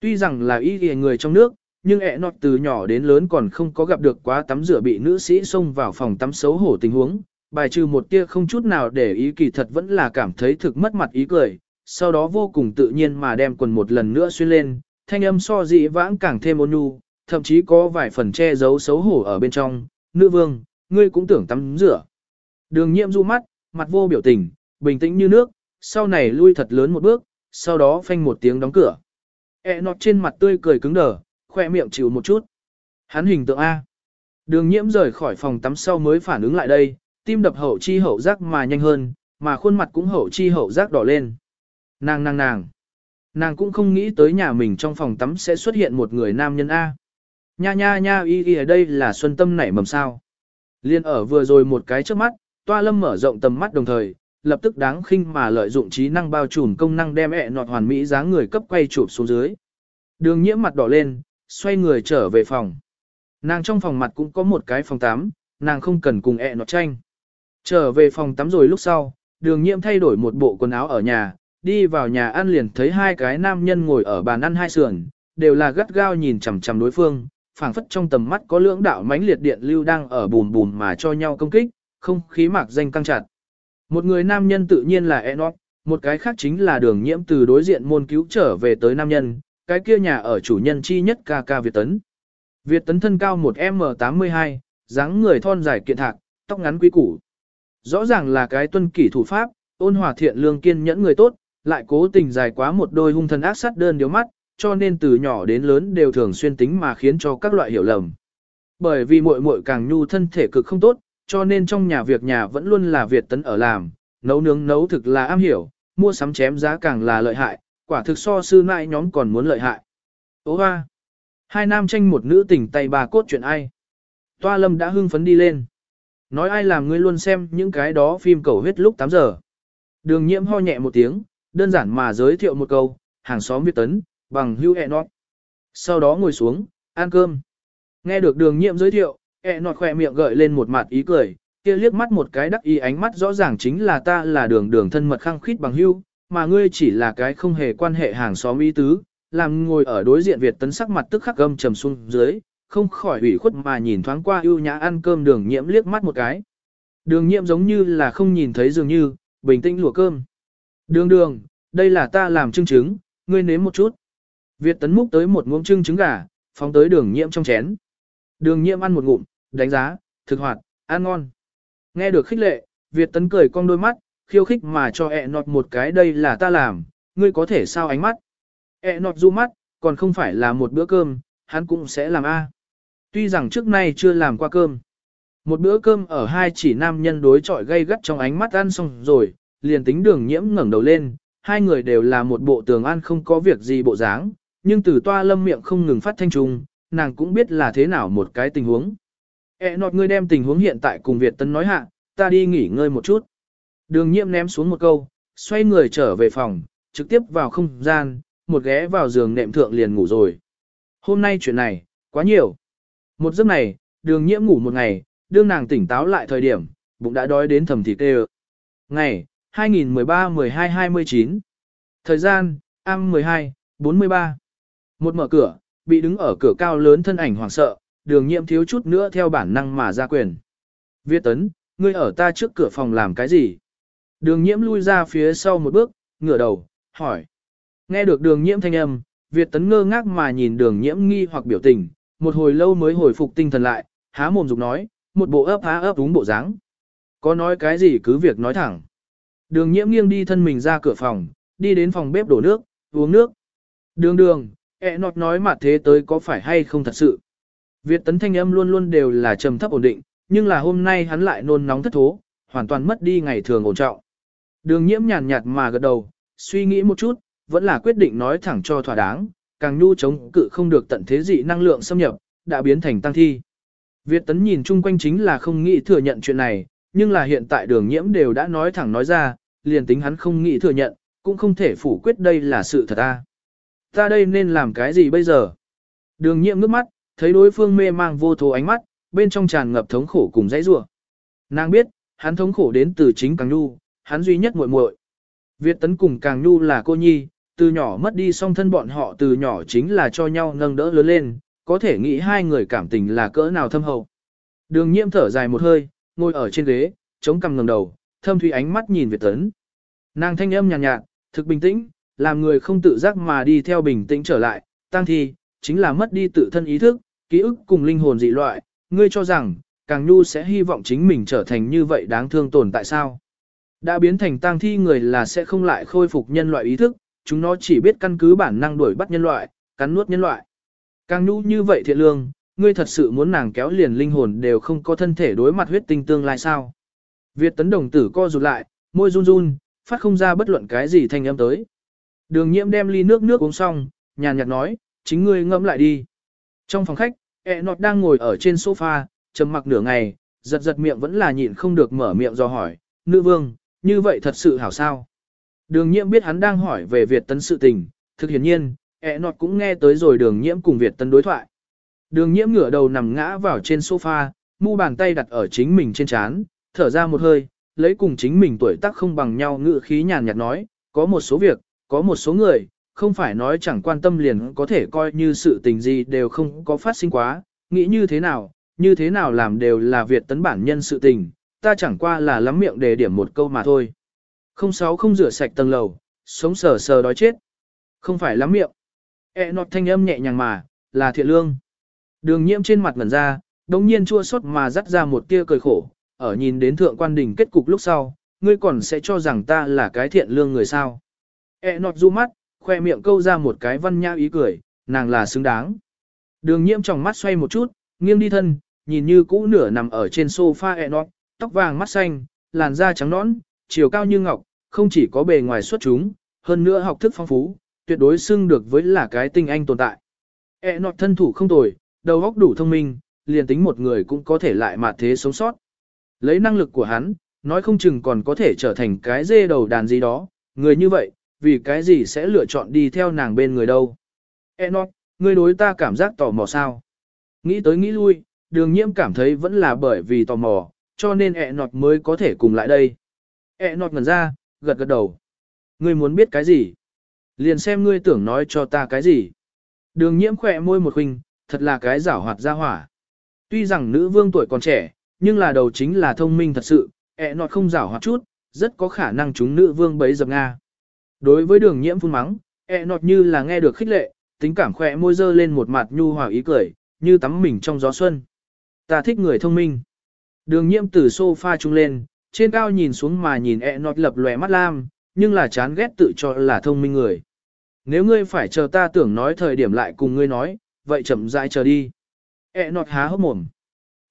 Tuy rằng là ý ghề người trong nước, nhưng ẹ nọt từ nhỏ đến lớn còn không có gặp được quá tắm rửa bị nữ sĩ xông vào phòng tắm xấu hổ tình huống, bài trừ một tia không chút nào để ý kỳ thật vẫn là cảm thấy thực mất mặt ý cười, sau đó vô cùng tự nhiên mà đem quần một lần nữa xuyên lên, thanh âm so dị vãng càng thêm ôn nhu, thậm chí có vài phần che giấu xấu hổ ở bên trong, nữ vương, ngươi cũng tưởng tắm rửa. Đường nhiệm du mắt, mặt vô biểu tình, bình tĩnh như nước, sau này lui thật lớn một bước, sau đó phanh một tiếng đóng cửa. E nọt trên mặt tươi cười cứng đờ, khoe miệng chịu một chút. Hắn hình tượng A. Đường nhiễm rời khỏi phòng tắm sau mới phản ứng lại đây, tim đập hậu chi hậu giác mà nhanh hơn, mà khuôn mặt cũng hậu chi hậu giác đỏ lên. Nàng nàng nàng. Nàng cũng không nghĩ tới nhà mình trong phòng tắm sẽ xuất hiện một người nam nhân A. Nha nha nha y y ở đây là xuân tâm nảy mầm sao. Liên ở vừa rồi một cái trước mắt, toa lâm mở rộng tầm mắt đồng thời, lập tức đáng khinh mà lợi dụng trí năng bao trùm công năng đem ẹ nọt hoàn mỹ dáng người cấp quay chụp xuống dưới. Đường nhiễm mặt đỏ lên, xoay người trở về phòng. Nàng trong phòng mặt cũng có một cái phòng tắm, nàng không cần cùng ẹ nọt tranh. Trở về phòng tắm rồi lúc sau, đường nhiễm thay đổi một bộ quần áo ở nhà, đi vào nhà ăn liền thấy hai cái nam nhân ngồi ở bàn ăn hai sườn, đều là gắt gao nhìn chằm chằm đối phương, phảng phất trong tầm mắt có lưỡng đạo mãnh liệt điện lưu đang ở bùn bùn mà cho nhau công kích, không khí mạc danh căng chặt. Một người nam nhân tự nhiên là Enoch, một cái khác chính là đường nhiễm từ đối diện môn cứu trở về tới nam nhân, cái kia nhà ở chủ nhân chi nhất ca ca Việt Tấn. Việt Tấn thân cao 1M82, dáng người thon dài kiện thạc, tóc ngắn quý củ. Rõ ràng là cái tuân kỷ thủ pháp, ôn hòa thiện lương kiên nhẫn người tốt, lại cố tình dài quá một đôi hung thần ác sát đơn điếu mắt, cho nên từ nhỏ đến lớn đều thường xuyên tính mà khiến cho các loại hiểu lầm. Bởi vì muội muội càng nhu thân thể cực không tốt, cho nên trong nhà việc nhà vẫn luôn là Việt tấn ở làm, nấu nướng nấu thực là am hiểu, mua sắm chém giá càng là lợi hại, quả thực so sư nại nhóm còn muốn lợi hại. Ô hoa! Hai nam tranh một nữ tỉnh tay bà cốt chuyện ai? Toa lâm đã hưng phấn đi lên. Nói ai làm ngươi luôn xem những cái đó phim cầu huyết lúc 8 giờ. Đường nhiễm ho nhẹ một tiếng, Đơn giản mà giới thiệu một câu, hàng xóm Việt Tấn, bằng hưu ẹ nọt. Sau đó ngồi xuống, ăn cơm. Nghe được đường nhiệm giới thiệu, E ẹ nọt khỏe miệng gợi lên một mặt ý cười, kia liếc mắt một cái đắc ý ánh mắt rõ ràng chính là ta là đường đường thân mật khăng khít bằng hưu, mà ngươi chỉ là cái không hề quan hệ hàng xóm ý tứ, làm ngồi ở đối diện Việt tấn sắc mặt tức khắc gâm trầm xuống dưới, không khỏi ủy khuất mà nhìn thoáng qua ưu nhã ăn cơm đường nhiễm liếc mắt một cái. Đường nhiễm giống như là không nhìn thấy dường như, bình tĩnh lùa cơm. Đường đường, đây là ta làm trưng trứng, ngươi nếm một chút. Việt tấn múc tới một ngụm trưng trứng gà, phóng tới đường nhiễm trong chén. Đường nhiễm ăn một ngụm, đánh giá, thực hoạt, ăn ngon. Nghe được khích lệ, Việt tấn cười cong đôi mắt, khiêu khích mà cho ẹ nọt một cái đây là ta làm, ngươi có thể sao ánh mắt. ẹ nọt du mắt, còn không phải là một bữa cơm, hắn cũng sẽ làm A. Tuy rằng trước nay chưa làm qua cơm. Một bữa cơm ở hai chỉ nam nhân đối chọi gây gắt trong ánh mắt ăn xong rồi, liền tính đường nhiễm ngẩng đầu lên, hai người đều là một bộ tường ăn không có việc gì bộ dáng, nhưng từ toa lâm miệng không ngừng phát thanh trùng, nàng cũng biết là thế nào một cái tình huống. E nọt ngươi đem tình huống hiện tại cùng Việt Tân nói hạ, ta đi nghỉ ngơi một chút. Đường nhiễm ném xuống một câu, xoay người trở về phòng, trực tiếp vào không gian, một ghé vào giường nệm thượng liền ngủ rồi. Hôm nay chuyện này, quá nhiều. Một giấc này, đường nhiễm ngủ một ngày, đương nàng tỉnh táo lại thời điểm, bụng đã đói đến thầm thịt tê Ngày, 2013-12-29. Thời gian, am 12, 43. Một mở cửa, bị đứng ở cửa cao lớn thân ảnh hoảng sợ, đường nhiễm thiếu chút nữa theo bản năng mà ra quyền. Viết tấn, ngươi ở ta trước cửa phòng làm cái gì? Đường nhiễm lui ra phía sau một bước, ngửa đầu, hỏi. Nghe được đường nhiễm thanh âm, Việt tấn ngơ ngác mà nhìn đường nhiễm nghi hoặc biểu tình, một hồi lâu mới hồi phục tinh thần lại, há mồm dục nói, một bộ ấp há ấp đúng bộ dáng. Có nói cái gì cứ việc nói thẳng. Đường nhiễm nghiêng đi thân mình ra cửa phòng, đi đến phòng bếp đổ nước, uống nước. Đường đường, ẹ nọt nói mà thế tới có phải hay không thật sự. Việt tấn thanh âm luôn luôn đều là trầm thấp ổn định, nhưng là hôm nay hắn lại nôn nóng thất thố, hoàn toàn mất đi ngày thường ổn trọng. Đường nhiễm nhàn nhạt mà gật đầu, suy nghĩ một chút, vẫn là quyết định nói thẳng cho thỏa đáng, càng nhu chống cự không được tận thế dị năng lượng xâm nhập, đã biến thành tăng thi. Việt tấn nhìn chung quanh chính là không nghĩ thừa nhận chuyện này, nhưng là hiện tại đường nhiễm đều đã nói thẳng nói ra, liền tính hắn không nghĩ thừa nhận, cũng không thể phủ quyết đây là sự thật ta. Ta đây nên làm cái gì bây giờ? Đường nhiễm ngước mắt, thấy đối phương mê mang vô thố ánh mắt, bên trong tràn ngập thống khổ cùng dãy rủa. Nàng biết, hắn thống khổ đến từ chính Càng Nhu, hắn duy nhất muội muội. Việt tấn cùng Càng Nhu là cô nhi, từ nhỏ mất đi song thân bọn họ từ nhỏ chính là cho nhau nâng đỡ lớn lên, có thể nghĩ hai người cảm tình là cỡ nào thâm hậu. Đường nhiễm thở dài một hơi, ngồi ở trên ghế, chống cằm ngẩng đầu, thâm thủy ánh mắt nhìn Việt tấn. Nàng thanh âm nhàn nhạt, nhạt, thực bình tĩnh, làm người không tự giác mà đi theo bình tĩnh trở lại, tăng thi, chính là mất đi tự thân ý thức, ký ức cùng linh hồn dị loại, ngươi cho rằng, càng nhu sẽ hy vọng chính mình trở thành như vậy đáng thương tồn tại sao. Đã biến thành tang thi người là sẽ không lại khôi phục nhân loại ý thức, chúng nó chỉ biết căn cứ bản năng đuổi bắt nhân loại, cắn nuốt nhân loại. Càng nhu như vậy thiện lương, ngươi thật sự muốn nàng kéo liền linh hồn đều không có thân thể đối mặt huyết tinh tương lai sao. Việt tấn đồng tử co rụt lại, môi run run, phát không ra bất luận cái gì thanh âm tới. Đường nhiễm đem ly nước nước uống xong, nhàn nhạt nói, chính ngươi ngẫm lại đi. Trong phòng khách, ẹ nọt đang ngồi ở trên sofa, trầm mặc nửa ngày, giật giật miệng vẫn là nhịn không được mở miệng do hỏi, nữ vương, như vậy thật sự hảo sao? Đường nhiễm biết hắn đang hỏi về Việt tấn sự tình, thực hiển nhiên, ẹ nọt cũng nghe tới rồi đường nhiễm cùng Việt tấn đối thoại. Đường nhiễm ngửa đầu nằm ngã vào trên sofa, mu bàn tay đặt ở chính mình trên chán, thở ra một hơi, lấy cùng chính mình tuổi tác không bằng nhau ngự khí nhàn nhạt nói, có một số việc, có một số người, không phải nói chẳng quan tâm liền có thể coi như sự tình gì đều không có phát sinh quá, nghĩ như thế nào, như thế nào làm đều là Việt tấn bản nhân sự tình, ta chẳng qua là lắm miệng để điểm một câu mà thôi. Không sáu không rửa sạch tầng lầu, sống sờ sờ đói chết. Không phải lắm miệng. E nọt thanh âm nhẹ nhàng mà, là thiện lương. Đường nhiễm trên mặt ngẩn ra, đống nhiên chua xót mà dắt ra một tia cười khổ, ở nhìn đến thượng quan đỉnh kết cục lúc sau, ngươi còn sẽ cho rằng ta là cái thiện lương người sao. E nọt du mắt, khoe miệng câu ra một cái văn nhã ý cười, nàng là xứng đáng. Đường nhiễm trong mắt xoay một chút, nghiêng đi thân, nhìn như cũ nửa nằm ở trên sofa e nọt, tóc vàng mắt xanh, làn da trắng nõn, chiều cao như ngọc, không chỉ có bề ngoài xuất chúng, hơn nữa học thức phong phú, tuyệt đối xưng được với là cái tinh anh tồn tại. E nọt thân thủ không tồi, đầu óc đủ thông minh, liền tính một người cũng có thể lại mà thế sống sót. Lấy năng lực của hắn, nói không chừng còn có thể trở thành cái dê đầu đàn gì đó, người như vậy, vì cái gì sẽ lựa chọn đi theo nàng bên người đâu. Enoch, ngươi đối ta cảm giác tò mò sao? Nghĩ tới nghĩ lui, đường nhiễm cảm thấy vẫn là bởi vì tò mò, cho nên Enoch mới có thể cùng lại đây. Enoch ngần ra, gật gật đầu. Ngươi muốn biết cái gì? Liền xem ngươi tưởng nói cho ta cái gì. Đường nhiễm khỏe môi một khinh, thật là cái giảo hoạt ra hỏa. Tuy rằng nữ vương tuổi còn trẻ, nhưng là đầu chính là thông minh thật sự, ẹ nọt không giảo hoạt chút, rất có khả năng chúng nữ vương bấy dập Nga. Đối với đường nhiễm phun mắng, e nọt như là nghe được khích lệ, tính cảm khỏe môi dơ lên một mặt nhu hòa ý cười, như tắm mình trong gió xuân. Ta thích người thông minh. Đường nhiễm từ sofa trung lên, trên cao nhìn xuống mà nhìn e nọt lập lòe mắt lam, nhưng là chán ghét tự cho là thông minh người. Nếu ngươi phải chờ ta tưởng nói thời điểm lại cùng ngươi nói, vậy chậm rãi chờ đi. E nọt há hốc mồm.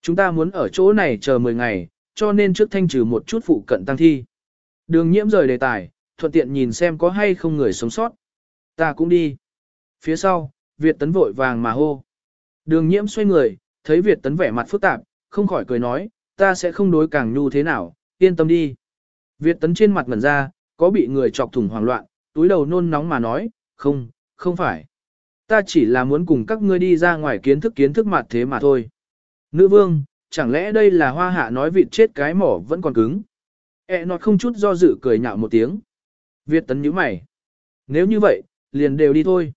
Chúng ta muốn ở chỗ này chờ 10 ngày, cho nên trước thanh trừ một chút phụ cận tăng thi. Đường nhiễm rời đề tài, thuận tiện nhìn xem có hay không người sống sót. Ta cũng đi. Phía sau, Việt tấn vội vàng mà hô. Đường nhiễm xoay người, thấy Việt tấn vẻ mặt phức tạp, không khỏi cười nói, ta sẽ không đối càng nhu thế nào, yên tâm đi. Việt tấn trên mặt ngẩn ra, có bị người chọc thủng hoảng loạn, túi đầu nôn nóng mà nói, không, không phải. Ta chỉ là muốn cùng các ngươi đi ra ngoài kiến thức kiến thức mặt thế mà thôi. Nữ vương, chẳng lẽ đây là hoa hạ nói vịt chết cái mỏ vẫn còn cứng. E nọt không chút do dự cười nhạo một tiếng. Việt tấn nhíu mày. Nếu như vậy, liền đều đi thôi.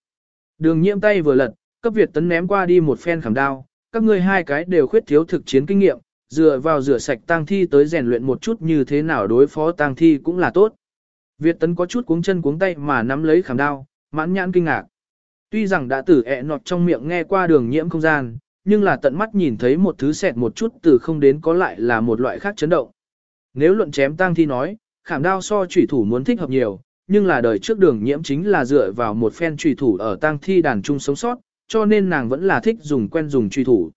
Đường nhiễm tay vừa lật, cấp Việt tấn ném qua đi một phen khảm đao. Các ngươi hai cái đều khuyết thiếu thực chiến kinh nghiệm, dựa vào rửa sạch tang thi tới rèn luyện một chút như thế nào đối phó tang thi cũng là tốt. Việt tấn có chút cuống chân cuống tay mà nắm lấy khảm đao, mãn nhãn kinh ngạc. Tuy rằng đã tử ẹ nọt trong miệng nghe qua đường nhiễm không gian, nhưng là tận mắt nhìn thấy một thứ xẹt một chút từ không đến có lại là một loại khác chấn động. Nếu luận chém tang thi nói, khảm đao so chủy thủ muốn thích hợp nhiều, nhưng là đời trước đường nhiễm chính là dựa vào một phen chủy thủ ở tang thi đàn trung sống sót, cho nên nàng vẫn là thích dùng quen dùng chủy thủ.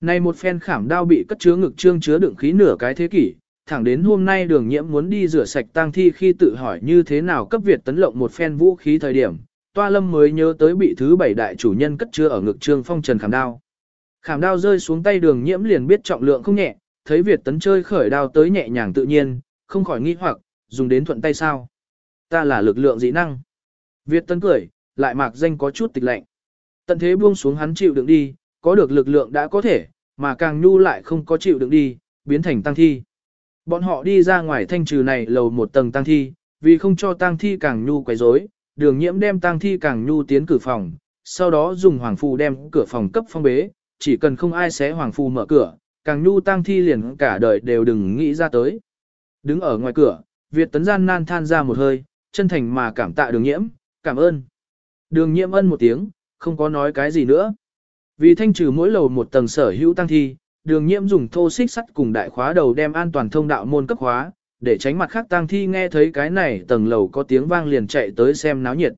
Này một phen khảm đao bị cất chứa ngực trương chứa đựng khí nửa cái thế kỷ, thẳng đến hôm nay đường nhiễm muốn đi rửa sạch tang thi khi tự hỏi như thế nào cấp Việt tấn lộng một phen vũ khí thời điểm, Toa Lâm mới nhớ tới bị thứ bảy đại chủ nhân cất chứa ở ngực Trương Phong Trần khảm đao. Khảm đao rơi xuống tay đường nhiễm liền biết trọng lượng không nhẹ, thấy Việt tấn chơi khởi đao tới nhẹ nhàng tự nhiên, không khỏi nghi hoặc, dùng đến thuận tay sao. Ta là lực lượng dị năng. Việt tấn cười, lại mạc danh có chút tịch lạnh. Tận thế buông xuống hắn chịu đựng đi, có được lực lượng đã có thể, mà càng nhu lại không có chịu đựng đi, biến thành tăng thi. Bọn họ đi ra ngoài thanh trừ này lầu một tầng tăng thi, vì không cho tăng thi càng nhu quấy rối, đường nhiễm đem tang thi càng nhu tiến cửa phòng, sau đó dùng hoàng phù đem cửa phòng cấp phong bế, chỉ cần không ai xé hoàng phù mở cửa, càng nhu tang thi liền cả đời đều đừng nghĩ ra tới. Đứng ở ngoài cửa, Việt tấn gian nan than ra một hơi, chân thành mà cảm tạ đường nhiễm, cảm ơn. Đường nhiễm ân một tiếng, không có nói cái gì nữa. Vì thanh trừ mỗi lầu một tầng sở hữu tăng thi, đường nhiễm dùng thô xích sắt cùng đại khóa đầu đem an toàn thông đạo môn cấp khóa, để tránh mặt khác tăng thi nghe thấy cái này tầng lầu có tiếng vang liền chạy tới xem náo nhiệt.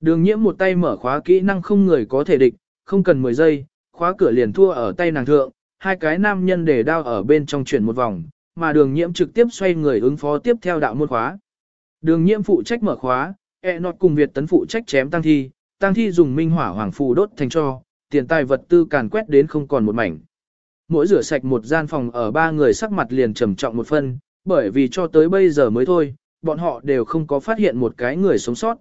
Đường nhiễm một tay mở khóa kỹ năng không người có thể địch, không cần 10 giây, khóa cửa liền thua ở tay nàng thượng, hai cái nam nhân để đao ở bên trong chuyển một vòng, mà đường nhiễm trực tiếp xoay người ứng phó tiếp theo đạo môn khóa. Đường nhiễm phụ trách mở khóa, e nọt cùng Việt tấn phụ trách chém tăng thi, tăng thi dùng minh hỏa hoàng phù đốt thành cho, tiền tài vật tư càn quét đến không còn một mảnh. Mỗi rửa sạch một gian phòng ở ba người sắc mặt liền trầm trọng một phân, bởi vì cho tới bây giờ mới thôi, bọn họ đều không có phát hiện một cái người sống sót.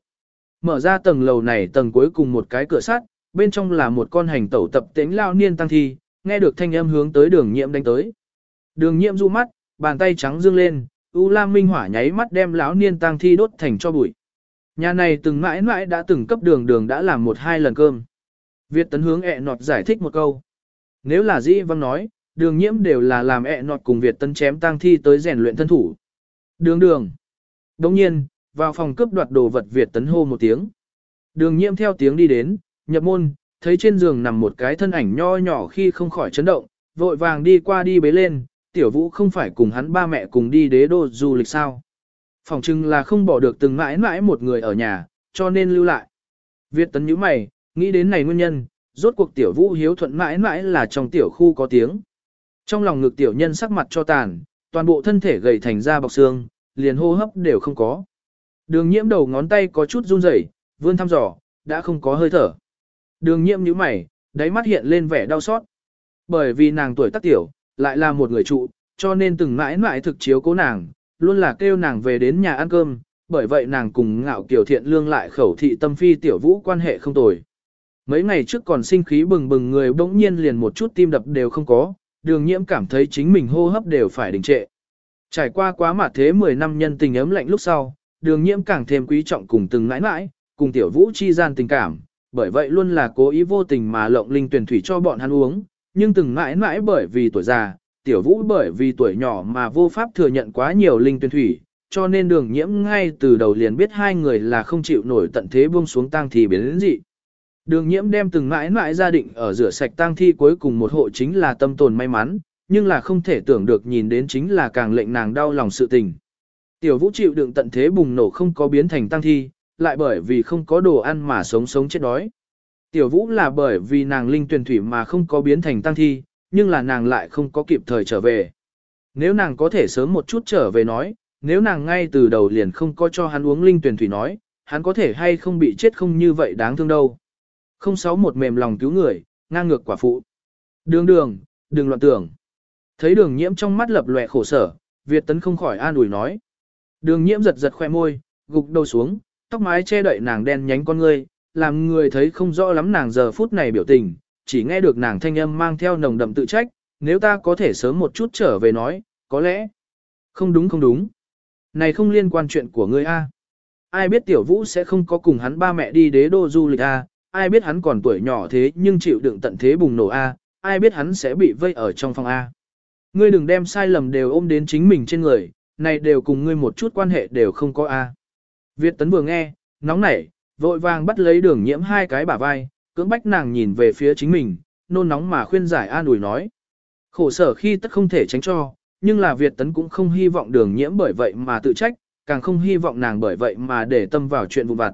Mở ra tầng lầu này tầng cuối cùng một cái cửa sắt, bên trong là một con hành tẩu tập tính lao niên tăng thi, nghe được thanh âm hướng tới đường nhiễm đánh tới. Đường nhiễm du mắt, bàn tay trắng dương lên, U Lam Minh Hỏa nháy mắt đem lão niên tang thi đốt thành cho bụi. Nhà này từng mãi mãi đã từng cấp đường đường đã làm một hai lần cơm. Việt tấn hướng ẹ nọt giải thích một câu. Nếu là dĩ văng nói, đường nhiễm đều là làm ẹ nọt cùng Việt tấn chém tang thi tới rèn luyện thân thủ. Đường đường. Đồng nhiên, vào phòng cướp đoạt đồ vật Việt tấn hô một tiếng. Đường nhiễm theo tiếng đi đến, nhập môn, thấy trên giường nằm một cái thân ảnh nho nhỏ khi không khỏi chấn động, vội vàng đi qua đi bế lên, tiểu vũ không phải cùng hắn ba mẹ cùng đi đế đô du lịch sao. Phòng chừng là không bỏ được từng mãi mãi một người ở nhà, cho nên lưu lại. Việt tấn nhíu mày, nghĩ đến này nguyên nhân, rốt cuộc tiểu vũ hiếu thuận mãi mãi là trong tiểu khu có tiếng. Trong lòng ngực tiểu nhân sắc mặt cho tàn, toàn bộ thân thể gầy thành ra bọc xương, liền hô hấp đều không có. Đường nhiễm đầu ngón tay có chút run rẩy, vươn thăm dò, đã không có hơi thở. Đường nhiễm nhíu mày, đáy mắt hiện lên vẻ đau xót. Bởi vì nàng tuổi tác tiểu, lại là một người trụ, cho nên từng mãi mãi thực chiếu cố nàng, luôn là kêu nàng về đến nhà ăn cơm, bởi vậy nàng cùng ngạo kiều thiện lương lại khẩu thị tâm phi tiểu vũ quan hệ không tồi. Mấy ngày trước còn sinh khí bừng bừng người bỗng nhiên liền một chút tim đập đều không có, đường nhiễm cảm thấy chính mình hô hấp đều phải đình trệ. Trải qua quá mà thế 10 năm nhân tình ấm lạnh lúc sau, đường nhiễm càng thêm quý trọng cùng từng mãi mãi, cùng tiểu vũ chi gian tình cảm, bởi vậy luôn là cố ý vô tình mà lộng linh tuyển thủy cho bọn hắn uống, nhưng từng mãi mãi bởi vì tuổi già, tiểu vũ bởi vì tuổi nhỏ mà vô pháp thừa nhận quá nhiều linh tuyên thủy, cho nên đường nhiễm ngay từ đầu liền biết hai người là không chịu nổi tận thế buông xuống tang thì biến đến dị. Đường nhiễm đem từng mãi mãi gia định ở rửa sạch tang thi cuối cùng một hộ chính là tâm tồn may mắn, nhưng là không thể tưởng được nhìn đến chính là càng lệnh nàng đau lòng sự tình. Tiểu vũ chịu đựng tận thế bùng nổ không có biến thành tang thi, lại bởi vì không có đồ ăn mà sống sống chết đói. Tiểu vũ là bởi vì nàng linh tuyển thủy mà không có biến thành tăng thi, nhưng là nàng lại không có kịp thời trở về. Nếu nàng có thể sớm một chút trở về nói, nếu nàng ngay từ đầu liền không có cho hắn uống linh tuyển thủy nói, hắn có thể hay không bị chết không như vậy đáng thương đâu. Không sáu một mềm lòng cứu người, ngang ngược quả phụ. Đường đường, đừng loạn tưởng. Thấy đường nhiễm trong mắt lập lòe khổ sở, Việt tấn không khỏi an ủi nói. Đường nhiễm giật giật khoe môi, gục đầu xuống, tóc mái che đậy nàng đen nhánh con ngươi, làm người thấy không rõ lắm nàng giờ phút này biểu tình, chỉ nghe được nàng thanh âm mang theo nồng đậm tự trách, nếu ta có thể sớm một chút trở về nói, có lẽ. Không đúng không đúng. Này không liên quan chuyện của ngươi a. Ai biết tiểu vũ sẽ không có cùng hắn ba mẹ đi đế đô du lịch a, ai biết hắn còn tuổi nhỏ thế nhưng chịu đựng tận thế bùng nổ a, ai biết hắn sẽ bị vây ở trong phòng a. Ngươi đừng đem sai lầm đều ôm đến chính mình trên người, này đều cùng ngươi một chút quan hệ đều không có a. Việt tấn vừa nghe, nóng nảy, vội vàng bắt lấy đường nhiễm hai cái bả vai, cưỡng bách nàng nhìn về phía chính mình, nôn nóng mà khuyên giải an ủi nói. Khổ sở khi tất không thể tránh cho, nhưng là Việt tấn cũng không hy vọng đường nhiễm bởi vậy mà tự trách, càng không hy vọng nàng bởi vậy mà để tâm vào chuyện vụ vặt.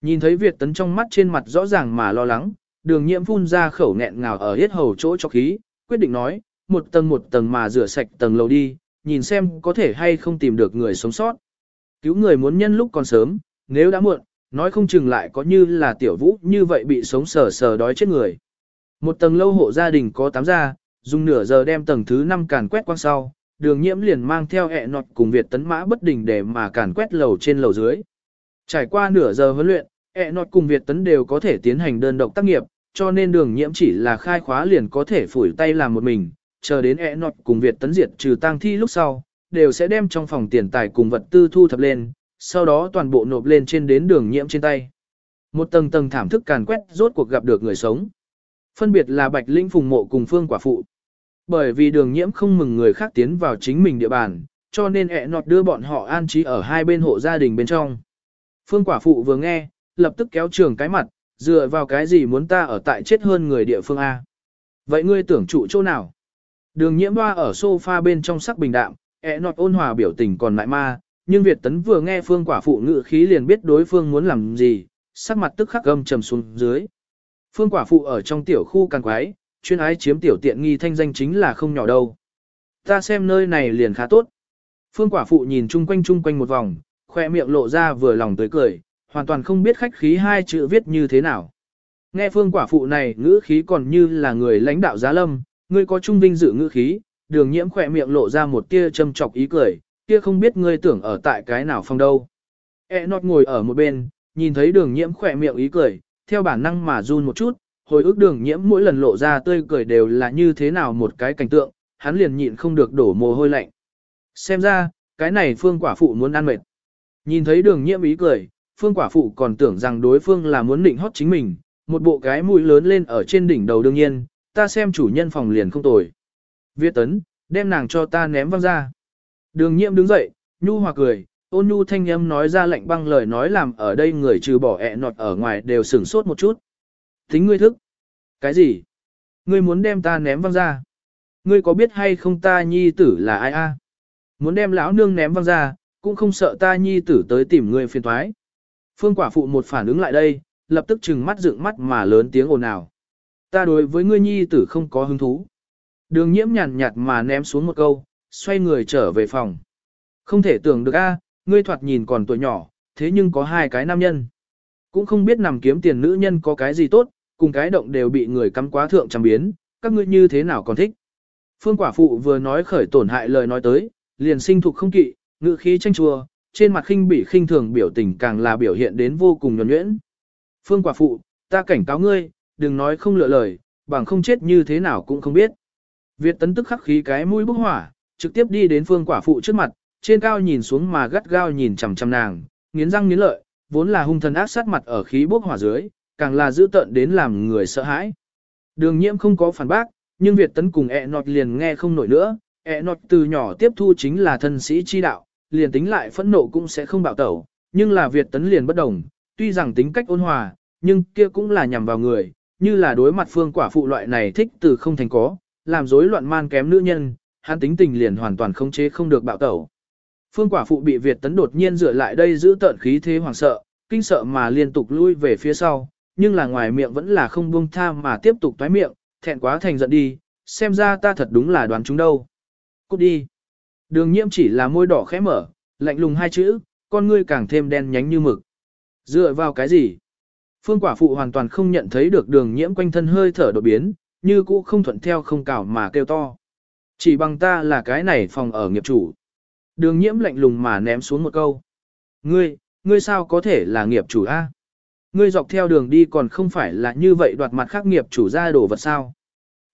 Nhìn thấy Việt tấn trong mắt trên mặt rõ ràng mà lo lắng, đường nhiễm phun ra khẩu nghẹn ngào ở hết hầu chỗ cho khí, quyết định nói, một tầng một tầng mà rửa sạch tầng lầu đi, nhìn xem có thể hay không tìm được người sống sót. Cứu người muốn nhân lúc còn sớm, nếu đã muộn, nói không chừng lại có như là tiểu vũ như vậy bị sống sờ sờ đói chết người. Một tầng lâu hộ gia đình có 8 gia, dùng nửa giờ đem tầng thứ 5 càn quét quang sau, đường nhiễm liền mang theo ẹ nọt cùng Việt tấn mã bất đình để mà càn quét lầu trên lầu dưới. Trải qua nửa giờ huấn luyện, ẹ nọt cùng Việt tấn đều có thể tiến hành đơn độc tác nghiệp, cho nên đường nhiễm chỉ là khai khóa liền có thể phủi tay làm một mình, chờ đến ẹ nọt cùng Việt tấn diệt trừ tang thi lúc sau, đều sẽ đem trong phòng tiền tài cùng vật tư thu thập lên, sau đó toàn bộ nộp lên trên đến đường nhiễm trên tay. Một tầng tầng thảm thức càn quét rốt cuộc gặp được người sống. Phân biệt là Bạch Linh Phùng Mộ cùng Phương Quả Phụ. Bởi vì đường nhiễm không mừng người khác tiến vào chính mình địa bàn, cho nên ẹ nọt đưa bọn họ an trí ở hai bên hộ gia đình bên trong. Phương Quả Phụ vừa nghe, lập tức kéo trường cái mặt, dựa vào cái gì muốn ta ở tại chết hơn người địa phương A. Vậy ngươi tưởng trụ chỗ nào? Đường nhiễm hoa ở sofa bên trong sắc bình đạm, ẹ nọt ôn hòa biểu tình còn lại ma, nhưng Việt Tấn vừa nghe phương quả phụ ngự khí liền biết đối phương muốn làm gì, sắc mặt tức khắc gầm trầm xuống dưới. Phương quả phụ ở trong tiểu khu càng quái, chuyên ái chiếm tiểu tiện nghi thanh danh chính là không nhỏ đâu. Ta xem nơi này liền khá tốt. Phương quả phụ nhìn chung quanh chung quanh một vòng, khoe miệng lộ ra vừa lòng tới cười, hoàn toàn không biết khách khí hai chữ viết như thế nào. Nghe phương quả phụ này ngữ khí còn như là người lãnh đạo giá lâm, ngươi có trung vinh dự ngữ khí, đường nhiễm khỏe miệng lộ ra một tia châm chọc ý cười, kia không biết ngươi tưởng ở tại cái nào phòng đâu. E nọt ngồi ở một bên, nhìn thấy đường nhiễm khỏe miệng ý cười, theo bản năng mà run một chút, hồi ức đường nhiễm mỗi lần lộ ra tươi cười đều là như thế nào một cái cảnh tượng, hắn liền nhịn không được đổ mồ hôi lạnh. Xem ra, cái này phương quả phụ muốn ăn mệt. Nhìn thấy đường nhiễm ý cười, phương quả phụ còn tưởng rằng đối phương là muốn định hót chính mình, một bộ cái mũi lớn lên ở trên đỉnh đầu đương nhiên, ta xem chủ nhân phòng liền không tồi. Viết tấn, đem nàng cho ta ném văng ra. Đường nhiễm đứng dậy, nhu hòa cười, ôn nhu thanh âm nói ra lệnh băng lời nói làm ở đây người trừ bỏ ẹ nọt ở ngoài đều sửng sốt một chút. Tính ngươi thức. Cái gì? Ngươi muốn đem ta ném văng ra? Ngươi có biết hay không ta nhi tử là ai a? Muốn đem lão nương ném văng ra, cũng không sợ ta nhi tử tới tìm ngươi phiền thoái. Phương quả phụ một phản ứng lại đây, lập tức trừng mắt dựng mắt mà lớn tiếng ồn ào. Ta đối với ngươi nhi tử không có hứng thú. Đường nhiễm nhàn nhạt mà ném xuống một câu, xoay người trở về phòng. Không thể tưởng được a, ngươi thoạt nhìn còn tuổi nhỏ, thế nhưng có hai cái nam nhân. Cũng không biết nằm kiếm tiền nữ nhân có cái gì tốt, cùng cái động đều bị người cắm quá thượng trăm biến, các ngươi như thế nào còn thích. Phương quả phụ vừa nói khởi tổn hại lời nói tới, liền sinh thuộc không kỵ, ngự khí tranh chua, trên mặt khinh bỉ khinh thường biểu tình càng là biểu hiện đến vô cùng nhuẩn nhuyễn. Phương quả phụ, ta cảnh cáo ngươi, đừng nói không lựa lời, bằng không chết như thế nào cũng không biết. Việt tấn tức khắc khí cái mũi bốc hỏa, trực tiếp đi đến phương quả phụ trước mặt, trên cao nhìn xuống mà gắt gao nhìn chằm chằm nàng, nghiến răng nghiến lợi, vốn là hung thần ác sát mặt ở khí bốc hỏa dưới, càng là dữ tợn đến làm người sợ hãi. Đường nhiễm không có phản bác, nhưng Việt tấn cùng ẹ nọt liền nghe không nổi nữa, ẹ nọt từ nhỏ tiếp thu chính là thân sĩ chi đạo, liền tính lại phẫn nộ cũng sẽ không bạo tẩu, nhưng là Việt tấn liền bất đồng, tuy rằng tính cách ôn hòa, nhưng kia cũng là nhằm vào người, như là đối mặt phương quả phụ loại này thích từ không thành có, làm rối loạn man kém nữ nhân, hắn tính tình liền hoàn toàn không chế không được bạo tẩu. Phương quả phụ bị Việt tấn đột nhiên dựa lại đây giữ tợn khí thế hoàng sợ, kinh sợ mà liên tục lui về phía sau, nhưng là ngoài miệng vẫn là không buông tha mà tiếp tục toái miệng, thẹn quá thành giận đi, xem ra ta thật đúng là đoán chúng đâu. Cút đi. Đường nhiễm chỉ là môi đỏ khẽ mở, lạnh lùng hai chữ, con ngươi càng thêm đen nhánh như mực. Dựa vào cái gì? Phương quả phụ hoàn toàn không nhận thấy được đường nhiễm quanh thân hơi thở đột biến, như cũ không thuận theo không cảo mà kêu to. Chỉ bằng ta là cái này phòng ở nghiệp chủ. Đường nhiễm lạnh lùng mà ném xuống một câu. Ngươi, ngươi sao có thể là nghiệp chủ A? Ngươi dọc theo đường đi còn không phải là như vậy đoạt mặt khác nghiệp chủ ra đồ vật sao?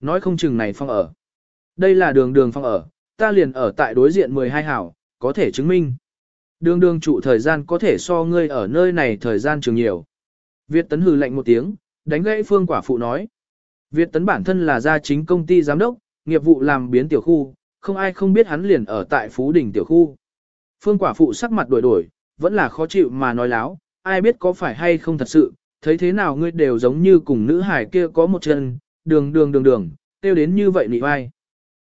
Nói không chừng này phong ở. Đây là đường đường phong ở, ta liền ở tại đối diện 12 hảo, có thể chứng minh. Đường đường chủ thời gian có thể so ngươi ở nơi này thời gian trường nhiều. Việt tấn hừ lạnh một tiếng, đánh gãy phương quả phụ nói. Việt tấn bản thân là gia chính công ty giám đốc, nghiệp vụ làm biến tiểu khu, không ai không biết hắn liền ở tại Phú Đỉnh tiểu khu. Phương quả phụ sắc mặt đổi đổi, vẫn là khó chịu mà nói láo, ai biết có phải hay không thật sự, thấy thế nào ngươi đều giống như cùng nữ hải kia có một chân, đường đường đường đường, tiêu đến như vậy nị vai.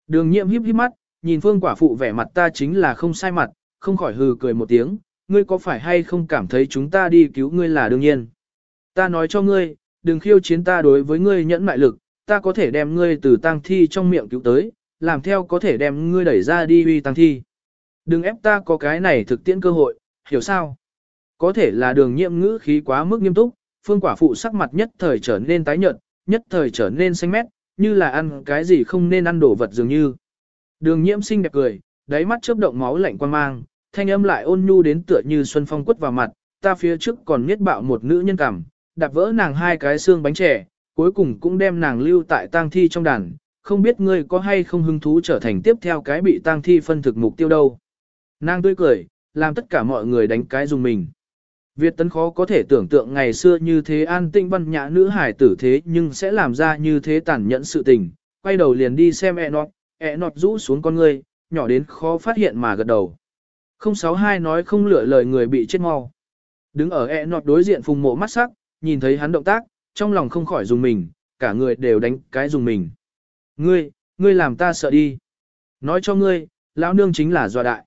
Đường nhiệm híp híp mắt, nhìn phương quả phụ vẻ mặt ta chính là không sai mặt, không khỏi hừ cười một tiếng, ngươi có phải hay không cảm thấy chúng ta đi cứu ngươi là đương nhiên. Ta nói cho ngươi, đừng khiêu chiến ta đối với ngươi nhẫn mại lực, ta có thể đem ngươi từ tang thi trong miệng cứu tới, làm theo có thể đem ngươi đẩy ra đi uy tang thi. Đừng ép ta có cái này thực tiễn cơ hội, hiểu sao? Có thể là đường nhiệm ngữ khí quá mức nghiêm túc, phương quả phụ sắc mặt nhất thời trở nên tái nhợt, nhất thời trở nên xanh mét, như là ăn cái gì không nên ăn đồ vật dường như. Đường nhiễm xinh đẹp cười, đáy mắt chớp động máu lạnh quan mang, thanh âm lại ôn nhu đến tựa như xuân phong quất vào mặt, ta phía trước còn miết bạo một nữ nhân cảm, đạp vỡ nàng hai cái xương bánh trẻ, cuối cùng cũng đem nàng lưu tại tang thi trong đàn, không biết ngươi có hay không hứng thú trở thành tiếp theo cái bị tang thi phân thực mục tiêu đâu. Nàng tươi cười, làm tất cả mọi người đánh cái dùng mình. Việt tấn khó có thể tưởng tượng ngày xưa như thế an tinh văn nhã nữ hải tử thế nhưng sẽ làm ra như thế tàn nhẫn sự tình, quay đầu liền đi xem e nọt, e nọt rũ xuống con ngươi, nhỏ đến khó phát hiện mà gật đầu. 062 nói không lựa lời người bị chết mau. Đứng ở e nọt đối diện phùng mộ mắt sắc, nhìn thấy hắn động tác, trong lòng không khỏi dùng mình, cả người đều đánh cái dùng mình. Ngươi, ngươi làm ta sợ đi. Nói cho ngươi, lão nương chính là doa đại.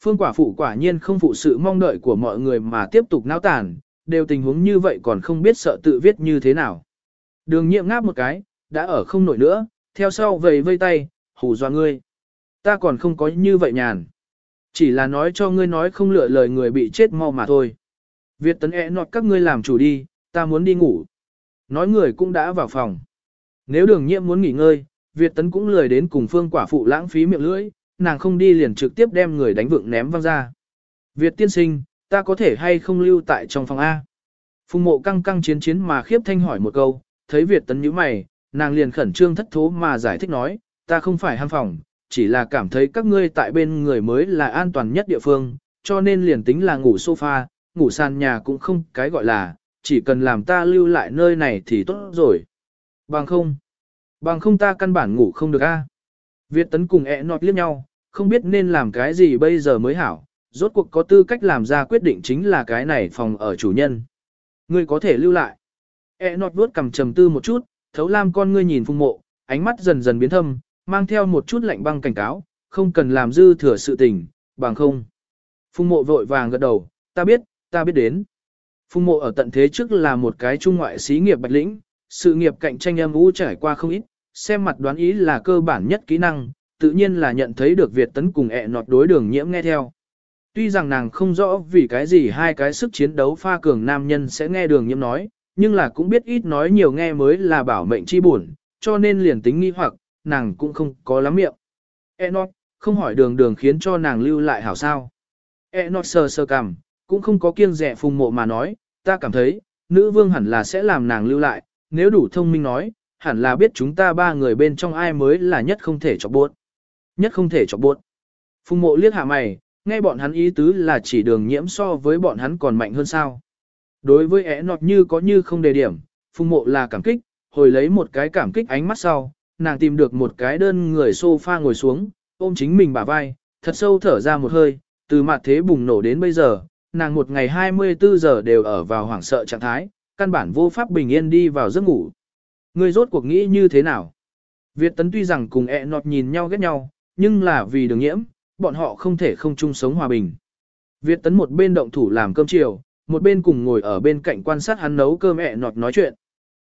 Phương quả phụ quả nhiên không phụ sự mong đợi của mọi người mà tiếp tục náo tàn, đều tình huống như vậy còn không biết sợ tự viết như thế nào. Đường nhiệm ngáp một cái, đã ở không nổi nữa, theo sau vầy vây tay, hù doa ngươi. Ta còn không có như vậy nhàn. Chỉ là nói cho ngươi nói không lựa lời người bị chết mau mà thôi. Việt tấn e nọt các ngươi làm chủ đi, ta muốn đi ngủ. Nói người cũng đã vào phòng. Nếu đường nhiệm muốn nghỉ ngơi, Việt tấn cũng lười đến cùng phương quả phụ lãng phí miệng lưỡi, nàng không đi liền trực tiếp đem người đánh vượng ném văng ra. Việt tiên sinh, ta có thể hay không lưu tại trong phòng A? Phùng mộ căng căng chiến chiến mà khiếp thanh hỏi một câu, thấy Việt tấn nhíu mày, nàng liền khẩn trương thất thố mà giải thích nói, ta không phải ham phòng, chỉ là cảm thấy các ngươi tại bên người mới là an toàn nhất địa phương, cho nên liền tính là ngủ sofa, ngủ sàn nhà cũng không cái gọi là, chỉ cần làm ta lưu lại nơi này thì tốt rồi. Bằng không, bằng không ta căn bản ngủ không được a. Việt tấn cùng ẹ nọt liếc nhau, không biết nên làm cái gì bây giờ mới hảo, rốt cuộc có tư cách làm ra quyết định chính là cái này phòng ở chủ nhân. Ngươi có thể lưu lại. E nọt vuốt cầm trầm tư một chút, thấu lam con ngươi nhìn phung mộ, ánh mắt dần dần biến thâm, mang theo một chút lạnh băng cảnh cáo, không cần làm dư thừa sự tình, bằng không. Phung mộ vội vàng gật đầu, ta biết, ta biết đến. Phùng mộ ở tận thế trước là một cái trung ngoại xí nghiệp bạch lĩnh, sự nghiệp cạnh tranh âm u trải qua không ít, xem mặt đoán ý là cơ bản nhất kỹ năng, tự nhiên là nhận thấy được Việt tấn cùng ẹ nọt đối đường nhiễm nghe theo. Tuy rằng nàng không rõ vì cái gì hai cái sức chiến đấu pha cường nam nhân sẽ nghe đường nhiễm nói, nhưng là cũng biết ít nói nhiều nghe mới là bảo mệnh chi buồn, cho nên liền tính nghi hoặc, nàng cũng không có lắm miệng. E nọt, không hỏi đường đường khiến cho nàng lưu lại hảo sao. E nọt sờ sờ cằm, cũng không có kiêng rẻ phùng mộ mà nói, ta cảm thấy, nữ vương hẳn là sẽ làm nàng lưu lại, nếu đủ thông minh nói, hẳn là biết chúng ta ba người bên trong ai mới là nhất không thể chọc buộc. Nhất không thể chọc buộc. Phùng mộ liếc hạ mày, nghe bọn hắn ý tứ là chỉ đường nhiễm so với bọn hắn còn mạnh hơn sao. Đối với ẻ nọt như có như không đề điểm, phùng mộ là cảm kích, hồi lấy một cái cảm kích ánh mắt sau, nàng tìm được một cái đơn người sofa ngồi xuống, ôm chính mình bả vai, thật sâu thở ra một hơi, từ mặt thế bùng nổ đến bây giờ, nàng một ngày 24 giờ đều ở vào hoảng sợ trạng thái, căn bản vô pháp bình yên đi vào giấc ngủ. Người rốt cuộc nghĩ như thế nào? Việt tấn tuy rằng cùng ẹ nọt nhìn nhau ghét nhau, nhưng là vì đường nhiễm, bọn họ không thể không chung sống hòa bình. Việt tấn một bên động thủ làm cơm chiều, một bên cùng ngồi ở bên cạnh quan sát hắn nấu cơm ẹ nọt nói chuyện.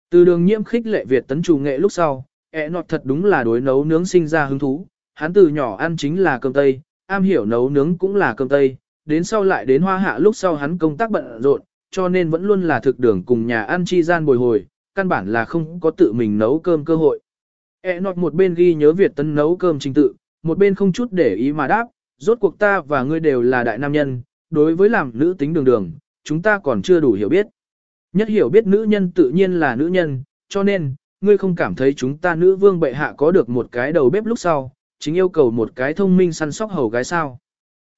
Từ đường nhiễm khích lệ Việt tấn trù nghệ lúc sau, ẹ nọt thật đúng là đối nấu nướng sinh ra hứng thú, hắn từ nhỏ ăn chính là cơm tây, am hiểu nấu nướng cũng là cơm tây, đến sau lại đến hoa hạ lúc sau hắn công tác bận rộn, cho nên vẫn luôn là thực đường cùng nhà ăn chi gian bồi hồi, căn bản là không có tự mình nấu cơm cơ hội. E nọt một bên ghi nhớ Việt Tân nấu cơm trình tự, một bên không chút để ý mà đáp, rốt cuộc ta và ngươi đều là đại nam nhân, đối với làm nữ tính đường đường, chúng ta còn chưa đủ hiểu biết. Nhất hiểu biết nữ nhân tự nhiên là nữ nhân, cho nên, ngươi không cảm thấy chúng ta nữ vương bệ hạ có được một cái đầu bếp lúc sau, chính yêu cầu một cái thông minh săn sóc hầu gái sao.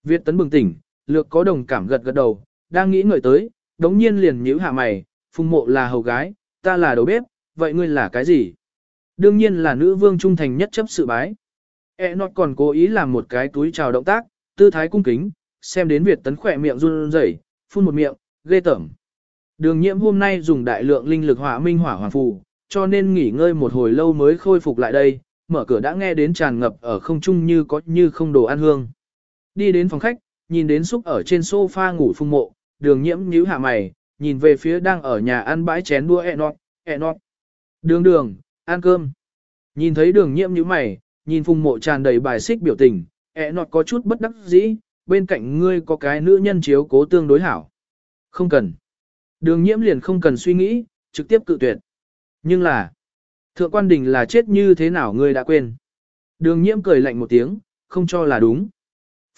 Việt Tấn bừng tỉnh, lược có đồng cảm gật gật đầu, đang nghĩ ngợi tới, đống nhiên liền nhíu hạ mày, phùng mộ là hầu gái, ta là đầu bếp, vậy ngươi là cái gì? Đương nhiên là nữ vương trung thành nhất chấp sự bái. E nọt còn cố ý làm một cái túi chào động tác, tư thái cung kính, xem đến Việt tấn khỏe miệng run rẩy, phun một miệng, ghê tởm. Đường nhiễm hôm nay dùng đại lượng linh lực hỏa minh hỏa hoàng phù, cho nên nghỉ ngơi một hồi lâu mới khôi phục lại đây, mở cửa đã nghe đến tràn ngập ở không trung như có như không đồ ăn hương. Đi đến phòng khách, nhìn đến xúc ở trên sofa ngủ phung mộ, đường nhiễm nhíu hạ mày, nhìn về phía đang ở nhà ăn bãi chén đua ẹ nọt, ẹ nọt. Đường đường, ăn cơm. Nhìn thấy đường nhiễm nhíu mày, nhìn phung mộ tràn đầy bài xích biểu tình, ẹ nọt có chút bất đắc dĩ, bên cạnh ngươi có cái nữ nhân chiếu cố tương đối hảo. Không cần. Đường nhiễm liền không cần suy nghĩ, trực tiếp cự tuyệt. Nhưng là, thượng quan đình là chết như thế nào ngươi đã quên. Đường nhiễm cười lạnh một tiếng, không cho là đúng.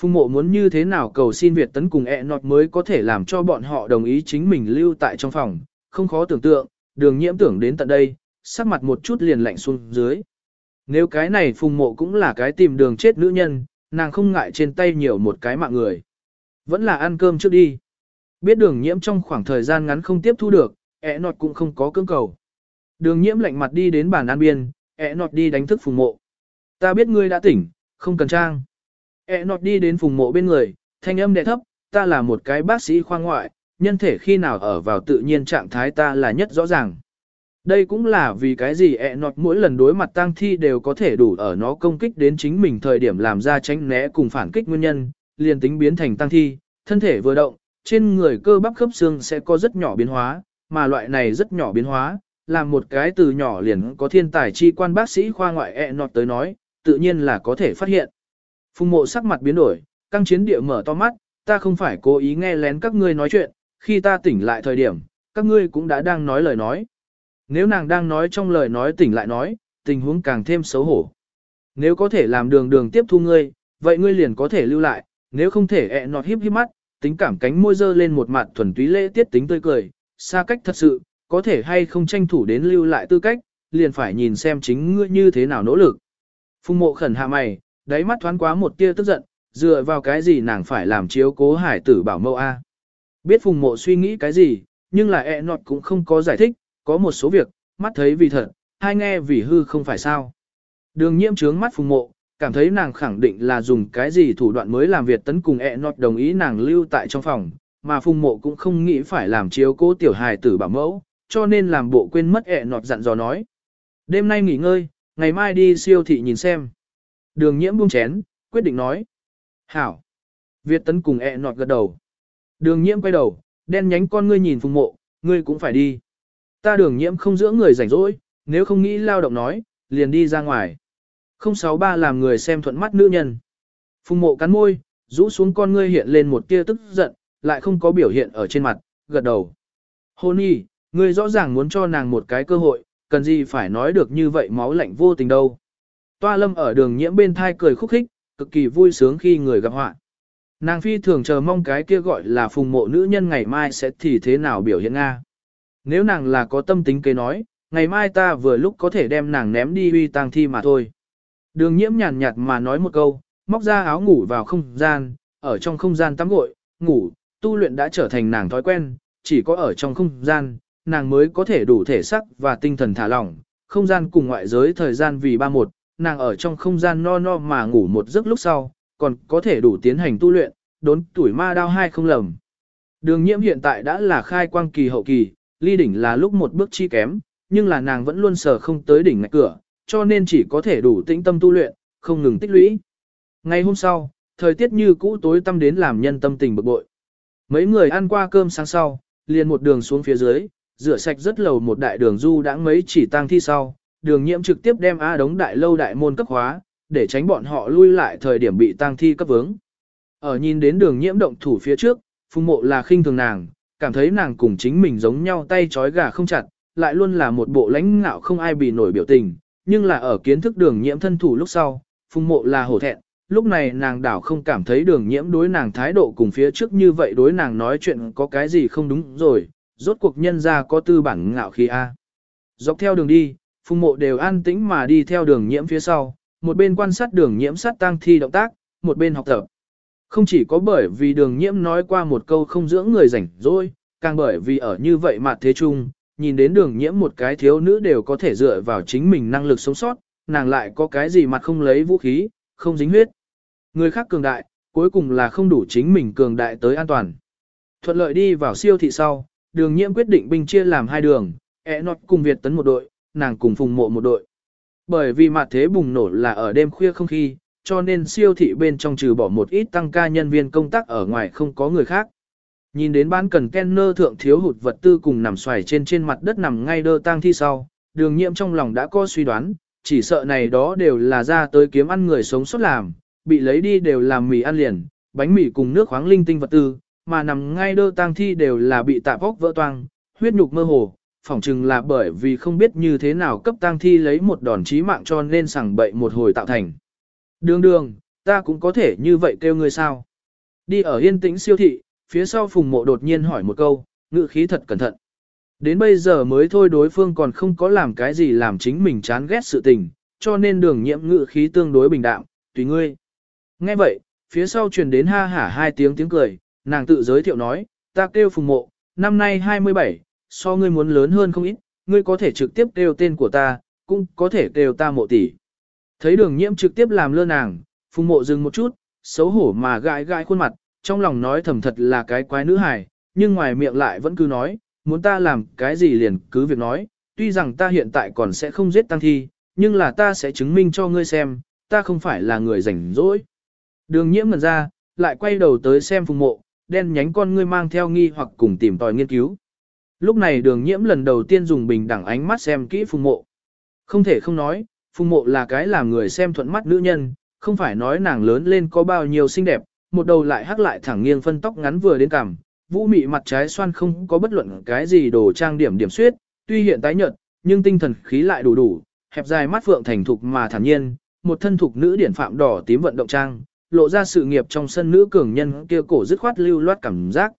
Phùng mộ muốn như thế nào cầu xin Việt tấn cùng ẹ nọt mới có thể làm cho bọn họ đồng ý chính mình lưu tại trong phòng, không khó tưởng tượng, đường nhiễm tưởng đến tận đây, sắc mặt một chút liền lạnh xuống dưới. Nếu cái này phùng mộ cũng là cái tìm đường chết nữ nhân, nàng không ngại trên tay nhiều một cái mạng người. Vẫn là ăn cơm trước đi. Biết đường nhiễm trong khoảng thời gian ngắn không tiếp thu được, ẹ nọt cũng không có cưỡng cầu. Đường nhiễm lạnh mặt đi đến bàn ăn biên, ẹ nọt đi đánh thức phùng mộ. Ta biết ngươi đã tỉnh, không cần trang. E nọt đi đến phùng mộ bên người, thanh âm đẹ thấp, ta là một cái bác sĩ khoa ngoại, nhân thể khi nào ở vào tự nhiên trạng thái ta là nhất rõ ràng. Đây cũng là vì cái gì ẹ e nọt mỗi lần đối mặt tang thi đều có thể đủ ở nó công kích đến chính mình thời điểm làm ra tránh né cùng phản kích nguyên nhân, liền tính biến thành tang thi, thân thể vừa động, trên người cơ bắp khớp xương sẽ có rất nhỏ biến hóa, mà loại này rất nhỏ biến hóa, làm một cái từ nhỏ liền có thiên tài chi quan bác sĩ khoa ngoại ẹ e nọt tới nói, tự nhiên là có thể phát hiện. Phùng mộ sắc mặt biến đổi, căng chiến địa mở to mắt, ta không phải cố ý nghe lén các ngươi nói chuyện, khi ta tỉnh lại thời điểm, các ngươi cũng đã đang nói lời nói. Nếu nàng đang nói trong lời nói tỉnh lại nói, tình huống càng thêm xấu hổ. Nếu có thể làm đường đường tiếp thu ngươi, vậy ngươi liền có thể lưu lại, nếu không thể ẹ nọt hiếp hiếp mắt, tính cảm cánh môi dơ lên một mặt thuần túy lễ tiết tính tươi cười, xa cách thật sự, có thể hay không tranh thủ đến lưu lại tư cách, liền phải nhìn xem chính ngươi như thế nào nỗ lực. Phùng mộ khẩn hạ mày, đáy mắt thoáng quá một tia tức giận, dựa vào cái gì nàng phải làm chiếu cố hải tử bảo mẫu A. Biết phùng mộ suy nghĩ cái gì, nhưng là e nọt cũng không có giải thích, có một số việc, mắt thấy vì thật, hai nghe vì hư không phải sao. Đường nhiễm trướng mắt phùng mộ, cảm thấy nàng khẳng định là dùng cái gì thủ đoạn mới làm việc tấn cùng e nọt đồng ý nàng lưu tại trong phòng, mà phùng mộ cũng không nghĩ phải làm chiếu cố tiểu hài tử bảo mẫu, cho nên làm bộ quên mất e nọt dặn dò nói. Đêm nay nghỉ ngơi, ngày mai đi siêu thị nhìn xem. Đường nhiễm buông chén, quyết định nói. Hảo. Việt tấn cùng ẹ nọt gật đầu. Đường nhiễm quay đầu, đen nhánh con ngươi nhìn phùng mộ, ngươi cũng phải đi. Ta đường nhiễm không giữa người rảnh rỗi, nếu không nghĩ lao động nói, liền đi ra ngoài. 063 làm người xem thuận mắt nữ nhân. Phùng mộ cắn môi, rũ xuống con ngươi hiện lên một tia tức giận, lại không có biểu hiện ở trên mặt, gật đầu. Hôn y, ngươi rõ ràng muốn cho nàng một cái cơ hội, cần gì phải nói được như vậy máu lạnh vô tình đâu. Toa lâm ở đường nhiễm bên thai cười khúc khích, cực kỳ vui sướng khi người gặp họa. Nàng phi thường chờ mong cái kia gọi là phùng mộ nữ nhân ngày mai sẽ thì thế nào biểu hiện Nga. Nếu nàng là có tâm tính kế nói, ngày mai ta vừa lúc có thể đem nàng ném đi uy tang thi mà thôi. Đường nhiễm nhàn nhạt mà nói một câu, móc ra áo ngủ vào không gian, ở trong không gian tắm gội, ngủ, tu luyện đã trở thành nàng thói quen, chỉ có ở trong không gian, nàng mới có thể đủ thể sắc và tinh thần thả lỏng, không gian cùng ngoại giới thời gian vì ba một, nàng ở trong không gian no no mà ngủ một giấc lúc sau, còn có thể đủ tiến hành tu luyện, đốn tuổi ma đao hai không lầm. Đường nhiễm hiện tại đã là khai quang kỳ hậu kỳ, ly đỉnh là lúc một bước chi kém, nhưng là nàng vẫn luôn sở không tới đỉnh ngạch cửa, cho nên chỉ có thể đủ tĩnh tâm tu luyện, không ngừng tích lũy. Ngày hôm sau, thời tiết như cũ tối tăm đến làm nhân tâm tình bực bội. Mấy người ăn qua cơm sáng sau, liền một đường xuống phía dưới, rửa sạch rất lầu một đại đường du đã mấy chỉ tang thi sau, đường nhiễm trực tiếp đem A đống đại lâu đại môn cấp hóa, để tránh bọn họ lui lại thời điểm bị tang thi cấp vướng. Ở nhìn đến đường nhiễm động thủ phía trước, phùng mộ là khinh thường nàng, cảm thấy nàng cùng chính mình giống nhau tay chói gà không chặt, lại luôn là một bộ lãnh ngạo không ai bị nổi biểu tình, nhưng là ở kiến thức đường nhiễm thân thủ lúc sau, phùng mộ là hổ thẹn, lúc này nàng đảo không cảm thấy đường nhiễm đối nàng thái độ cùng phía trước như vậy đối nàng nói chuyện có cái gì không đúng rồi, rốt cuộc nhân gia có tư bản ngạo khí A. Dọc theo đường đi, phùng mộ đều an tĩnh mà đi theo đường nhiễm phía sau, một bên quan sát đường nhiễm sát tang thi động tác, một bên học tập. Không chỉ có bởi vì đường nhiễm nói qua một câu không dưỡng người rảnh rỗi, càng bởi vì ở như vậy mà thế chung, nhìn đến đường nhiễm một cái thiếu nữ đều có thể dựa vào chính mình năng lực sống sót, nàng lại có cái gì mặt không lấy vũ khí, không dính huyết. Người khác cường đại, cuối cùng là không đủ chính mình cường đại tới an toàn. Thuận lợi đi vào siêu thị sau, đường nhiễm quyết định binh chia làm hai đường, ẹ nọt cùng Việt tấn một đội, nàng cùng phùng mộ một đội. Bởi vì mặt thế bùng nổ là ở đêm khuya không khi, cho nên siêu thị bên trong trừ bỏ một ít tăng ca nhân viên công tác ở ngoài không có người khác. Nhìn đến bán cần Kenner thượng thiếu hụt vật tư cùng nằm xoài trên trên mặt đất nằm ngay đơ tang thi sau, đường nhiễm trong lòng đã có suy đoán, chỉ sợ này đó đều là ra tới kiếm ăn người sống sót làm, bị lấy đi đều làm mì ăn liền, bánh mì cùng nước khoáng linh tinh vật tư, mà nằm ngay đơ tang thi đều là bị tạp óc vỡ toang, huyết nhục mơ hồ, phỏng chừng là bởi vì không biết như thế nào cấp tang thi lấy một đòn chí mạng cho nên sẳng bậy một hồi tạo thành. Đường đường, ta cũng có thể như vậy kêu ngươi sao? Đi ở yên tĩnh siêu thị, phía sau phùng mộ đột nhiên hỏi một câu, ngữ khí thật cẩn thận. Đến bây giờ mới thôi đối phương còn không có làm cái gì làm chính mình chán ghét sự tình, cho nên đường nhiễm ngữ khí tương đối bình đạm, tùy ngươi. Nghe vậy, phía sau truyền đến ha hả hai tiếng tiếng cười, nàng tự giới thiệu nói, ta kêu phùng mộ, năm nay 27, so ngươi muốn lớn hơn không ít, ngươi có thể trực tiếp kêu tên của ta, cũng có thể kêu ta mộ tỷ. Thấy đường nhiễm trực tiếp làm lơ nàng, phùng mộ dừng một chút, xấu hổ mà gãi gãi khuôn mặt, trong lòng nói thầm thật là cái quái nữ hài, nhưng ngoài miệng lại vẫn cứ nói, muốn ta làm cái gì liền cứ việc nói, tuy rằng ta hiện tại còn sẽ không giết tăng thi, nhưng là ta sẽ chứng minh cho ngươi xem, ta không phải là người rảnh rỗi. Đường nhiễm ngần ra, lại quay đầu tới xem phùng mộ, đen nhánh con ngươi mang theo nghi hoặc cùng tìm tòi nghiên cứu. Lúc này đường nhiễm lần đầu tiên dùng bình đẳng ánh mắt xem kỹ phùng mộ. Không thể không nói, phùng mộ là cái làm người xem thuận mắt nữ nhân, không phải nói nàng lớn lên có bao nhiêu xinh đẹp, một đầu lại hắc lại thẳng nghiêng phân tóc ngắn vừa đến cằm, vũ mị mặt trái xoan không có bất luận cái gì đồ trang điểm điểm suyết, tuy hiện tái nhợt, nhưng tinh thần khí lại đủ đủ, hẹp dài mắt phượng thành thục mà thản nhiên, một thân thục nữ điển phạm đỏ tím vận động trang, lộ ra sự nghiệp trong sân nữ cường nhân kia cổ dứt khoát lưu loát cảm giác.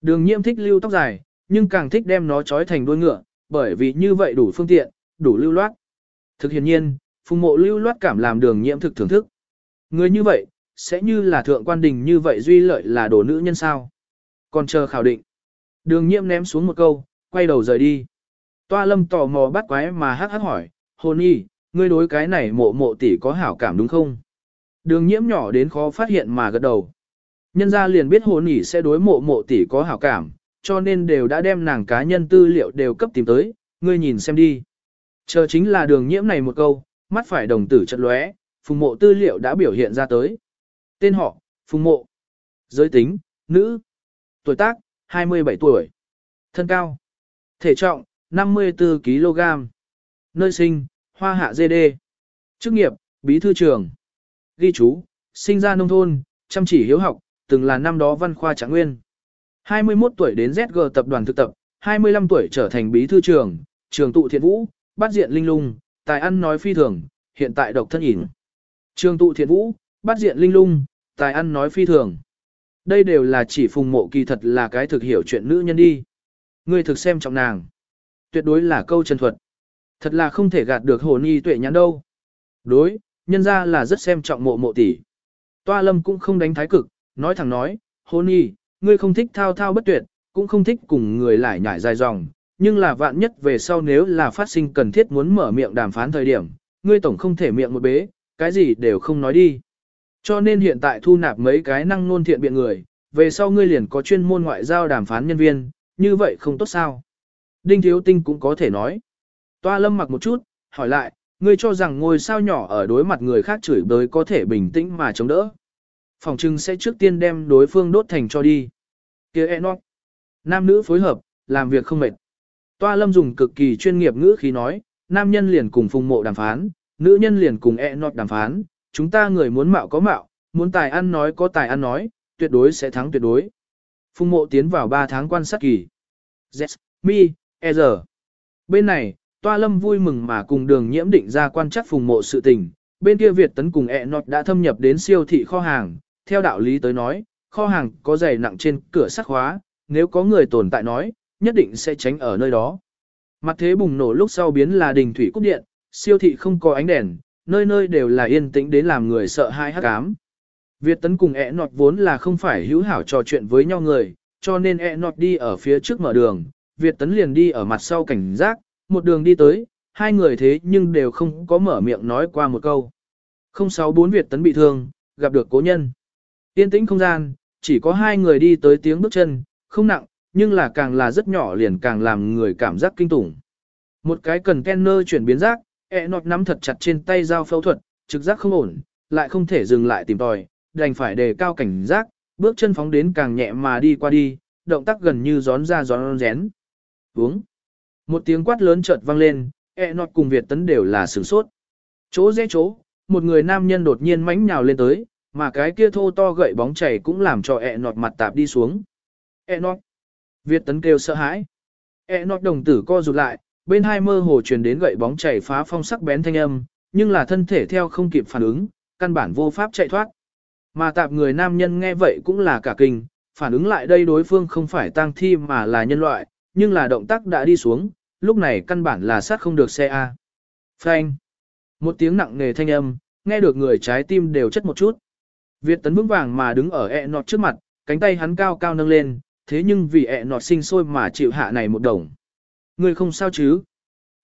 Đường Nhiễm thích lưu tóc dài, nhưng càng thích đem nó trói thành đuôi ngựa, bởi vì như vậy đủ phương tiện, đủ lưu loát. Thực hiện nhiên, phùng mộ lưu loát cảm làm đường nhiễm thực thưởng thức. Người như vậy, sẽ như là thượng quan đình như vậy duy lợi là đồ nữ nhân sao. Còn chờ khảo định. Đường nhiễm ném xuống một câu, quay đầu rời đi. Toa lâm tò mò bắt quái mà hát hát hỏi, hồn y, ngươi đối cái này mộ mộ tỷ có hảo cảm đúng không? Đường nhiễm nhỏ đến khó phát hiện mà gật đầu. Nhân gia liền biết hồn y sẽ đối mộ mộ tỷ có hảo cảm, cho nên đều đã đem nàng cá nhân tư liệu đều cấp tìm tới, ngươi nhìn xem đi. Chờ chính là đường nhiễm này một câu, mắt phải đồng tử chật lóe, phùng mộ tư liệu đã biểu hiện ra tới. Tên họ, phùng mộ. Giới tính, nữ. Tuổi tác, 27 tuổi. Thân cao. Thể trọng, 54 kg. Nơi sinh, hoa hạ GD. Chức nghiệp, bí thư trường. Ghi chú, sinh ra nông thôn, chăm chỉ hiếu học, từng là năm đó văn khoa trạng nguyên. 21 tuổi đến ZG tập đoàn thực tập, 25 tuổi trở thành bí thư trường, trường tụ thiện vũ, bắt diện linh lung, tài ăn nói phi thường, hiện tại độc thân ỉn. Trường tụ thiện vũ, bắt diện linh lung, tài ăn nói phi thường. Đây đều là chỉ phùng mộ kỳ thật là cái thực hiểu chuyện nữ nhân đi. Ngươi thực xem trọng nàng. Tuyệt đối là câu chân thuật. Thật là không thể gạt được hồ nhi tuệ nhãn đâu. Đối, nhân ra là rất xem trọng mộ mộ tỷ. Toa lâm cũng không đánh thái cực, nói thẳng nói, hồ nhi, ngươi không thích thao thao bất tuyệt, cũng không thích cùng người lại nhải dài dòng, nhưng là vạn nhất về sau nếu là phát sinh cần thiết muốn mở miệng đàm phán thời điểm, ngươi tổng không thể miệng một bế, cái gì đều không nói đi. Cho nên hiện tại thu nạp mấy cái năng nôn thiện biện người, về sau ngươi liền có chuyên môn ngoại giao đàm phán nhân viên, như vậy không tốt sao. Đinh Thiếu Tinh cũng có thể nói. Toa lâm mặc một chút, hỏi lại, ngươi cho rằng ngôi sao nhỏ ở đối mặt người khác chửi bới có thể bình tĩnh mà chống đỡ. Phòng trưng sẽ trước tiên đem đối phương đốt thành cho đi kia Enoch. Nam nữ phối hợp, làm việc không mệt. Toa lâm dùng cực kỳ chuyên nghiệp ngữ khí nói, nam nhân liền cùng phùng mộ đàm phán, nữ nhân liền cùng Enoch đàm phán, chúng ta người muốn mạo có mạo, muốn tài ăn nói có tài ăn nói, tuyệt đối sẽ thắng tuyệt đối. Phùng mộ tiến vào 3 tháng quan sát kỳ. Yes, mi, e giờ. Bên này, Toa Lâm vui mừng mà cùng đường nhiễm định ra quan chắc phùng mộ sự tình. Bên kia Việt tấn cùng e nọt đã thâm nhập đến siêu thị kho hàng. Theo đạo lý tới nói, kho hàng có giày nặng trên cửa sắt khóa, nếu có người tồn tại nói, nhất định sẽ tránh ở nơi đó. Mặt thế bùng nổ lúc sau biến là đình thủy cúc điện, siêu thị không có ánh đèn, nơi nơi đều là yên tĩnh đến làm người sợ hai hắc ám. Việt tấn cùng e nọt vốn là không phải hữu hảo trò chuyện với nhau người, cho nên e nọt đi ở phía trước mở đường, Việt tấn liền đi ở mặt sau cảnh giác, một đường đi tới, hai người thế nhưng đều không có mở miệng nói qua một câu. 064 Việt tấn bị thương, gặp được cố nhân. Yên tĩnh không gian, chỉ có hai người đi tới tiếng bước chân, không nặng, nhưng là càng là rất nhỏ liền càng làm người cảm giác kinh tủng. Một cái cần kenner chuyển biến giác, e nọt nắm thật chặt trên tay dao phẫu thuật, trực giác không ổn, lại không thể dừng lại tìm tòi, đành phải đề cao cảnh giác, bước chân phóng đến càng nhẹ mà đi qua đi, động tác gần như gión ra gión rén. Uống. Một tiếng quát lớn chợt vang lên, e nọt cùng Việt tấn đều là sửng sốt. Chỗ dễ chỗ, một người nam nhân đột nhiên mánh nhào lên tới, mà cái kia thô to gậy bóng chảy cũng làm cho e nọt mặt tạp đi xuống. E nọt. Việt tấn kêu sợ hãi. E nọt đồng tử co rụt lại, bên hai mơ hồ truyền đến gậy bóng chảy phá phong sắc bén thanh âm, nhưng là thân thể theo không kịp phản ứng, căn bản vô pháp chạy thoát. Mà tạp người nam nhân nghe vậy cũng là cả kinh, phản ứng lại đây đối phương không phải tang thi mà là nhân loại, nhưng là động tác đã đi xuống, lúc này căn bản là sát không được xe A. Phanh. Một tiếng nặng nề thanh âm, nghe được người trái tim đều chất một chút. Việt tấn vững vàng mà đứng ở ẹ nọt trước mặt, cánh tay hắn cao cao nâng lên, thế nhưng vì ẹ nọt sinh sôi mà chịu hạ này một đồng. Người không sao chứ?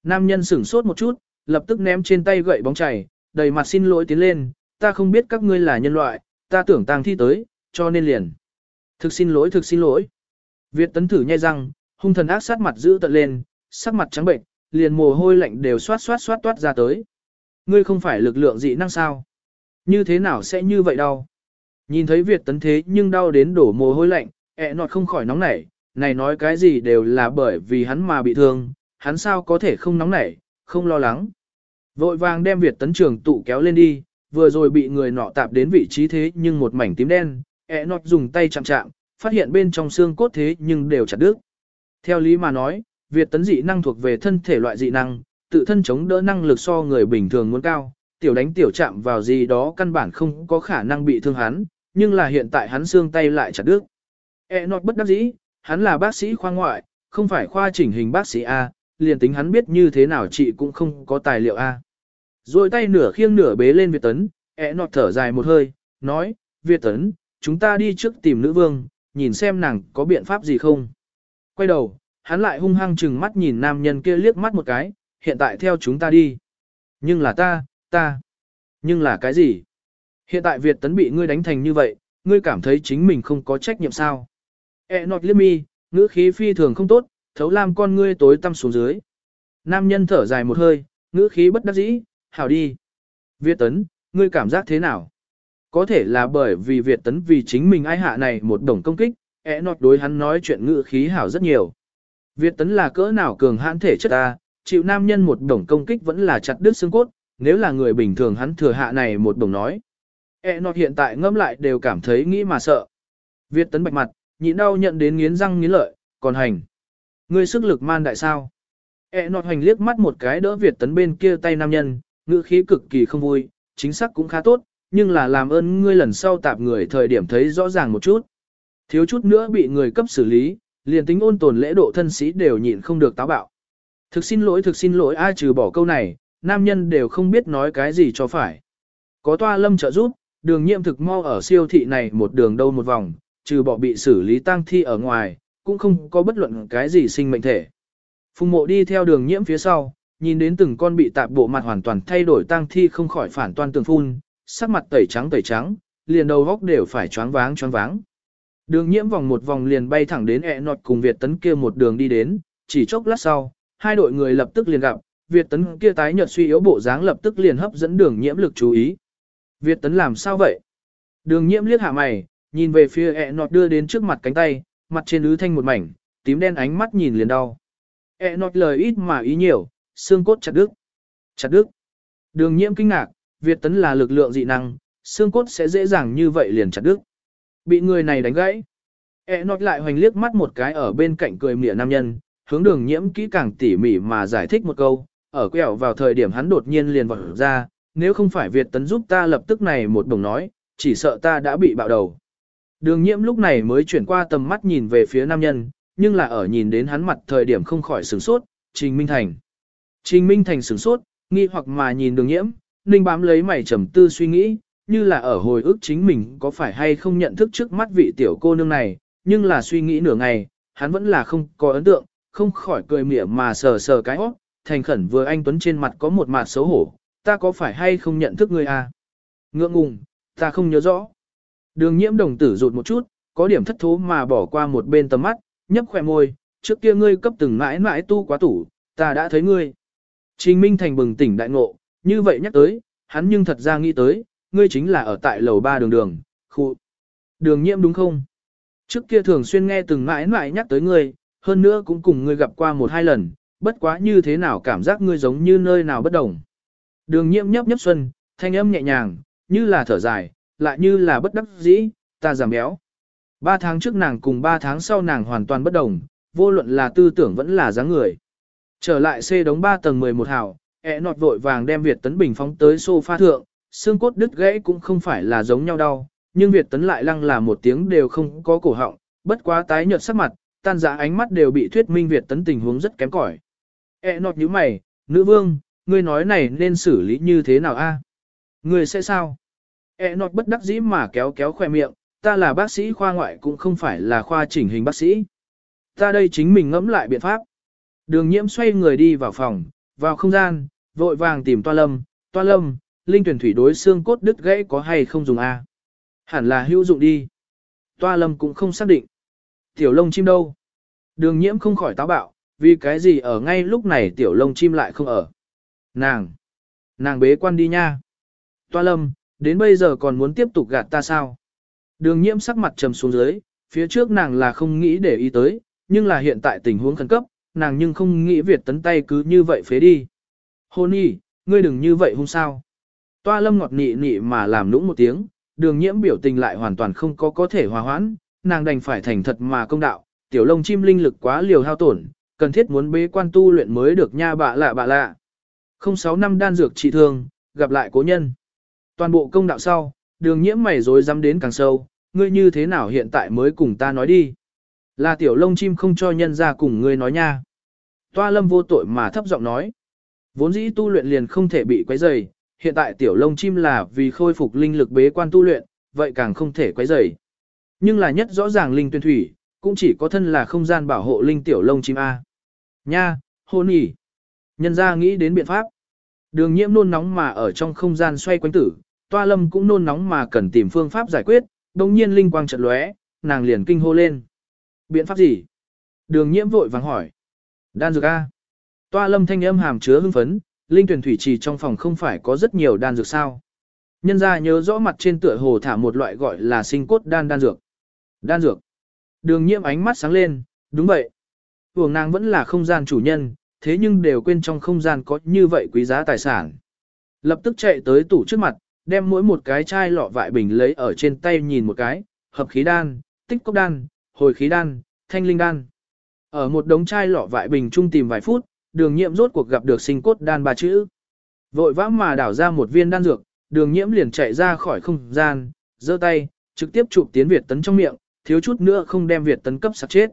Nam nhân sửng sốt một chút, lập tức ném trên tay gậy bóng chảy, đầy mặt xin lỗi tiến lên, ta không biết các ngươi là nhân loại, ta tưởng tang thi tới, cho nên liền. Thực xin lỗi thực xin lỗi. Việt tấn thử nhai răng, hung thần ác sát mặt giữ tận lên, sắc mặt trắng bệnh, liền mồ hôi lạnh đều xoát xoát xoát toát ra tới. Ngươi không phải lực lượng dị năng sao? Như thế nào sẽ như vậy đau? Nhìn thấy Việt tấn thế nhưng đau đến đổ mồ hôi lạnh, ẹ nọt không khỏi nóng nảy, này nói cái gì đều là bởi vì hắn mà bị thương, hắn sao có thể không nóng nảy, không lo lắng. Vội vàng đem Việt tấn trường tụ kéo lên đi, vừa rồi bị người nọ tạp đến vị trí thế nhưng một mảnh tím đen, ẹ nọt dùng tay chạm chạm, phát hiện bên trong xương cốt thế nhưng đều chặt đứt. Theo lý mà nói, Việt tấn dị năng thuộc về thân thể loại dị năng, tự thân chống đỡ năng lực so người bình thường muốn cao, tiểu đánh tiểu chạm vào gì đó căn bản không có khả năng bị thương hắn, nhưng là hiện tại hắn xương tay lại chặt đứt. E nọt bất đắc dĩ, hắn là bác sĩ khoa ngoại, không phải khoa chỉnh hình bác sĩ A, liền tính hắn biết như thế nào chị cũng không có tài liệu A. Rồi tay nửa khiêng nửa bế lên Việt tấn, E nọt thở dài một hơi, nói, Việt tấn, chúng ta đi trước tìm nữ vương, nhìn xem nàng có biện pháp gì không. Quay đầu, hắn lại hung hăng chừng mắt nhìn nam nhân kia liếc mắt một cái, hiện tại theo chúng ta đi. Nhưng là ta, ta. Nhưng là cái gì? Hiện tại Việt tấn bị ngươi đánh thành như vậy, ngươi cảm thấy chính mình không có trách nhiệm sao? E nọt liếc mi, ngữ khí phi thường không tốt, thấu làm con ngươi tối tăm xuống dưới. Nam nhân thở dài một hơi, ngữ khí bất đắc dĩ, hảo đi. Việt tấn, ngươi cảm giác thế nào? Có thể là bởi vì Việt tấn vì chính mình ai hạ này một đồng công kích, e nọt đối hắn nói chuyện ngữ khí hảo rất nhiều. Việt tấn là cỡ nào cường hãn thể chất ta, chịu nam nhân một đồng công kích vẫn là chặt đứt xương cốt, nếu là người bình thường hắn thừa hạ này một đồng nói. E nọt hiện tại ngâm lại đều cảm thấy nghĩ mà sợ. Việt tấn bạch mặt, nhịn đau nhận đến nghiến răng nghiến lợi, còn hành. Ngươi sức lực man đại sao? E nọt hành liếc mắt một cái đỡ Việt tấn bên kia tay nam nhân, ngữ khí cực kỳ không vui, chính xác cũng khá tốt, nhưng là làm ơn ngươi lần sau tạp người thời điểm thấy rõ ràng một chút. Thiếu chút nữa bị người cấp xử lý, liền tính ôn tồn lễ độ thân sĩ đều nhịn không được táo bạo. Thực xin lỗi thực xin lỗi ai trừ bỏ câu này, nam nhân đều không biết nói cái gì cho phải. Có toa lâm trợ giúp, đường nhiệm thực mau ở siêu thị này một đường đâu một vòng, trừ bỏ bị xử lý tang thi ở ngoài, cũng không có bất luận cái gì sinh mệnh thể. Phùng mộ đi theo đường nhiễm phía sau, nhìn đến từng con bị tạp bộ mặt hoàn toàn thay đổi tang thi không khỏi phản toan tường phun, sắc mặt tẩy trắng tẩy trắng, liền đầu góc đều phải choáng váng choáng váng. Đường nhiễm vòng một vòng liền bay thẳng đến ẹ nọt cùng Việt tấn kia một đường đi đến, chỉ chốc lát sau, hai đội người lập tức liền gặp, Việt tấn kia tái nhợt suy yếu bộ dáng lập tức liền hấp dẫn đường nhiễm lực chú ý. Việt tấn làm sao vậy? Đường nhiễm liếc hạ mày, nhìn về phía ẹ nọt đưa đến trước mặt cánh tay, mặt trên ứ thanh một mảnh, tím đen ánh mắt nhìn liền đau. ẹ nọt lời ít mà ý nhiều, xương cốt chặt đứt. Chặt đứt. Đường nhiễm kinh ngạc, Việt tấn là lực lượng dị năng, xương cốt sẽ dễ dàng như vậy liền chặt đứt. Bị người này đánh gãy. E nọt lại hoành liếc mắt một cái ở bên cạnh cười mỉa nam nhân, hướng đường nhiễm kỹ càng tỉ mỉ mà giải thích một câu, ở quẹo vào thời điểm hắn đột nhiên liền vọt ra, nếu không phải Việt tấn giúp ta lập tức này một đồng nói, chỉ sợ ta đã bị bạo đầu. Đường nhiễm lúc này mới chuyển qua tầm mắt nhìn về phía nam nhân, nhưng là ở nhìn đến hắn mặt thời điểm không khỏi sửng sốt, Trình Minh Thành. Trình Minh Thành sửng sốt, nghi hoặc mà nhìn đường nhiễm, ninh bám lấy mày trầm tư suy nghĩ, như là ở hồi ức chính mình có phải hay không nhận thức trước mắt vị tiểu cô nương này, nhưng là suy nghĩ nửa ngày, hắn vẫn là không có ấn tượng, không khỏi cười mỉa mà sờ sờ cái óc, thành khẩn vừa anh Tuấn trên mặt có một mặt xấu hổ, ta có phải hay không nhận thức ngươi à? Ngượng ngùng, ta không nhớ rõ. Đường nhiễm đồng tử rụt một chút, có điểm thất thố mà bỏ qua một bên tầm mắt, nhấp khỏe môi, trước kia ngươi cấp từng mãi mãi tu quá tủ, ta đã thấy ngươi. Trình Minh Thành bừng tỉnh đại ngộ, như vậy nhắc tới, hắn nhưng thật ra nghĩ tới, ngươi chính là ở tại lầu ba đường đường, khu. Đường nhiễm đúng không? Trước kia thường xuyên nghe từng mãi mãi nhắc tới ngươi, hơn nữa cũng cùng ngươi gặp qua một hai lần, bất quá như thế nào cảm giác ngươi giống như nơi nào bất đồng. Đường nhiễm nhấp nhấp xuân, thanh âm nhẹ nhàng, như là thở dài, lại như là bất đắc dĩ, ta giảm béo. Ba tháng trước nàng cùng ba tháng sau nàng hoàn toàn bất đồng, vô luận là tư tưởng vẫn là dáng người. Trở lại xe đống 3 tầng 11 hào, ẹ nọt vội vàng đem Việt Tấn Bình phóng tới sofa thượng, xương cốt đứt gãy cũng không phải là giống nhau đau, nhưng Việt Tấn lại lăng là một tiếng đều không có cổ họng, bất quá tái nhợt sắc mặt, tan dã ánh mắt đều bị thuyết minh Việt Tấn tình huống rất kém cỏi. E nọt như mày, nữ vương, ngươi nói này nên xử lý như thế nào a? Ngươi sẽ sao? E nọt bất đắc dĩ mà kéo kéo khoe miệng, ta là bác sĩ khoa ngoại cũng không phải là khoa chỉnh hình bác sĩ. Ta đây chính mình ngẫm lại biện pháp. Đường nhiễm xoay người đi vào phòng, vào không gian, vội vàng tìm toa lâm, toa lâm, linh tuyển thủy đối xương cốt đứt gãy có hay không dùng a? Hẳn là hữu dụng đi. Toa lâm cũng không xác định. Tiểu lông chim đâu? Đường nhiễm không khỏi táo bạo, vì cái gì ở ngay lúc này tiểu lông chim lại không ở. Nàng! Nàng bế quan đi nha. Toa lâm, đến bây giờ còn muốn tiếp tục gạt ta sao? Đường nhiễm sắc mặt trầm xuống dưới, phía trước nàng là không nghĩ để ý tới, nhưng là hiện tại tình huống khẩn cấp, nàng nhưng không nghĩ Việt tấn tay cứ như vậy phế đi. Hôn y, ngươi đừng như vậy hung sao. Toa lâm ngọt nị nị mà làm nũng một tiếng, đường nhiễm biểu tình lại hoàn toàn không có có thể hòa hoãn, nàng đành phải thành thật mà công đạo, tiểu lông chim linh lực quá liều hao tổn, cần thiết muốn bế quan tu luyện mới được nha bạ lạ bạ lạ. Không sáu năm đan dược trị thương, gặp lại cố nhân. Toàn bộ công đạo sau, đường nhiễm mày rối dám đến càng sâu, ngươi như thế nào hiện tại mới cùng ta nói đi. Là tiểu lông chim không cho nhân ra cùng ngươi nói nha. Toa lâm vô tội mà thấp giọng nói. Vốn dĩ tu luyện liền không thể bị quấy rầy, hiện tại tiểu lông chim là vì khôi phục linh lực bế quan tu luyện, vậy càng không thể quấy rầy. Nhưng là nhất rõ ràng linh tuyên thủy, cũng chỉ có thân là không gian bảo hộ linh tiểu lông chim A. Nha, hôn nhỉ. Nhân ra nghĩ đến biện pháp. Đường nhiễm nôn nóng mà ở trong không gian xoay quanh tử, toa lâm cũng nôn nóng mà cần tìm phương pháp giải quyết, đồng nhiên linh quang chợt lóe, nàng liền kinh hô lên. Biện pháp gì? Đường nhiễm vội vàng hỏi. Đan dược A. Toa lâm thanh âm hàm chứa hưng phấn, linh tuyển thủy trì trong phòng không phải có rất nhiều đan dược sao. Nhân ra nhớ rõ mặt trên tựa hồ thả một loại gọi là sinh cốt đan đan dược. Đan dược. Đường nhiễm ánh mắt sáng lên, đúng vậy. Hưởng nàng vẫn là không gian chủ nhân, thế nhưng đều quên trong không gian có như vậy quý giá tài sản. Lập tức chạy tới tủ trước mặt, đem mỗi một cái chai lọ vại bình lấy ở trên tay nhìn một cái, hợp khí đan, tích cốc đan, hồi khí đan, thanh linh đan. Ở một đống chai lọ vại bình trung tìm vài phút, đường nhiễm rốt cuộc gặp được sinh cốt đan ba chữ. Vội vã mà đảo ra một viên đan dược, đường nhiễm liền chạy ra khỏi không gian, giơ tay, trực tiếp chụp tiến Việt tấn trong miệng, thiếu chút nữa không đem Việt tấn cấp sạc chết.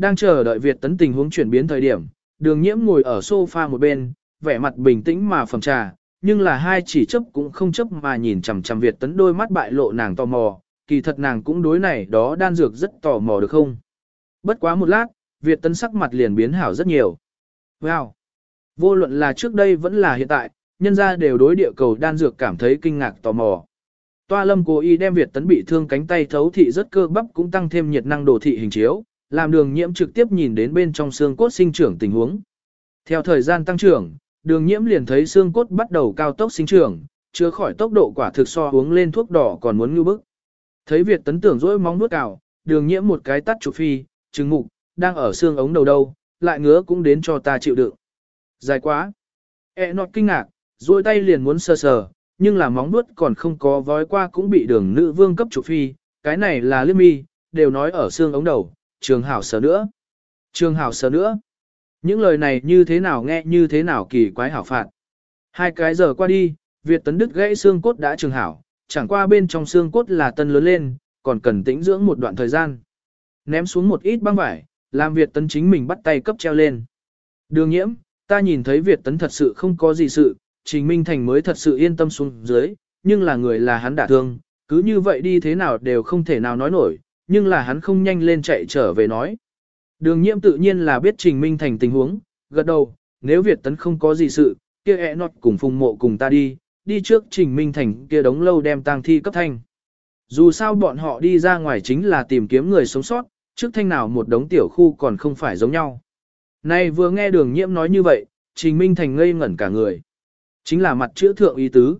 Đang chờ đợi Việt tấn tình huống chuyển biến thời điểm, đường nhiễm ngồi ở sofa một bên, vẻ mặt bình tĩnh mà phẩm trà, nhưng là hai chỉ chấp cũng không chấp mà nhìn chằm chằm Việt tấn đôi mắt bại lộ nàng tò mò, kỳ thật nàng cũng đối này đó đan dược rất tò mò được không. Bất quá một lát, Việt tấn sắc mặt liền biến hảo rất nhiều. Wow! Vô luận là trước đây vẫn là hiện tại, nhân gia đều đối địa cầu đan dược cảm thấy kinh ngạc tò mò. Toa lâm cố ý đem Việt tấn bị thương cánh tay thấu thị rất cơ bắp cũng tăng thêm nhiệt năng đồ thị hình chiếu, làm đường nhiễm trực tiếp nhìn đến bên trong xương cốt sinh trưởng tình huống. Theo thời gian tăng trưởng, đường nhiễm liền thấy xương cốt bắt đầu cao tốc sinh trưởng, chứa khỏi tốc độ quả thực so uống lên thuốc đỏ còn muốn ngư bức. Thấy Việt tấn tưởng rỗi móng nuốt cào, đường nhiễm một cái tắt chụp phi, trứng mục, đang ở xương ống đầu đâu, lại ngứa cũng đến cho ta chịu đựng. Dài quá. E nọt kinh ngạc, rỗi tay liền muốn sờ sờ, nhưng là móng nuốt còn không có vói qua cũng bị đường nữ vương cấp chụp phi, cái này là liêm mi, đều nói ở xương ống đầu, trường hảo sờ nữa. Trường hảo sờ nữa. Những lời này như thế nào nghe như thế nào kỳ quái hảo phạt. Hai cái giờ qua đi, Việt tấn đứt gãy xương cốt đã trường hảo, chẳng qua bên trong xương cốt là tân lớn lên, còn cần tĩnh dưỡng một đoạn thời gian. Ném xuống một ít băng vải, làm Việt tấn chính mình bắt tay cấp treo lên. Đường nhiễm, ta nhìn thấy Việt tấn thật sự không có gì sự, Trình Minh Thành mới thật sự yên tâm xuống dưới, nhưng là người là hắn đả thương, cứ như vậy đi thế nào đều không thể nào nói nổi, nhưng là hắn không nhanh lên chạy trở về nói. Đường nhiễm tự nhiên là biết Trình Minh Thành tình huống, gật đầu, nếu Việt tấn không có gì sự, kia ẹ nọt cùng phùng mộ cùng ta đi, đi trước Trình Minh Thành kia đống lâu đem tang thi cấp thanh. Dù sao bọn họ đi ra ngoài chính là tìm kiếm người sống sót, trước thanh nào một đống tiểu khu còn không phải giống nhau. Này vừa nghe đường nhiễm nói như vậy, Trình Minh Thành ngây ngẩn cả người. Chính là mặt chữ thượng ý tứ.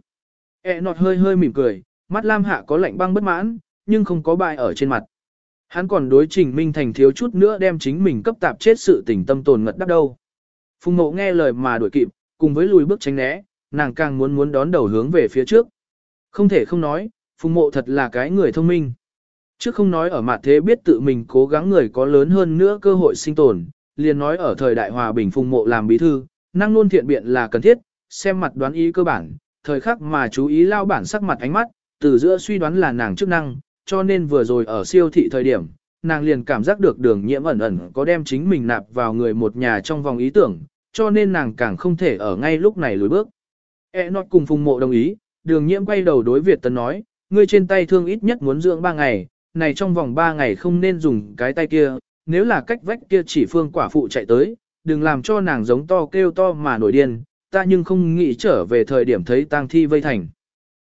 E nọt hơi hơi mỉm cười, mắt lam hạ có lạnh băng bất mãn, nhưng không có bại ở trên mặt. Hắn còn đối Trình Minh Thành thiếu chút nữa đem chính mình cấp tạp chết sự tình tâm tồn ngật đắp đâu. Phùng mộ nghe lời mà đuổi kịp, cùng với lùi bước tránh né, nàng càng muốn muốn đón đầu hướng về phía trước. Không thể không nói, phùng mộ thật là cái người thông minh. Trước không nói ở mặt thế biết tự mình cố gắng người có lớn hơn nữa cơ hội sinh tồn, liền nói ở thời đại hòa bình phùng mộ làm bí thư, năng luôn thiện biện là cần thiết, xem mặt đoán ý cơ bản, thời khắc mà chú ý lao bản sắc mặt ánh mắt, từ giữa suy đoán là nàng chức năng, cho nên vừa rồi ở siêu thị thời điểm, nàng liền cảm giác được đường nhiễm ẩn ẩn có đem chính mình nạp vào người một nhà trong vòng ý tưởng, cho nên nàng càng không thể ở ngay lúc này lùi bước. E nọt cùng phùng mộ đồng ý, đường nhiễm quay đầu đối Việt Tấn nói, ngươi trên tay thương ít nhất muốn dưỡng 3 ngày, này trong vòng 3 ngày không nên dùng cái tay kia, nếu là cách vách kia chỉ phương quả phụ chạy tới, đừng làm cho nàng giống to kêu to mà nổi điên, ta nhưng không nghĩ trở về thời điểm thấy tang thi vây thành.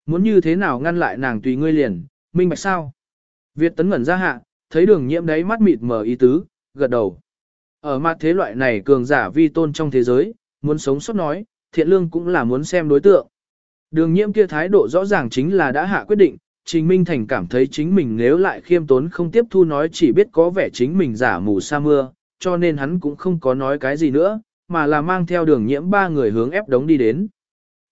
Muốn như thế nào ngăn lại nàng tùy ngươi liền, minh bạch sao? Việt tấn ngẩn ra hạ, thấy đường nhiễm đấy mắt mịt mờ ý tứ, gật đầu. Ở mặt thế loại này cường giả vi tôn trong thế giới, muốn sống sót nói, thiện lương cũng là muốn xem đối tượng. Đường nhiễm kia thái độ rõ ràng chính là đã hạ quyết định, Trình Minh Thành cảm thấy chính mình nếu lại khiêm tốn không tiếp thu nói chỉ biết có vẻ chính mình giả mù sa mưa, cho nên hắn cũng không có nói cái gì nữa, mà là mang theo đường nhiễm ba người hướng ép đống đi đến.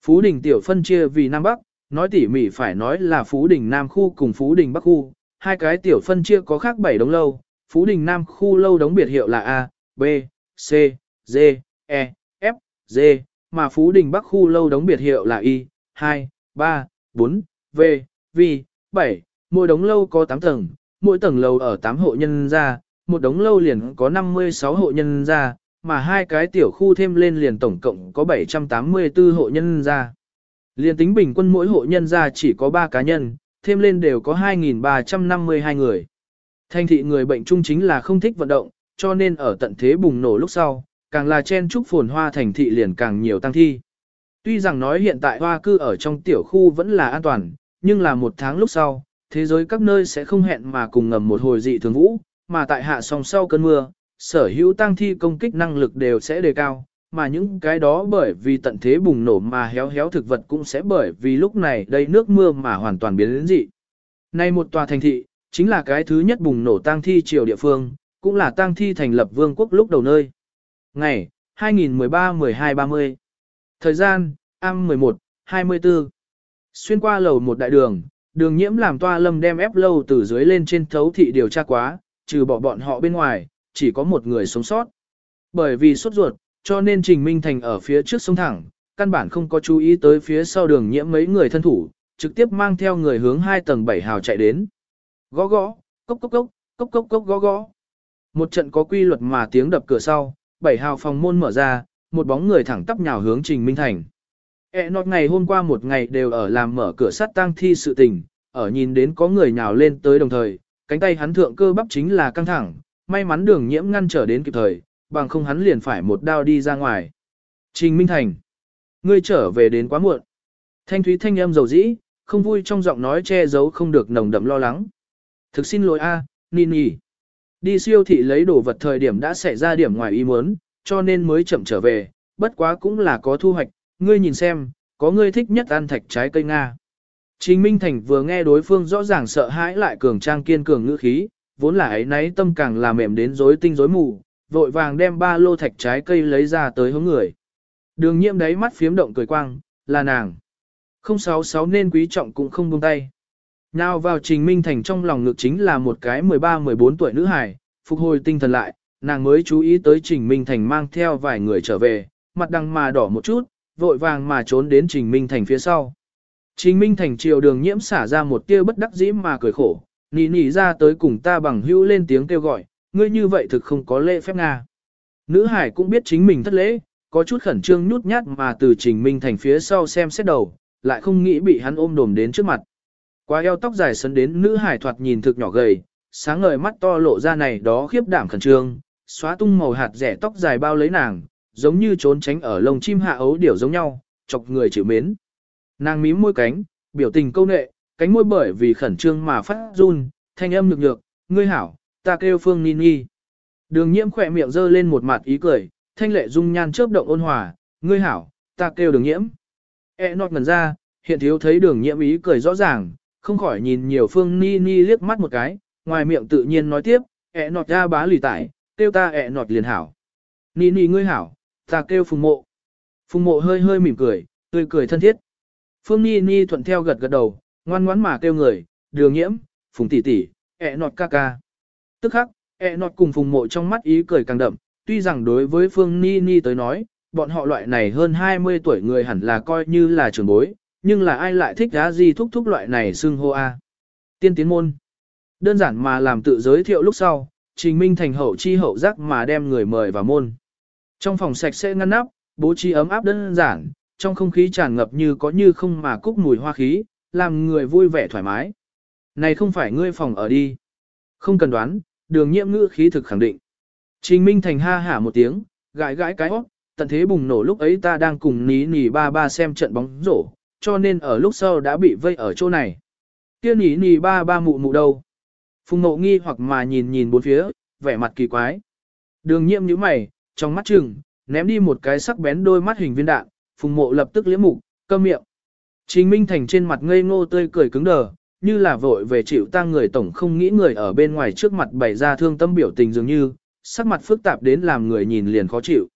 Phú Đình tiểu phân chia vì Nam Bắc, nói tỉ mỉ phải nói là Phú Đình Nam khu cùng Phú Đình Bắc khu, hai cái tiểu phân chia có khác bảy đống lâu, Phú Đình Nam khu lâu đống biệt hiệu là A, B, C, D, E, F, G, mà Phú Đình Bắc khu lâu đống biệt hiệu là Y, 2, 3, 4, V, V, 7, mỗi đống lâu có 8 tầng, mỗi tầng lâu ở 8 hộ nhân ra, một đống lâu liền có 56 hộ nhân ra, mà hai cái tiểu khu thêm lên liền tổng cộng có 784 hộ nhân ra. Liên tính bình quân mỗi hộ nhân ra chỉ có 3 cá nhân, thêm lên đều có 2.352 người. Thành thị người bệnh trung chính là không thích vận động, cho nên ở tận thế bùng nổ lúc sau, càng là chen trúc phồn hoa thành thị liền càng nhiều tăng thi. Tuy rằng nói hiện tại hoa cư ở trong tiểu khu vẫn là an toàn, nhưng là một tháng lúc sau, thế giới các nơi sẽ không hẹn mà cùng ngầm một hồi dị thường vũ, mà tại hạ song sau cơn mưa, sở hữu tăng thi công kích năng lực đều sẽ đề cao, mà những cái đó bởi vì tận thế bùng nổ mà héo héo thực vật cũng sẽ bởi vì lúc này đây nước mưa mà hoàn toàn biến đến dị. Nay một tòa thành thị, chính là cái thứ nhất bùng nổ tang thi triều địa phương, cũng là tang thi thành lập vương quốc lúc đầu nơi. Ngày, 2013-12-30 Thời gian, am 11, 24 Xuyên qua lầu một đại đường, đường nhiễm làm toa lâm đem ép lâu từ dưới lên trên thấu thị điều tra quá, trừ bỏ bọn họ bên ngoài, chỉ có một người sống sót. Bởi vì sốt ruột, cho nên Trình Minh Thành ở phía trước sông thẳng, căn bản không có chú ý tới phía sau đường nhiễm mấy người thân thủ, trực tiếp mang theo người hướng hai tầng bảy hào chạy đến. Gõ gõ, Cốc cốc cốc, cốc cốc cốc gõ gõ. Một trận có quy luật mà tiếng đập cửa sau, bảy hào phòng môn mở ra, một bóng người thẳng tắp nhào hướng Trình Minh Thành. E nọt ngày hôm qua một ngày đều ở làm mở cửa sắt tang thi sự tình, ở nhìn đến có người nhào lên tới đồng thời, cánh tay hắn thượng cơ bắp chính là căng thẳng, may mắn đường nhiễm ngăn trở đến kịp thời, bằng không hắn liền phải một đao đi ra ngoài. Trình Minh Thành, ngươi trở về đến quá muộn. Thanh thúy thanh âm dầu dĩ, không vui trong giọng nói che giấu không được nồng đậm lo lắng. Thực xin lỗi a, Nini. Đi siêu thị lấy đồ vật thời điểm đã xảy ra điểm ngoài ý muốn, cho nên mới chậm trở về, bất quá cũng là có thu hoạch, ngươi nhìn xem, có ngươi thích nhất ăn thạch trái cây Nga. Trình Minh Thành vừa nghe đối phương rõ ràng sợ hãi lại cường trang kiên cường ngữ khí, vốn là ấy nấy tâm càng là mềm đến rối tinh rối mù, vội vàng đem ba lô thạch trái cây lấy ra tới hướng người. Đường nhiễm đấy mắt phiếm động cười quang, là nàng. 066 nên quý trọng cũng không buông tay. Nào vào Trình Minh Thành trong lòng ngực chính là một cái 13-14 tuổi nữ hài, phục hồi tinh thần lại, nàng mới chú ý tới Trình Minh Thành mang theo vài người trở về, mặt đằng mà đỏ một chút, vội vàng mà trốn đến Trình Minh Thành phía sau. Trình Minh Thành chiều đường nhiễm xả ra một tia bất đắc dĩ mà cười khổ, nỉ nỉ ra tới cùng ta bằng hữu lên tiếng kêu gọi, ngươi như vậy thực không có lễ phép Nga. Nữ hải cũng biết chính mình thất lễ, có chút khẩn trương nhút nhát mà từ Trình Minh Thành phía sau xem xét đầu, lại không nghĩ bị hắn ôm đồm đến trước mặt. Qua eo tóc dài sấn đến nữ hải thoạt nhìn thực nhỏ gầy, sáng ngời mắt to lộ ra này đó khiếp đảm khẩn trương, xóa tung màu hạt rẻ tóc dài bao lấy nàng, giống như trốn tránh ở lồng chim hạ ấu điểu giống nhau, chọc người chịu mến. Nàng mím môi cánh, biểu tình câu nệ, cánh môi bởi vì khẩn trương mà phát run, thanh âm nhược nhược, ngươi hảo, ta kêu phương ni nhi. Đường nhiễm khỏe miệng giơ lên một mặt ý cười, thanh lệ dung nhan chớp động ôn hòa, ngươi hảo, ta kêu đường nhiễm. E nọt ngần ra, hiện thiếu thấy đường nhiễm ý cười rõ ràng, không khỏi nhìn nhiều phương ni ni liếc mắt một cái, ngoài miệng tự nhiên nói tiếp, e nọt ra bá lì tải, kêu ta e nọt liền hảo. Ni ni ngươi hảo, ta kêu phùng mộ. Phùng mộ hơi hơi mỉm cười, tươi cười thân thiết. Phương ni ni thuận theo gật gật đầu, ngoan ngoãn mà kêu người, đường nhiễm, phùng tỷ tỷ, e nọt ca ca. Tức khắc, ẹ nọt cùng phùng mộ trong mắt ý cười càng đậm, tuy rằng đối với phương ni ni tới nói, bọn họ loại này hơn 20 tuổi người hẳn là coi như là trưởng bối, nhưng là ai lại thích giá gì thúc thúc loại này xưng hô a. Tiên tiến môn. Đơn giản mà làm tự giới thiệu lúc sau, trình minh thành hậu chi hậu giác mà đem người mời vào môn. Trong phòng sạch sẽ ngăn nắp, bố trí ấm áp đơn giản, trong không khí tràn ngập như có như không mà cúc mùi hoa khí, làm người vui vẻ thoải mái. Này không phải ngươi phòng ở đi. Không cần đoán, đường nhiễm ngữ khí thực khẳng định. Trình Minh Thành ha hả một tiếng, gãi gãi cái óc, tận thế bùng nổ lúc ấy ta đang cùng ní nỉ ba ba xem trận bóng rổ, cho nên ở lúc sau đã bị vây ở chỗ này. Kia nỉ nỉ ba ba mụ mụ đâu? Phùng Ngộ nghi hoặc mà nhìn nhìn bốn phía, vẻ mặt kỳ quái. Đường nhiễm nhíu mày, trong mắt trừng, ném đi một cái sắc bén đôi mắt hình viên đạn, Phùng Mộ lập tức liếm mục, câm miệng. Trình Minh Thành trên mặt ngây ngô tươi cười cứng đờ, như là vội về chịu tang người tổng không nghĩ người ở bên ngoài trước mặt bày ra thương tâm biểu tình dường như, sắc mặt phức tạp đến làm người nhìn liền khó chịu.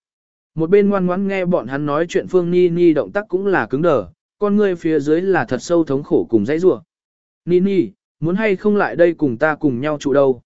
Một bên ngoan ngoãn nghe bọn hắn nói chuyện Phương Ni Ni động tác cũng là cứng đờ, con ngươi phía dưới là thật sâu thống khổ cùng dãy rủa. Ni muốn hay không lại đây cùng ta cùng nhau trụ đâu?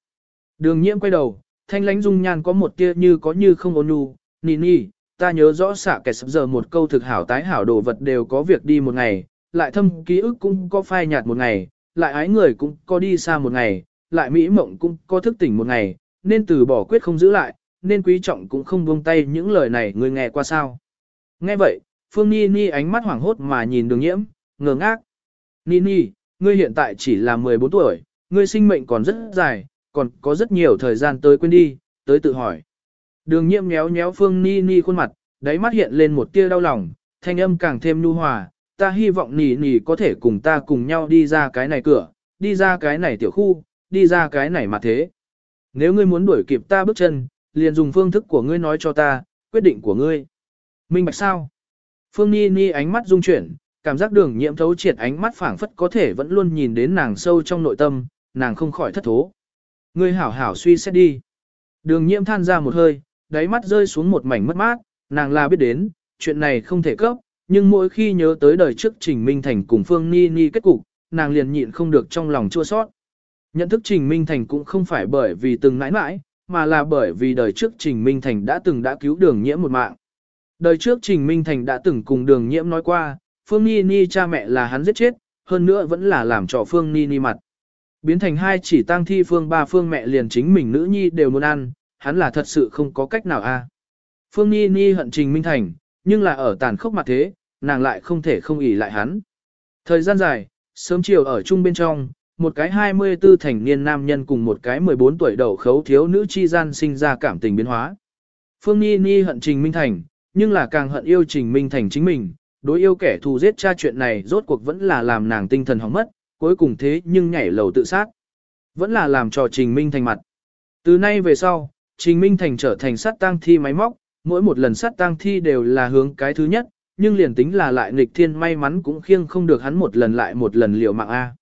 Đường nhiễm quay đầu, thanh lãnh dung nhan có một tia như có như không ôn nhu. Ni Ni, ta nhớ rõ xạ kẻ sắp giờ một câu thực hảo tái hảo đồ vật đều có việc đi một ngày, lại thâm ký ức cũng có phai nhạt một ngày, lại ái người cũng có đi xa một ngày, lại mỹ mộng cũng có thức tỉnh một ngày, nên từ bỏ quyết không giữ lại, nên quý trọng cũng không buông tay những lời này người nghe qua sao. Nghe vậy, Phương Ni Ni ánh mắt hoảng hốt mà nhìn đường nhiễm, ngơ ngác. Ni Ni, ngươi hiện tại chỉ là 14 tuổi, ngươi sinh mệnh còn rất dài, còn có rất nhiều thời gian tới quên đi, tới tự hỏi. Đường nhiễm nhéo nhéo Phương Ni Ni khuôn mặt, đáy mắt hiện lên một tia đau lòng, thanh âm càng thêm nhu hòa, ta hy vọng nỉ nỉ có thể cùng ta cùng nhau đi ra cái này cửa, đi ra cái này tiểu khu, đi ra cái này mà thế. Nếu ngươi muốn đuổi kịp ta bước chân, liền dùng phương thức của ngươi nói cho ta, quyết định của ngươi. Minh bạch sao? Phương Ni Ni ánh mắt rung chuyển, cảm giác đường nhiễm thấu triệt ánh mắt phảng phất có thể vẫn luôn nhìn đến nàng sâu trong nội tâm, nàng không khỏi thất thố. Ngươi hảo hảo suy xét đi. Đường nhiễm than ra một hơi, đáy mắt rơi xuống một mảnh mất mát, nàng là biết đến, chuyện này không thể cấp, nhưng mỗi khi nhớ tới đời trước Trình Minh Thành cùng Phương Ni Ni kết cục, nàng liền nhịn không được trong lòng chua sót. Nhận thức Trình Minh Thành cũng không phải bởi vì từng mãi mãi, mà là bởi vì đời trước Trình Minh Thành đã từng đã cứu đường nhiễm một mạng. Đời trước Trình Minh Thành đã từng cùng đường nhiễm nói qua, Phương Ni Ni cha mẹ là hắn giết chết, hơn nữa vẫn là làm cho Phương Ni Ni mặt. biến thành hai chỉ tang thi phương ba phương mẹ liền chính mình nữ nhi đều muốn ăn, hắn là thật sự không có cách nào a. Phương Ni Ni hận Trình Minh Thành, nhưng là ở tàn khốc mặt thế, nàng lại không thể không ỉ lại hắn. Thời gian dài, sớm chiều ở chung bên trong, một cái 24 thành niên nam nhân cùng một cái 14 tuổi đầu khấu thiếu nữ chi gian sinh ra cảm tình biến hóa. Phương Ni Ni hận Trình Minh Thành, nhưng là càng hận yêu Trình Minh Thành chính mình, đối yêu kẻ thù giết cha chuyện này rốt cuộc vẫn là làm nàng tinh thần hỏng mất, cuối cùng thế nhưng nhảy lầu tự sát. Vẫn là làm cho Trình Minh Thành mặt. Từ nay về sau, Trình Minh Thành trở thành sát tang thi máy móc, mỗi một lần sát tang thi đều là hướng cái thứ nhất, nhưng liền tính là lại nghịch thiên may mắn cũng khiêng không được hắn một lần lại một lần liều mạng A.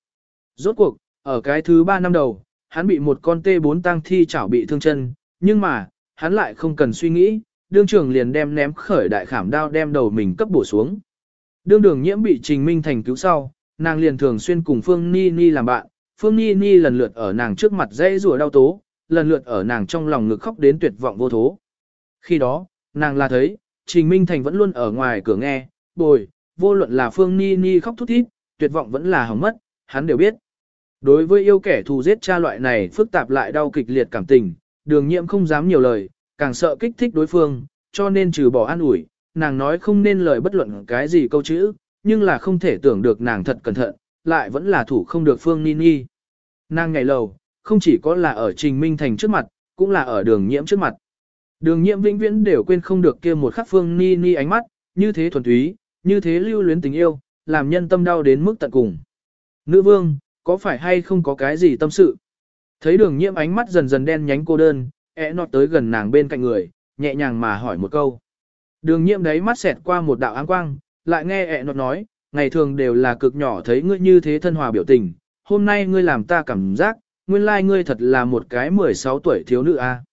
Rốt cuộc, ở cái thứ ba năm đầu, hắn bị một con T4 tang thi chảo bị thương chân, nhưng mà, hắn lại không cần suy nghĩ, đương trường liền đem ném khởi đại khảm đao đem đầu mình cấp bổ xuống. Đương đường nhiễm bị Trình Minh Thành cứu sau, nàng liền thường xuyên cùng Phương Ni Ni làm bạn, Phương Ni Ni lần lượt ở nàng trước mặt dễ rùa đau tố, lần lượt ở nàng trong lòng ngực khóc đến tuyệt vọng vô thố. Khi đó, nàng là thấy, Trình Minh Thành vẫn luôn ở ngoài cửa nghe, bồi, vô luận là Phương Ni Ni khóc thút thít, tuyệt vọng vẫn là hỏng mất, hắn đều biết. Đối với yêu kẻ thù giết cha loại này phức tạp lại đau kịch liệt cảm tình, đường nhiễm không dám nhiều lời, càng sợ kích thích đối phương, cho nên trừ bỏ an ủi, nàng nói không nên lời bất luận cái gì câu chữ, nhưng là không thể tưởng được nàng thật cẩn thận, lại vẫn là thủ không được Phương Nini. Nàng ngày lầu, không chỉ có là ở Trình Minh Thành trước mặt, cũng là ở đường nhiễm trước mặt. Đường nhiễm vĩnh viễn đều quên không được kia một khắc Phương Nini ánh mắt, như thế thuần túy, như thế lưu luyến tình yêu, làm nhân tâm đau đến mức tận cùng. Nữ vương, có phải hay không có cái gì tâm sự? Thấy đường nhiễm ánh mắt dần dần đen nhánh cô đơn, ẹ nọt tới gần nàng bên cạnh người, nhẹ nhàng mà hỏi một câu. Đường nhiễm đấy mắt xẹt qua một đạo áng quang, lại nghe ẹ nọt nói, ngày thường đều là cực nhỏ thấy ngươi như thế thân hòa biểu tình, hôm nay ngươi làm ta cảm giác, nguyên lai like ngươi thật là một cái 16 tuổi thiếu nữ a. À.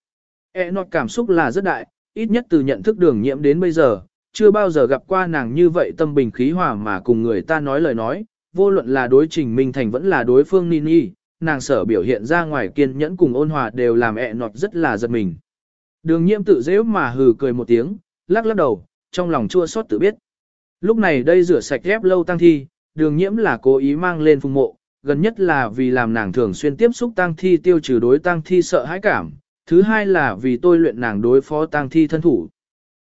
E nọt cảm xúc là rất đại, ít nhất từ nhận thức đường nhiễm đến bây giờ, chưa bao giờ gặp qua nàng như vậy tâm bình khí hòa mà cùng người ta nói lời nói, vô luận là đối trình Minh Thành vẫn là đối phương Nini, nàng sở biểu hiện ra ngoài kiên nhẫn cùng ôn hòa đều làm E nọt rất là giật mình. Đường nhiễm tự dễ mà hừ cười một tiếng, lắc lắc đầu, trong lòng chua xót tự biết. Lúc này đây rửa sạch ghép lâu tăng thi, đường nhiễm là cố ý mang lên phùng mộ, gần nhất là vì làm nàng thường xuyên tiếp xúc tăng thi tiêu trừ đối tăng thi sợ hãi cảm, thứ hai là vì tôi luyện nàng đối phó tang thi thân thủ.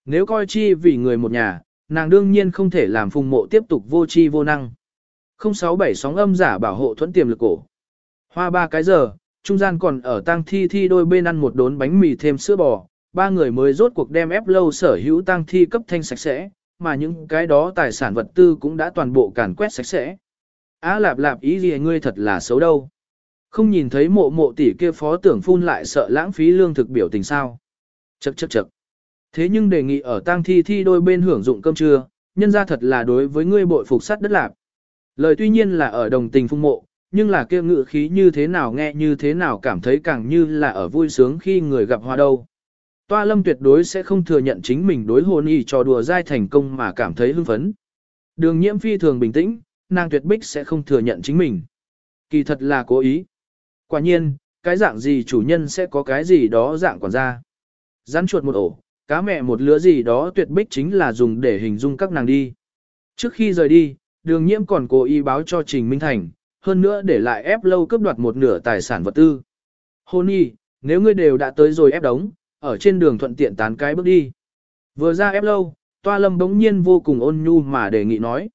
Nếu coi chi vì người một nhà, nàng đương nhiên không thể làm phùng mộ tiếp tục vô chi vô năng. 067 sóng âm giả bảo hộ thuẫn tiềm lực cổ. Hoa ba cái giờ, trung gian còn ở tang thi thi đôi bên ăn một đốn bánh mì thêm sữa bò, ba người mới rốt cuộc đem ép lâu sở hữu tang thi cấp thanh sạch sẽ, mà những cái đó tài sản vật tư cũng đã toàn bộ càn quét sạch sẽ. Á lạp lạp ý gì ngươi thật là xấu đâu. Không nhìn thấy mộ mộ tỷ kia phó tưởng phun lại sợ lãng phí lương thực biểu tình sao. Chậc chậc chậc. Thế nhưng đề nghị ở tang thi thi đôi bên hưởng dụng cơm trưa, nhân ra thật là đối với ngươi bội phục sắt đất lạp. Lời tuy nhiên là ở đồng tình phung mộ, nhưng là kia ngự khí như thế nào nghe như thế nào cảm thấy càng như là ở vui sướng khi người gặp hoa đâu. Toa lâm tuyệt đối sẽ không thừa nhận chính mình đối hôn y trò đùa dai thành công mà cảm thấy hưng phấn. Đường nhiễm phi thường bình tĩnh, nàng tuyệt bích sẽ không thừa nhận chính mình. Kỳ thật là cố ý. Quả nhiên, cái dạng gì chủ nhân sẽ có cái gì đó dạng quản gia. Rắn chuột một ổ, cá mẹ một lứa gì đó tuyệt bích chính là dùng để hình dung các nàng đi. Trước khi rời đi, đường nhiễm còn cố ý báo cho Trình Minh Thành, hơn nữa để lại ép lâu cướp đoạt một nửa tài sản vật tư. Hôn y, nếu ngươi đều đã tới rồi ép đóng, ở trên đường thuận tiện tán cái bước đi. Vừa ra ép lâu, toa lâm bỗng nhiên vô cùng ôn nhu mà đề nghị nói.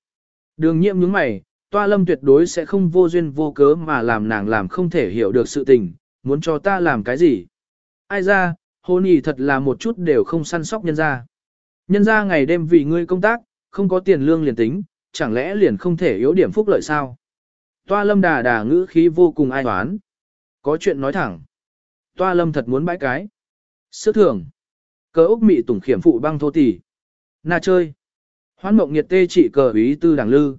Đường nhiễm nhướng mày, toa lâm tuyệt đối sẽ không vô duyên vô cớ mà làm nàng làm không thể hiểu được sự tình, muốn cho ta làm cái gì. Ai ra, hôn y thật là một chút đều không săn sóc nhân ra. Nhân ra ngày đêm vì ngươi công tác, không có tiền lương liền tính, chẳng lẽ liền không thể yếu điểm phúc lợi sao? Toa lâm đà đà ngữ khí vô cùng ai toán. Có chuyện nói thẳng. Toa lâm thật muốn bãi cái. Sức thường. Cờ Úc mị tùng khiểm phụ băng thô tỷ. Na chơi. Hoán mộng nhiệt tê trị cờ ý tư đảng lư.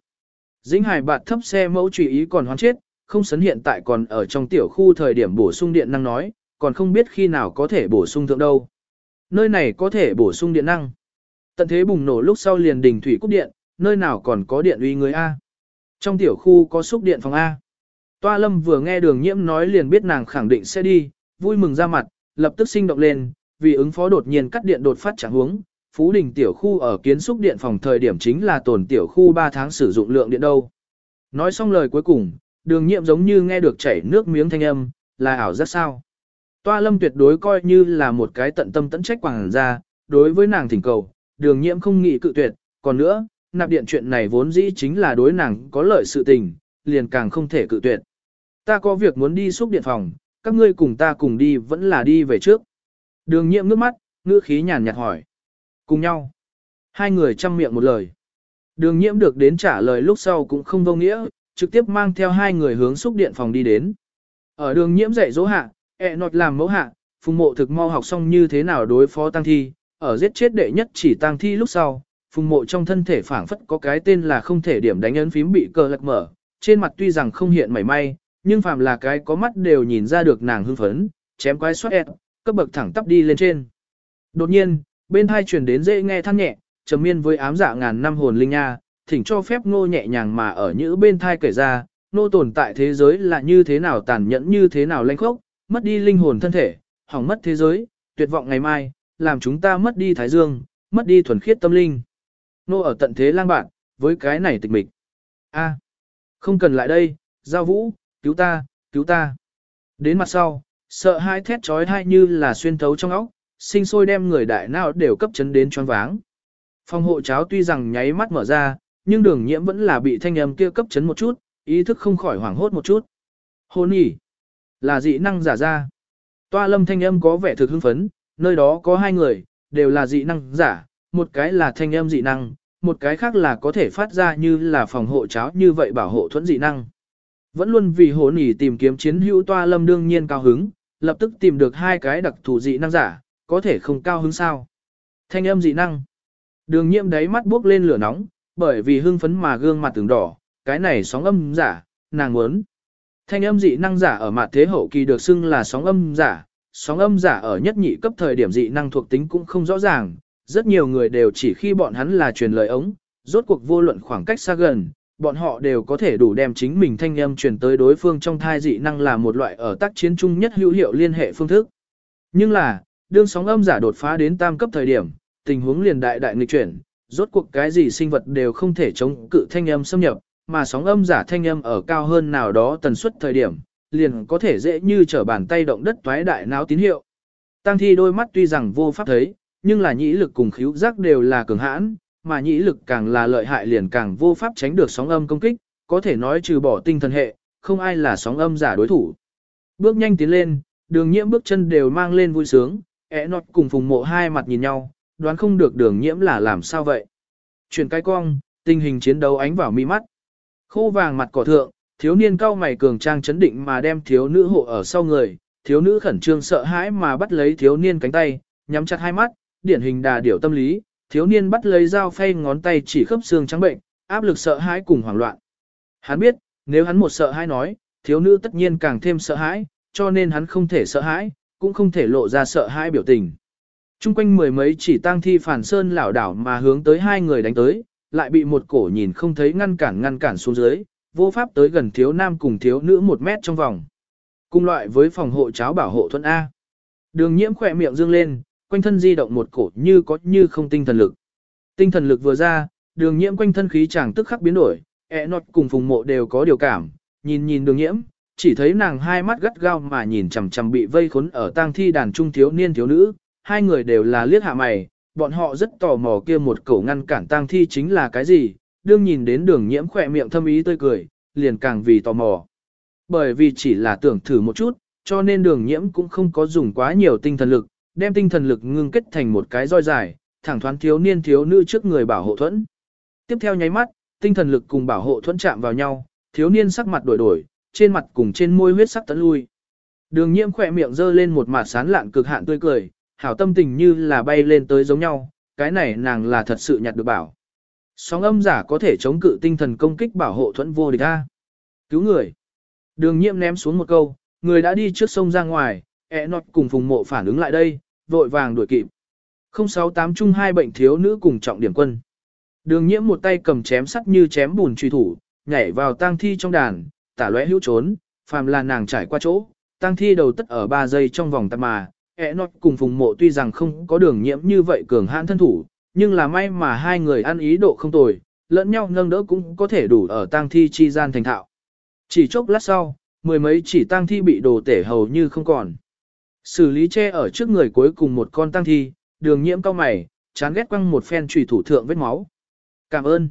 Dĩnh hải bạt thấp xe mẫu trùy ý còn hoán chết, không sấn hiện tại còn ở trong tiểu khu thời điểm bổ sung điện năng nói, còn không biết khi nào có thể bổ sung thượng đâu. Nơi này có thể bổ sung điện năng. Tận thế bùng nổ lúc sau liền đình thủy cúp điện, nơi nào còn có điện uy người A. Trong tiểu khu có xúc điện phòng A. Toa lâm vừa nghe đường nhiễm nói liền biết nàng khẳng định sẽ đi, vui mừng ra mặt, lập tức sinh động lên, vì ứng phó đột nhiên cắt điện đột phát chẳng huống. Phú Đình tiểu khu ở kiến xúc điện phòng thời điểm chính là tồn tiểu khu 3 tháng sử dụng lượng điện đâu. Nói xong lời cuối cùng, đường nhiệm giống như nghe được chảy nước miếng thanh âm, là ảo giác sao. Toa lâm tuyệt đối coi như là một cái tận tâm tận trách quảng ra, đối với nàng thỉnh cầu, đường Nhiệm không nghĩ cự tuyệt, còn nữa, nạp điện chuyện này vốn dĩ chính là đối nàng có lợi sự tình, liền càng không thể cự tuyệt. Ta có việc muốn đi xúc điện phòng, các ngươi cùng ta cùng đi vẫn là đi về trước. Đường Nhiệm nước mắt, ngữ khí nhàn nhạt hỏi. Cùng nhau. Hai người chăm miệng một lời. Đường nhiễm được đến trả lời lúc sau cũng không vô nghĩa, trực tiếp mang theo hai người hướng xúc điện phòng đi đến. Ở đường nhiễm dạy dỗ hạ, ẹ nọt làm mẫu hạ, phùng mộ thực mau học xong như thế nào đối phó tăng thi, ở giết chết đệ nhất chỉ tăng thi lúc sau, phùng mộ trong thân thể phảng phất có cái tên là không thể điểm đánh ấn phím bị cờ lật mở, trên mặt tuy rằng không hiện mảy may, nhưng phàm là cái có mắt đều nhìn ra được nàng hưng phấn, chém quái xoát ẹt, cấp bậc thẳng tắp đi lên trên. Đột nhiên, bên hai truyền đến dễ nghe than nhẹ, trầm miên với ám dạ ngàn năm hồn linh nha, thỉnh cho phép nô nhẹ nhàng mà ở những bên thai kể ra, nô tồn tại thế giới là như thế nào tàn nhẫn như thế nào lanh khốc, mất đi linh hồn thân thể, hỏng mất thế giới, tuyệt vọng ngày mai, làm chúng ta mất đi thái dương, mất đi thuần khiết tâm linh. Nô ở tận thế lang bạn, với cái này tịch mịch. A, không cần lại đây, giao vũ, cứu ta, cứu ta. Đến mặt sau, sợ hai thét trói thai như là xuyên thấu trong óc, sinh sôi đem người đại nào đều cấp chấn đến choáng váng. Phòng hộ cháo tuy rằng nháy mắt mở ra, nhưng đường nhiễm vẫn là bị thanh âm kia cấp chấn một chút, ý thức không khỏi hoảng hốt một chút. Hôn nhỉ, là dị năng giả ra. Toa lâm thanh âm có vẻ thực hưng phấn, nơi đó có hai người, đều là dị năng giả, một cái là thanh âm dị năng, một cái khác là có thể phát ra như là phòng hộ cháo như vậy bảo hộ thuẫn dị năng. Vẫn luôn vì hồn nhỉ tìm kiếm chiến hữu toa lâm đương nhiên cao hứng, lập tức tìm được hai cái đặc thù dị năng giả, có thể không cao hứng sao. Thanh âm dị năng. Đường nhiễm đáy mắt bước lên lửa nóng, bởi vì hưng phấn mà gương mặt từng đỏ, cái này sóng âm giả, nàng muốn. Thanh âm dị năng giả ở mặt thế hậu kỳ được xưng là sóng âm giả, sóng âm giả ở nhất nhị cấp thời điểm dị năng thuộc tính cũng không rõ ràng, rất nhiều người đều chỉ khi bọn hắn là truyền lời ống, rốt cuộc vô luận khoảng cách xa gần, bọn họ đều có thể đủ đem chính mình thanh âm truyền tới đối phương trong thai dị năng là một loại ở tác chiến chung nhất hữu hiệu liên hệ phương thức. Nhưng là, đương sóng âm giả đột phá đến tam cấp thời điểm, tình huống liền đại đại nghịch chuyển, rốt cuộc cái gì sinh vật đều không thể chống cự thanh âm xâm nhập, mà sóng âm giả thanh âm ở cao hơn nào đó tần suất thời điểm, liền có thể dễ như trở bàn tay động đất toái đại não tín hiệu. Tăng thi đôi mắt tuy rằng vô pháp thấy, nhưng là nhĩ lực cùng khíu giác đều là cường hãn, mà nhĩ lực càng là lợi hại liền càng vô pháp tránh được sóng âm công kích, có thể nói trừ bỏ tinh thần hệ, không ai là sóng âm giả đối thủ. Bước nhanh tiến lên, đường nhiễm bước chân đều mang lên vui sướng, ẹ nọt cùng phùng mộ hai mặt nhìn nhau, đoán không được đường nhiễm là làm sao vậy. Chuyển cái cong, tình hình chiến đấu ánh vào mi mắt. Khô vàng mặt cỏ thượng, thiếu niên cao mày cường trang chấn định mà đem thiếu nữ hộ ở sau người, thiếu nữ khẩn trương sợ hãi mà bắt lấy thiếu niên cánh tay, nhắm chặt hai mắt, điển hình đà điểu tâm lý, thiếu niên bắt lấy dao phay ngón tay chỉ khớp xương trắng bệnh, áp lực sợ hãi cùng hoảng loạn. Hắn biết, nếu hắn một sợ hãi nói, thiếu nữ tất nhiên càng thêm sợ hãi, cho nên hắn không thể sợ hãi, cũng không thể lộ ra sợ hãi biểu tình. Trung quanh mười mấy chỉ tang thi phản sơn lảo đảo mà hướng tới hai người đánh tới, lại bị một cổ nhìn không thấy ngăn cản ngăn cản xuống dưới, vô pháp tới gần thiếu nam cùng thiếu nữ một mét trong vòng. Cùng loại với phòng hộ cháo bảo hộ thuận A. Đường nhiễm khỏe miệng dương lên, quanh thân di động một cổ như có như không tinh thần lực. Tinh thần lực vừa ra, đường nhiễm quanh thân khí chàng tức khắc biến đổi, ẹ nọt cùng phùng mộ đều có điều cảm, nhìn nhìn đường nhiễm, chỉ thấy nàng hai mắt gắt gao mà nhìn chằm chằm bị vây khốn ở tang thi đàn trung thiếu niên thiếu nữ, hai người đều là liếc hạ mày, bọn họ rất tò mò kia một cổ ngăn cản tang thi chính là cái gì, đương nhìn đến đường nhiễm khỏe miệng thâm ý tươi cười, liền càng vì tò mò. Bởi vì chỉ là tưởng thử một chút, cho nên đường nhiễm cũng không có dùng quá nhiều tinh thần lực, đem tinh thần lực ngưng kết thành một cái roi dài, thẳng thoáng thiếu niên thiếu nữ trước người bảo hộ thuẫn. Tiếp theo nháy mắt, tinh thần lực cùng bảo hộ thuẫn chạm vào nhau, thiếu niên sắc mặt đổi đổi, trên mặt cùng trên môi huyết sắc tấn lui. Đường nhiễm khỏe miệng dơ lên một mặt sán lạn cực hạn tươi cười, hảo tâm tình như là bay lên tới giống nhau, cái này nàng là thật sự nhặt được bảo. Sóng âm giả có thể chống cự tinh thần công kích bảo hộ thuẫn vô địch a. Cứu người. Đường nhiễm ném xuống một câu, người đã đi trước sông ra ngoài, ẹ nọt cùng phùng mộ phản ứng lại đây, vội vàng đuổi kịp. 068 chung hai bệnh thiếu nữ cùng trọng điểm quân. Đường nhiễm một tay cầm chém sắt như chém bùn truy thủ, nhảy vào tang thi trong đàn, tả lóe hữu trốn, phàm là nàng trải qua chỗ, tang thi đầu tất ở 3 giây trong vòng tạm mà, ẹ nọt cùng phùng mộ tuy rằng không có đường nhiễm như vậy cường hãn thân thủ, nhưng là may mà hai người ăn ý độ không tồi, lẫn nhau nâng đỡ cũng có thể đủ ở tang thi chi gian thành thạo. Chỉ chốc lát sau, mười mấy chỉ tang thi bị đồ tể hầu như không còn. Xử lý che ở trước người cuối cùng một con tang thi, đường nhiễm cao mày, chán ghét quăng một phen trùy thủ thượng vết máu. Cảm ơn.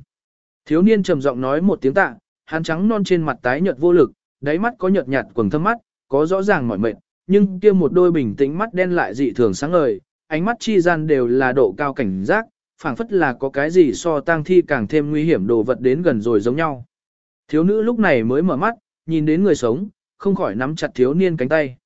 Thiếu niên trầm giọng nói một tiếng tạ, hắn trắng non trên mặt tái nhợt vô lực, đáy mắt có nhợt nhạt quầng thâm mắt, có rõ ràng mỏi mệt, nhưng kia một đôi bình tĩnh mắt đen lại dị thường sáng ngời, ánh mắt chi gian đều là độ cao cảnh giác, phảng phất là có cái gì so tang thi càng thêm nguy hiểm đồ vật đến gần rồi giống nhau. Thiếu nữ lúc này mới mở mắt, nhìn đến người sống, không khỏi nắm chặt thiếu niên cánh tay.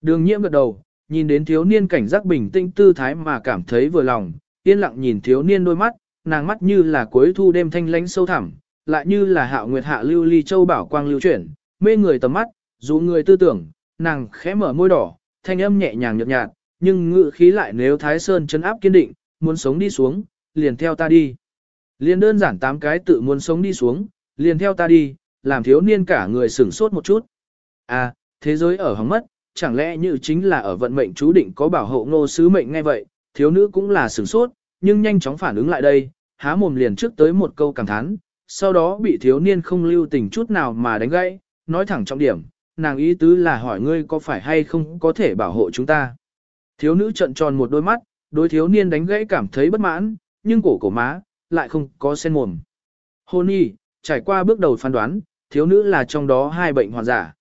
Đường nhiễm gật đầu, nhìn đến thiếu niên cảnh giác bình tĩnh tư thái mà cảm thấy vừa lòng, yên lặng nhìn thiếu niên đôi mắt, nàng mắt như là cuối thu đêm thanh lãnh sâu thẳm, lại như là hạo nguyệt hạ lưu ly châu bảo quang lưu chuyển, mê người tầm mắt, dù người tư tưởng, nàng khẽ mở môi đỏ, thanh âm nhẹ nhàng nhợt nhạt, nhưng ngự khí lại nếu Thái Sơn chấn áp kiên định, muốn sống đi xuống, liền theo ta đi. Liền đơn giản tám cái tự muốn sống đi xuống, liền theo ta đi, làm thiếu niên cả người sửng sốt một chút. À, thế giới ở hóng mất, chẳng lẽ như chính là ở vận mệnh chú định có bảo hộ ngô sứ mệnh ngay vậy, thiếu nữ cũng là sửng sốt, nhưng nhanh chóng phản ứng lại đây, há mồm liền trước tới một câu cảm thán, sau đó bị thiếu niên không lưu tình chút nào mà đánh gãy, nói thẳng trọng điểm, nàng ý tứ là hỏi ngươi có phải hay không có thể bảo hộ chúng ta. Thiếu nữ trận tròn một đôi mắt, đối thiếu niên đánh gãy cảm thấy bất mãn, nhưng cổ cổ má, lại không có sen mồm. Hôn y, trải qua bước đầu phán đoán, thiếu nữ là trong đó hai bệnh hoạn giả.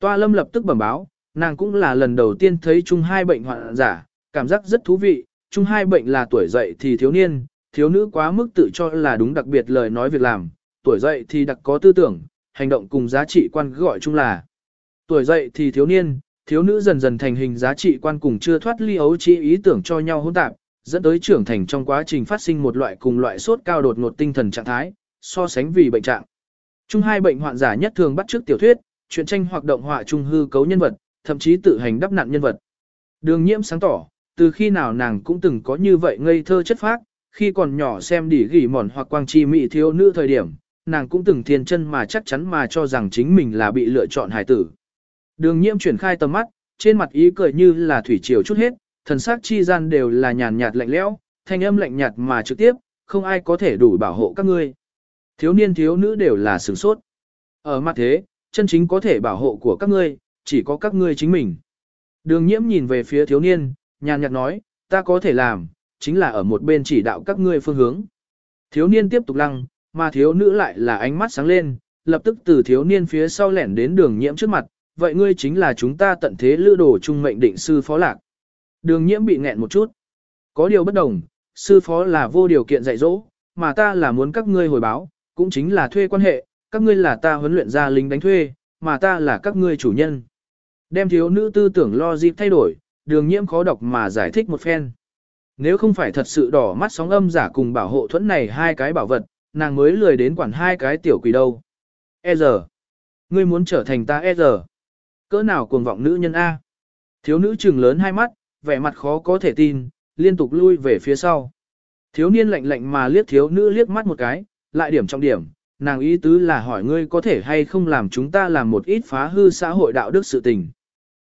Toa lâm lập tức bẩm báo, nàng cũng là lần đầu tiên thấy chung hai bệnh hoạn giả, cảm giác rất thú vị, chung hai bệnh là tuổi dậy thì thiếu niên, thiếu nữ quá mức tự cho là đúng đặc biệt lời nói việc làm, tuổi dậy thì đặc có tư tưởng, hành động cùng giá trị quan gọi chung là. Tuổi dậy thì thiếu niên, thiếu nữ dần dần thành hình giá trị quan cùng chưa thoát ly ấu trí ý tưởng cho nhau hỗn tạp, dẫn tới trưởng thành trong quá trình phát sinh một loại cùng loại sốt cao đột ngột tinh thần trạng thái, so sánh vì bệnh trạng. Chung hai bệnh hoạn giả nhất thường bắt chước tiểu thuyết, truyện tranh hoặc động họa trung hư cấu nhân vật, thậm chí tự hành đắp nặn nhân vật. Đường nhiễm sáng tỏ, từ khi nào nàng cũng từng có như vậy ngây thơ chất phác, khi còn nhỏ xem đỉ gỉ mòn hoặc quang chi mỹ thiếu nữ thời điểm, nàng cũng từng thiên chân mà chắc chắn mà cho rằng chính mình là bị lựa chọn hài tử. Đường nhiễm chuyển khai tầm mắt, trên mặt ý cười như là thủy triều chút hết, thần sắc chi gian đều là nhàn nhạt lạnh lẽo, thanh âm lạnh nhạt mà trực tiếp, không ai có thể đủ bảo hộ các ngươi. Thiếu niên thiếu nữ đều là sửng sốt. Ở mặt thế, chân chính có thể bảo hộ của các ngươi, chỉ có các ngươi chính mình. Đường nhiễm nhìn về phía thiếu niên, nhàn nhạt nói, ta có thể làm, chính là ở một bên chỉ đạo các ngươi phương hướng. Thiếu niên tiếp tục lăng, mà thiếu nữ lại là ánh mắt sáng lên, lập tức từ thiếu niên phía sau lẻn đến đường nhiễm trước mặt, vậy ngươi chính là chúng ta tận thế lữ đồ trung mệnh định sư phó lạc. Đường nhiễm bị nghẹn một chút. Có điều bất đồng, sư phó là vô điều kiện dạy dỗ, mà ta là muốn các ngươi hồi báo, cũng chính là thuê quan hệ, các ngươi là ta huấn luyện ra lính đánh thuê, mà ta là các ngươi chủ nhân. Đem thiếu nữ tư tưởng lo dịp thay đổi, đường nhiễm khó đọc mà giải thích một phen. Nếu không phải thật sự đỏ mắt sóng âm giả cùng bảo hộ thuẫn này hai cái bảo vật, nàng mới lười đến quản hai cái tiểu quỷ đâu. E giờ. Ngươi muốn trở thành ta e giờ. Cỡ nào cuồng vọng nữ nhân A. Thiếu nữ trừng lớn hai mắt, vẻ mặt khó có thể tin, liên tục lui về phía sau. Thiếu niên lạnh lạnh mà liếc thiếu nữ liếc mắt một cái, lại điểm trọng điểm, nàng ý tứ là hỏi ngươi có thể hay không làm chúng ta làm một ít phá hư xã hội đạo đức sự tình.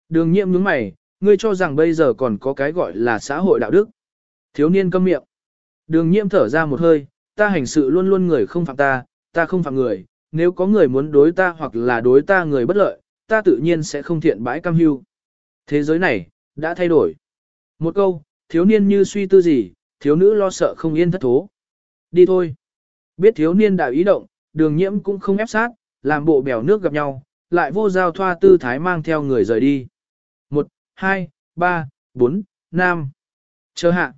Đường nhiệm nhướng mày, ngươi cho rằng bây giờ còn có cái gọi là xã hội đạo đức. Thiếu niên câm miệng. Đường nhiễm thở ra một hơi, ta hành sự luôn luôn người không phạm ta, ta không phạm người, nếu có người muốn đối ta hoặc là đối ta người bất lợi, ta tự nhiên sẽ không thiện bãi cam hưu. Thế giới này, đã thay đổi. Một câu, thiếu niên như suy tư gì, thiếu nữ lo sợ không yên thất thố. Đi thôi. Biết thiếu niên đã ý động, đường nhiễm cũng không ép sát, làm bộ bèo nước gặp nhau, lại vô giao thoa tư thái mang theo người rời đi. Một, hai, ba, bốn, năm. Chờ hạ.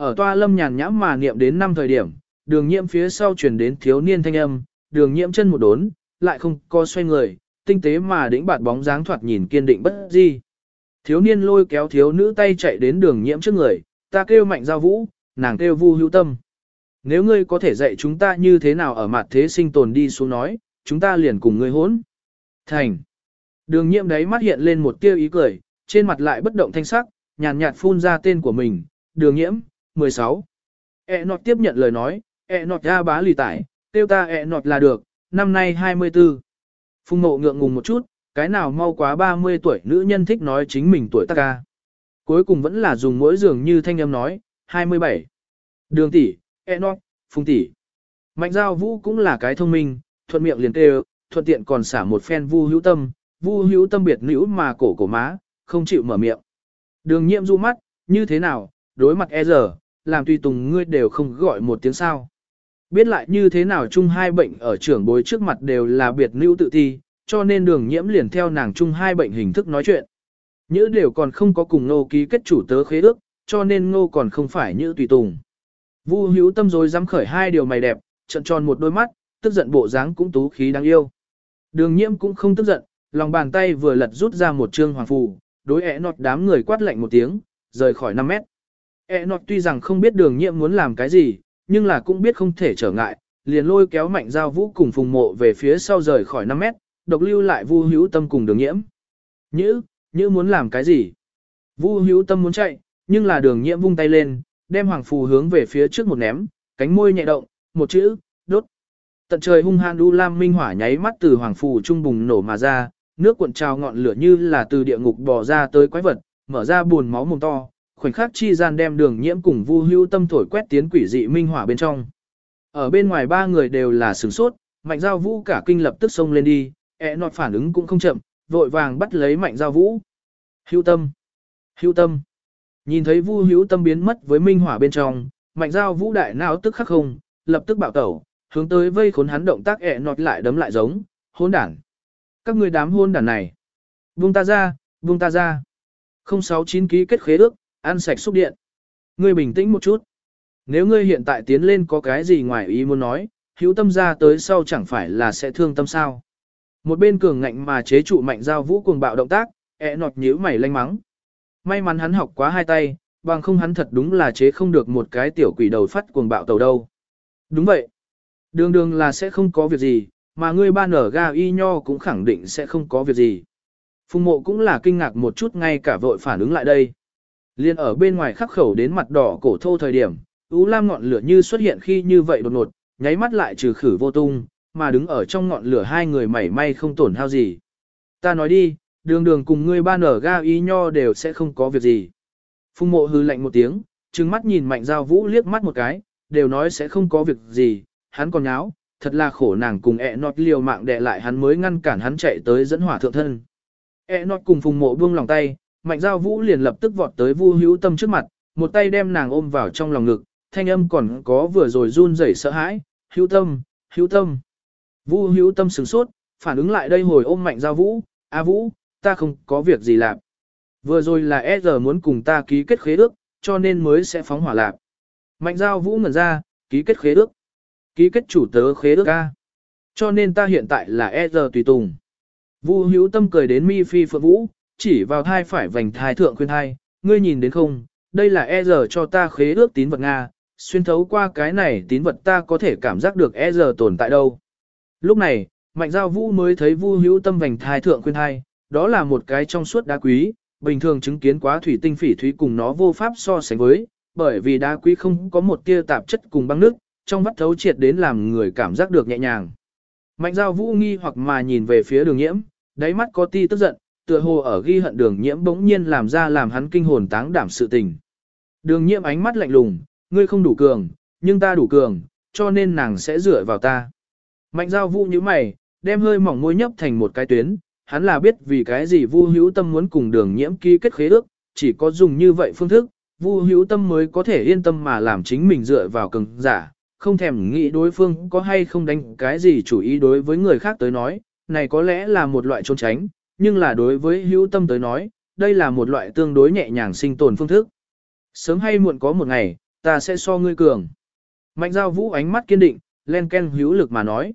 Ở toa lâm nhàn nhãm mà niệm đến năm thời điểm, đường nhiễm phía sau chuyển đến thiếu niên thanh âm, đường nhiễm chân một đốn, lại không co xoay người, tinh tế mà đĩnh bạt bóng dáng thoạt nhìn kiên định bất di. Thiếu niên lôi kéo thiếu nữ tay chạy đến đường nhiễm trước người, ta kêu mạnh giao vũ, nàng kêu vu hữu tâm. Nếu ngươi có thể dạy chúng ta như thế nào ở mặt thế sinh tồn đi xuống nói, chúng ta liền cùng ngươi hỗn. Thành. Đường nhiễm đấy mắt hiện lên một tia ý cười, trên mặt lại bất động thanh sắc, nhàn nhạt phun ra tên của mình, đường nhiễm, 16. E nọt tiếp nhận lời nói, e nọt ra bá lì tải, tiêu ta e nọt là được, năm nay 24. phùng mộ ngượng ngùng một chút, cái nào mau quá 30 tuổi nữ nhân thích nói chính mình tuổi ta ca. Cuối cùng vẫn là dùng mỗi giường như thanh âm nói, 27. Đường tỷ, e nọt, Phùng tỷ. Mạnh giao vũ cũng là cái thông minh, thuận miệng liền kêu, thuận tiện còn xả một phen vu hữu tâm, vu hữu tâm biệt nữ mà cổ cổ má, không chịu mở miệng. Đường nhiễm du mắt, như thế nào, đối mặt e giờ, làm tùy tùng ngươi đều không gọi một tiếng sao. Biết lại như thế nào chung hai bệnh ở trưởng bối trước mặt đều là biệt nữ tự thi, cho nên đường nhiễm liền theo nàng chung hai bệnh hình thức nói chuyện. Nhữ đều còn không có cùng nô ký kết chủ tớ khế ước, cho nên ngô còn không phải như tùy tùng. Vu hữu tâm rồi dám khởi hai điều mày đẹp, trận tròn một đôi mắt, tức giận bộ dáng cũng tú khí đáng yêu. Đường nhiễm cũng không tức giận, lòng bàn tay vừa lật rút ra một trương hoàng phù, đối ẻ nọt đám người quát lạnh một tiếng, rời khỏi 5 mét. E nọt tuy rằng không biết đường Nhiệm muốn làm cái gì, nhưng là cũng biết không thể trở ngại, liền lôi kéo mạnh giao vũ cùng phùng mộ về phía sau rời khỏi 5 mét, độc lưu lại vu hữu tâm cùng đường nhiễm. Nhữ, nhữ muốn làm cái gì? Vu hữu tâm muốn chạy, nhưng là đường nhiễm vung tay lên, đem hoàng phù hướng về phía trước một ném, cánh môi nhẹ động, một chữ, đốt. Tận trời hung hăng u lam minh hỏa nháy mắt từ hoàng phù trung bùng nổ mà ra, nước cuộn trào ngọn lửa như là từ địa ngục bò ra tới quái vật, mở ra buồn máu mồm to, khoảnh khắc chi gian đem đường nhiễm cùng vu hưu tâm thổi quét tiến quỷ dị minh hỏa bên trong. Ở bên ngoài ba người đều là sửng sốt, mạnh giao vũ cả kinh lập tức xông lên đi, ẹ nọt phản ứng cũng không chậm, vội vàng bắt lấy mạnh giao vũ. Hưu tâm! Hưu tâm! Nhìn thấy vu Hưu tâm biến mất với minh hỏa bên trong, mạnh giao vũ đại não tức khắc không, lập tức bạo tẩu, hướng tới vây khốn hắn động tác ẹ nọt lại đấm lại giống, hôn đản. Các người đám hôn đản này. Buông ta ra, buông ta ra. 069 ký kết khế ước, ăn sạch xúc điện. Ngươi bình tĩnh một chút. Nếu ngươi hiện tại tiến lên có cái gì ngoài ý muốn nói, hữu tâm ra tới sau chẳng phải là sẽ thương tâm sao. Một bên cường ngạnh mà chế trụ mạnh giao vũ cuồng bạo động tác, ẹ nọt nhíu mày lanh mắng. May mắn hắn học quá hai tay, bằng không hắn thật đúng là chế không được một cái tiểu quỷ đầu phát cuồng bạo tàu đâu. Đúng vậy. Đường đường là sẽ không có việc gì, mà ngươi ban nở ga y nho cũng khẳng định sẽ không có việc gì. Phùng mộ cũng là kinh ngạc một chút ngay cả vội phản ứng lại đây. Liên ở bên ngoài khắc khẩu đến mặt đỏ cổ thô thời điểm, ú lam ngọn lửa như xuất hiện khi như vậy đột ngột, nháy mắt lại trừ khử vô tung, mà đứng ở trong ngọn lửa hai người mảy may không tổn hao gì. Ta nói đi, đường đường cùng ngươi ba nở ga ý nho đều sẽ không có việc gì. Phùng mộ hư lạnh một tiếng, trừng mắt nhìn mạnh giao vũ liếc mắt một cái, đều nói sẽ không có việc gì, hắn còn nháo, thật là khổ nàng cùng ẹ nọt liều mạng đè lại hắn mới ngăn cản hắn chạy tới dẫn hỏa thượng thân. ẹ nọt cùng phùng mộ buông lòng tay, mạnh giao vũ liền lập tức vọt tới vu hữu tâm trước mặt, một tay đem nàng ôm vào trong lòng ngực, thanh âm còn có vừa rồi run rẩy sợ hãi, hữu tâm, hữu tâm. Vu hữu tâm sửng sốt, phản ứng lại đây hồi ôm mạnh giao vũ, a vũ, ta không có việc gì làm. Vừa rồi là S giờ muốn cùng ta ký kết khế ước, cho nên mới sẽ phóng hỏa lạc. Mạnh giao vũ ngẩn ra, ký kết khế ước. Ký kết chủ tớ khế ước A. Cho nên ta hiện tại là S giờ tùy tùng. Vu hữu tâm cười đến mi phi phượng vũ, chỉ vào thai phải vành thai thượng khuyên thai, ngươi nhìn đến không, đây là e giờ cho ta khế ước tín vật Nga, xuyên thấu qua cái này tín vật ta có thể cảm giác được e giờ tồn tại đâu. Lúc này, mạnh giao vũ mới thấy vu hữu tâm vành thai thượng khuyên thai, đó là một cái trong suốt đá quý, bình thường chứng kiến quá thủy tinh phỉ thúy cùng nó vô pháp so sánh với, bởi vì đá quý không có một tia tạp chất cùng băng nước, trong vắt thấu triệt đến làm người cảm giác được nhẹ nhàng. Mạnh giao vũ nghi hoặc mà nhìn về phía đường nhiễm, đáy mắt có ti tức giận, tựa hồ ở ghi hận đường nhiễm bỗng nhiên làm ra làm hắn kinh hồn táng đảm sự tình. Đường nhiễm ánh mắt lạnh lùng, ngươi không đủ cường, nhưng ta đủ cường, cho nên nàng sẽ dựa vào ta. Mạnh giao vũ như mày, đem hơi mỏng môi nhấp thành một cái tuyến, hắn là biết vì cái gì Vu Hữu Tâm muốn cùng Đường Nhiễm ký kết khế ước, chỉ có dùng như vậy phương thức, Vu Hữu Tâm mới có thể yên tâm mà làm chính mình dựa vào cường giả, không thèm nghĩ đối phương có hay không đánh cái gì chủ ý đối với người khác tới nói, này có lẽ là một loại trốn tránh, nhưng là đối với Hữu Tâm tới nói, đây là một loại tương đối nhẹ nhàng sinh tồn phương thức. Sớm hay muộn có một ngày, ta sẽ so ngươi cường. Mạnh giao vũ ánh mắt kiên định, len ken hữu lực mà nói.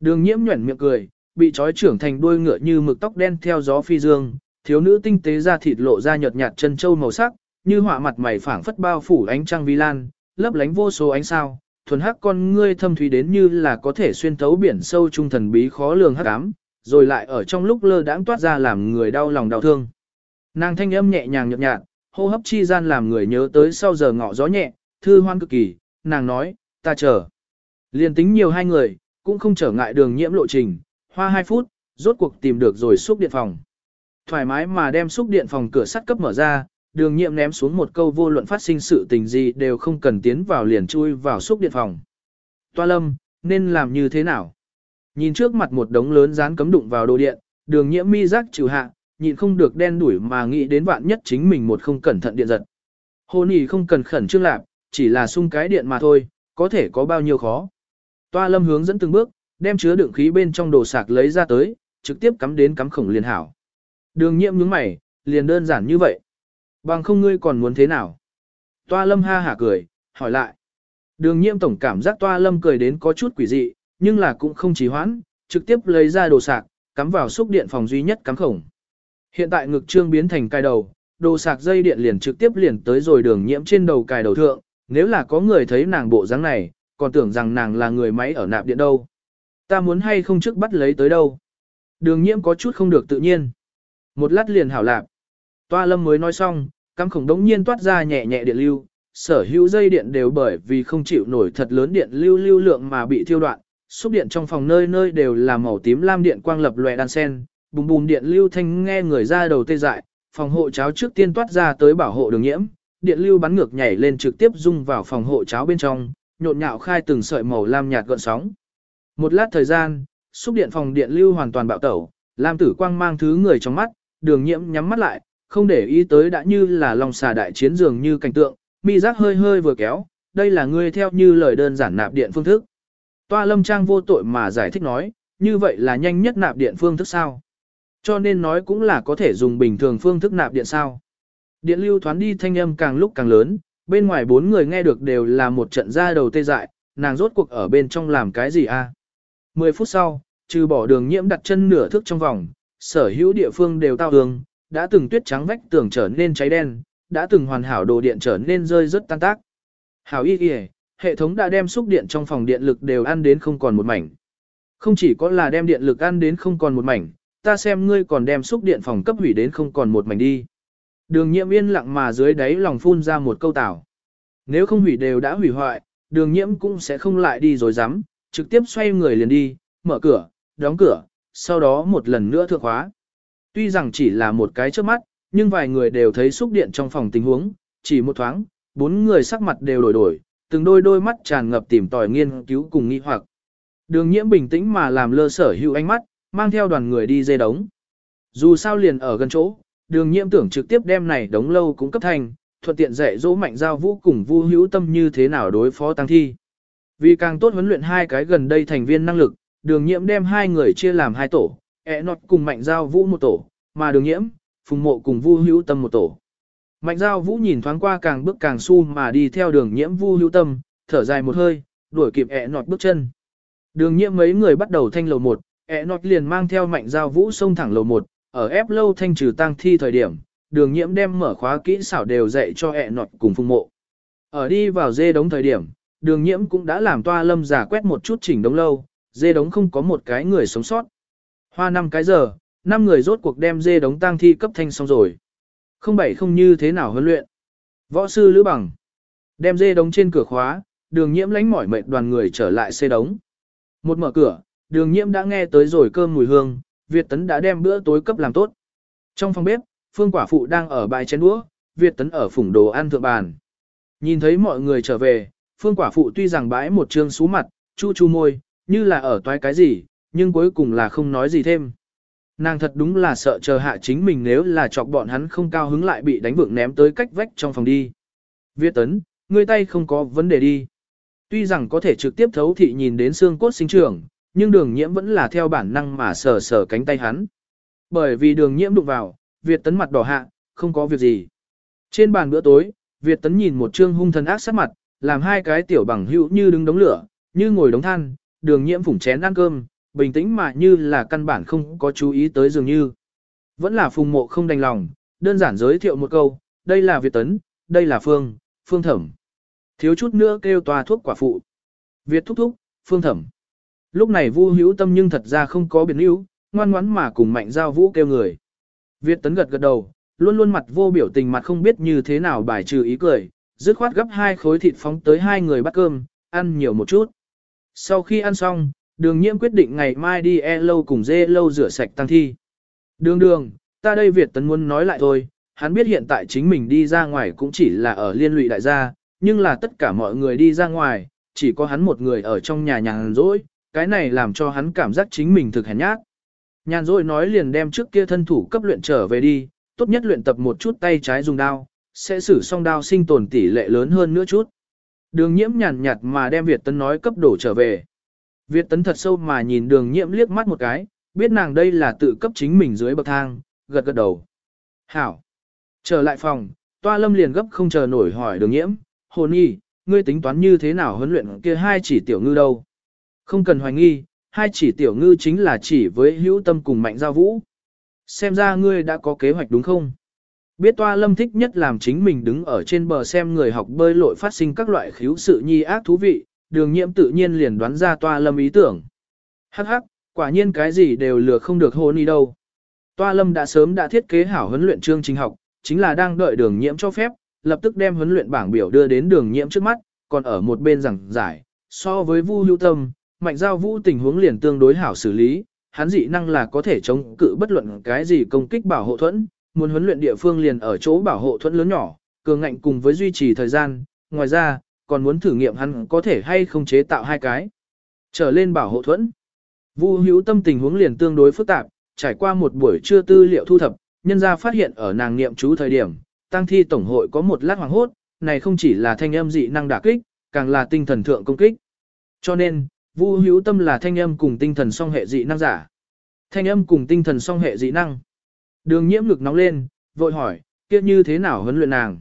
Đường nhiễm nhuẩn miệng cười, bị trói trưởng thành đuôi ngựa như mực tóc đen theo gió phi dương, thiếu nữ tinh tế da thịt lộ ra nhợt nhạt chân châu màu sắc, như họa mặt mày phảng phất bao phủ ánh trăng vi lan, lấp lánh vô số ánh sao, thuần hắc con ngươi thâm thúy đến như là có thể xuyên thấu biển sâu trung thần bí khó lường hắc ám, rồi lại ở trong lúc lơ đãng toát ra làm người đau lòng đau thương. Nàng thanh âm nhẹ nhàng nhợt nhạt, hô hấp chi gian làm người nhớ tới sau giờ ngọ gió nhẹ, thư hoan cực kỳ, nàng nói, ta chờ. Liên tính nhiều hai người, cũng không trở ngại đường nhiễm lộ trình, hoa hai phút, rốt cuộc tìm được rồi xúc điện phòng. Thoải mái mà đem xúc điện phòng cửa sắt cấp mở ra, đường nhiệm ném xuống một câu vô luận phát sinh sự tình gì đều không cần tiến vào liền chui vào xúc điện phòng. Toa lâm, nên làm như thế nào? Nhìn trước mặt một đống lớn dán cấm đụng vào đồ điện, đường nhiễm mi giác trừ hạ, nhịn không được đen đuổi mà nghĩ đến vạn nhất chính mình một không cẩn thận điện giật. Hồ nì không cần khẩn trương lạp, chỉ là sung cái điện mà thôi, có thể có bao nhiêu khó. Toa lâm hướng dẫn từng bước, đem chứa đựng khí bên trong đồ sạc lấy ra tới, trực tiếp cắm đến cắm khổng liền hảo. Đường nhiễm nhướng mày, liền đơn giản như vậy. Bằng không ngươi còn muốn thế nào? Toa lâm ha hả cười, hỏi lại. Đường nhiễm tổng cảm giác toa lâm cười đến có chút quỷ dị, nhưng là cũng không trì hoãn, trực tiếp lấy ra đồ sạc, cắm vào xúc điện phòng duy nhất cắm khổng. Hiện tại ngực trương biến thành cài đầu, đồ sạc dây điện liền trực tiếp liền tới rồi đường nhiễm trên đầu cài đầu thượng, nếu là có người thấy nàng bộ dáng này, còn tưởng rằng nàng là người máy ở nạp điện đâu. Ta muốn hay không trước bắt lấy tới đâu. Đường nhiễm có chút không được tự nhiên. Một lát liền hảo lạp. Toa lâm mới nói xong, cắm khổng đống nhiên toát ra nhẹ nhẹ điện lưu, sở hữu dây điện đều bởi vì không chịu nổi thật lớn điện lưu lưu lượng mà bị thiêu đoạn, xúc điện trong phòng nơi nơi đều là màu tím lam điện quang lập lòe đan sen, bùm bùm điện lưu thanh nghe người ra đầu tê dại, phòng hộ cháo trước tiên toát ra tới bảo hộ đường nhiễm, điện lưu bắn ngược nhảy lên trực tiếp dung vào phòng hộ cháo bên trong, nhộn nhạo khai từng sợi màu lam nhạt gợn sóng. Một lát thời gian, xúc điện phòng điện lưu hoàn toàn bạo tẩu, lam tử quang mang thứ người trong mắt, đường nhiễm nhắm mắt lại, không để ý tới đã như là lòng xà đại chiến dường như cảnh tượng, mi giác hơi hơi vừa kéo, đây là ngươi theo như lời đơn giản nạp điện phương thức. Toa lâm trang vô tội mà giải thích nói, như vậy là nhanh nhất nạp điện phương thức sao? Cho nên nói cũng là có thể dùng bình thường phương thức nạp điện sao. Điện lưu thoán đi thanh âm càng lúc càng lớn, bên ngoài bốn người nghe được đều là một trận ra đầu tê dại, nàng rốt cuộc ở bên trong làm cái gì a? Mười phút sau, trừ bỏ đường nhiễm đặt chân nửa thước trong vòng, sở hữu địa phương đều tao hương, đã từng tuyết trắng vách tường trở nên cháy đen, đã từng hoàn hảo đồ điện trở nên rơi rất tan tác. Hảo y kìa, hệ thống đã đem xúc điện trong phòng điện lực đều ăn đến không còn một mảnh. Không chỉ có là đem điện lực ăn đến không còn một mảnh, ta xem ngươi còn đem xúc điện phòng cấp hủy đến không còn một mảnh đi. Đường nhiễm yên lặng mà dưới đáy lòng phun ra một câu tảo. Nếu không hủy đều đã hủy hoại, đường nhiễm cũng sẽ không lại đi rồi dám, trực tiếp xoay người liền đi, mở cửa, đóng cửa, sau đó một lần nữa thượng khóa. Tuy rằng chỉ là một cái trước mắt, nhưng vài người đều thấy xúc điện trong phòng tình huống, chỉ một thoáng, bốn người sắc mặt đều đổi đổi, từng đôi đôi mắt tràn ngập tìm tòi nghiên cứu cùng nghi hoặc. Đường nhiễm bình tĩnh mà làm lơ sở hữu ánh mắt, mang theo đoàn người đi dây đống. Dù sao liền ở gần chỗ, đường nhiễm tưởng trực tiếp đem này đống lâu cũng cấp thành, thuận tiện dạy dỗ mạnh giao vũ cùng vu hữu tâm như thế nào đối phó tăng thi. Vì càng tốt huấn luyện hai cái gần đây thành viên năng lực, đường nhiễm đem hai người chia làm hai tổ, ẹ nọt cùng mạnh giao vũ một tổ, mà đường nhiễm, phùng mộ cùng vu hữu tâm một tổ. Mạnh giao vũ nhìn thoáng qua càng bước càng su mà đi theo đường nhiễm vu hữu tâm, thở dài một hơi, đuổi kịp ẹ nọt bước chân. Đường nhiễm mấy người bắt đầu thanh lầu một, ẹ nọt liền mang theo mạnh giao vũ xông thẳng lầu một, ở ép lâu thanh trừ tăng thi thời điểm, đường nhiễm đem mở khóa kỹ xảo đều dạy cho ẹ nọt cùng phùng mộ. Ở đi vào dê đống thời điểm, đường nhiễm cũng đã làm toa lâm giả quét một chút chỉnh đống lâu, dê đống không có một cái người sống sót. Hoa năm cái giờ, năm người rốt cuộc đem dê đống tang thi cấp thanh xong rồi. Không bảy không như thế nào huấn luyện. Võ sư Lữ Bằng. Đem dê đống trên cửa khóa, đường nhiễm lánh mỏi mệt đoàn người trở lại xe đống. Một mở cửa, đường nhiễm đã nghe tới rồi cơm mùi hương, Việt Tấn đã đem bữa tối cấp làm tốt. Trong phòng bếp, Phương Quả Phụ đang ở bài chén đũa, Việt Tấn ở phủng đồ ăn thượng bàn. Nhìn thấy mọi người trở về, Phương Quả Phụ tuy rằng bãi một trương xú mặt, chu chu môi, như là ở toái cái gì, nhưng cuối cùng là không nói gì thêm. Nàng thật đúng là sợ chờ hạ chính mình nếu là chọc bọn hắn không cao hứng lại bị đánh vượng ném tới cách vách trong phòng đi. Viết tấn, ngươi tay không có vấn đề đi. Tuy rằng có thể trực tiếp thấu thị nhìn đến xương cốt sinh trưởng, nhưng đường nhiễm vẫn là theo bản năng mà sờ sờ cánh tay hắn. Bởi vì đường nhiễm đụng vào, Việt tấn mặt đỏ hạ, không có việc gì. Trên bàn bữa tối, Việt tấn nhìn một trương hung thần ác sát mặt, làm hai cái tiểu bằng hữu như đứng đống lửa, như ngồi đống than, đường nhiễm phủng chén ăn cơm, bình tĩnh mà như là căn bản không có chú ý tới dường như. Vẫn là phùng mộ không đành lòng, đơn giản giới thiệu một câu, đây là Việt Tấn, đây là Phương, Phương Thẩm. Thiếu chút nữa kêu tòa thuốc quả phụ. Việt thúc thúc, Phương Thẩm. Lúc này Vu hữu tâm nhưng thật ra không có biến hữu, ngoan ngoãn mà cùng mạnh giao vũ kêu người. Việt Tấn gật gật đầu, luôn luôn mặt vô biểu tình mặt không biết như thế nào bài trừ ý cười, dứt khoát gấp hai khối thịt phóng tới hai người bắt cơm, ăn nhiều một chút. Sau khi ăn xong, đường nhiễm quyết định ngày mai đi e lâu cùng dê lâu rửa sạch tăng thi. Đường đường, ta đây Việt tấn muốn nói lại thôi, hắn biết hiện tại chính mình đi ra ngoài cũng chỉ là ở liên lụy đại gia, nhưng là tất cả mọi người đi ra ngoài, chỉ có hắn một người ở trong nhà nhàn rỗi, cái này làm cho hắn cảm giác chính mình thực hèn nhát. Nhàn rỗi nói liền đem trước kia thân thủ cấp luyện trở về đi, tốt nhất luyện tập một chút tay trái dùng đao, sẽ sử song đao sinh tồn tỷ lệ lớn hơn nữa chút. Đường nhiễm nhàn nhạt mà đem Việt Tấn nói cấp đổ trở về. Việt Tấn thật sâu mà nhìn đường nhiễm liếc mắt một cái, biết nàng đây là tự cấp chính mình dưới bậc thang, gật gật đầu. Hảo. Trở lại phòng, toa lâm liền gấp không chờ nổi hỏi đường nhiễm, hồn nhi, ngươi tính toán như thế nào huấn luyện kia hai chỉ tiểu ngư đâu. Không cần hoài nghi, hai chỉ tiểu ngư chính là chỉ với hữu tâm cùng mạnh giao vũ. Xem ra ngươi đã có kế hoạch đúng không? Biết toa lâm thích nhất làm chính mình đứng ở trên bờ xem người học bơi lội phát sinh các loại khiếu sự nhi ác thú vị, đường nhiễm tự nhiên liền đoán ra toa lâm ý tưởng. Hắc hắc, quả nhiên cái gì đều lừa không được hôn đi đâu. Toa lâm đã sớm đã thiết kế hảo huấn luyện chương trình học, chính là đang đợi đường nhiễm cho phép, lập tức đem huấn luyện bảng biểu đưa đến đường nhiễm trước mắt, còn ở một bên giảng giải, so với vu hữu tâm, mạnh giao vũ tình huống liền tương đối hảo xử lý, hắn dị năng là có thể chống cự bất luận cái gì công kích bảo hộ thuẫn, muốn huấn luyện địa phương liền ở chỗ bảo hộ thuẫn lớn nhỏ, cường ngạnh cùng với duy trì thời gian, ngoài ra, còn muốn thử nghiệm hắn có thể hay không chế tạo hai cái. Trở lên bảo hộ thuẫn. Vu hữu tâm tình huống liền tương đối phức tạp, trải qua một buổi trưa tư liệu thu thập, nhân ra phát hiện ở nàng niệm chú thời điểm, tăng thi tổng hội có một lát hoàng hốt, này không chỉ là thanh âm dị năng đả kích, càng là tinh thần thượng công kích. Cho nên, Vu Hữu Tâm là thanh âm cùng tinh thần song hệ dị năng giả. Thanh âm cùng tinh thần song hệ dị năng. Đường Nhiễm lực nóng lên, vội hỏi, kia như thế nào huấn luyện nàng?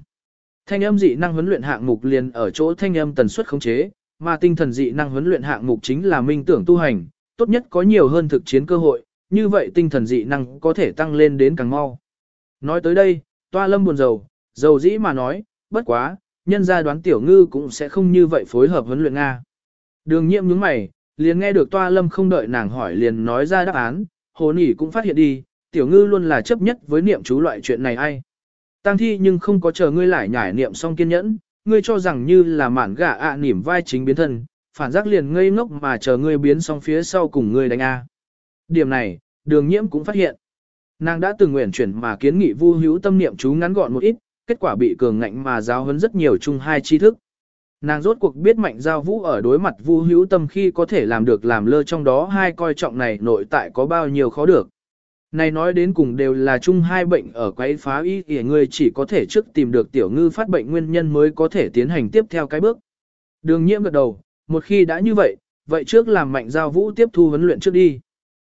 Thanh âm dị năng huấn luyện hạng mục liền ở chỗ thanh âm tần suất khống chế, mà tinh thần dị năng huấn luyện hạng mục chính là minh tưởng tu hành, tốt nhất có nhiều hơn thực chiến cơ hội, như vậy tinh thần dị năng có thể tăng lên đến càng mau. Nói tới đây, toa lâm buồn rầu, dầu dĩ mà nói, bất quá, nhân gia đoán tiểu ngư cũng sẽ không như vậy phối hợp huấn luyện Nga. Đường nhiệm nhướng mày, liền nghe được toa lâm không đợi nàng hỏi liền nói ra đáp án, hồ nỉ cũng phát hiện đi, tiểu ngư luôn là chấp nhất với niệm chú loại chuyện này ai. Tang thi nhưng không có chờ ngươi lại nhải niệm xong kiên nhẫn, ngươi cho rằng như là mạn gà ạ à niệm vai chính biến thân, phản giác liền ngây ngốc mà chờ ngươi biến xong phía sau cùng ngươi đánh A. Điểm này, đường nhiễm cũng phát hiện. Nàng đã từng nguyện chuyển mà kiến nghị vu hữu tâm niệm chú ngắn gọn một ít, kết quả bị cường ngạnh mà giáo huấn rất nhiều chung hai tri thức. Nàng rốt cuộc biết mạnh giao vũ ở đối mặt vu hữu tâm khi có thể làm được làm lơ trong đó hai coi trọng này nội tại có bao nhiêu khó được. Này nói đến cùng đều là chung hai bệnh ở quấy phá y thì người chỉ có thể trước tìm được tiểu ngư phát bệnh nguyên nhân mới có thể tiến hành tiếp theo cái bước. Đường nhiễm gật đầu, một khi đã như vậy, vậy trước làm mạnh giao vũ tiếp thu huấn luyện trước đi.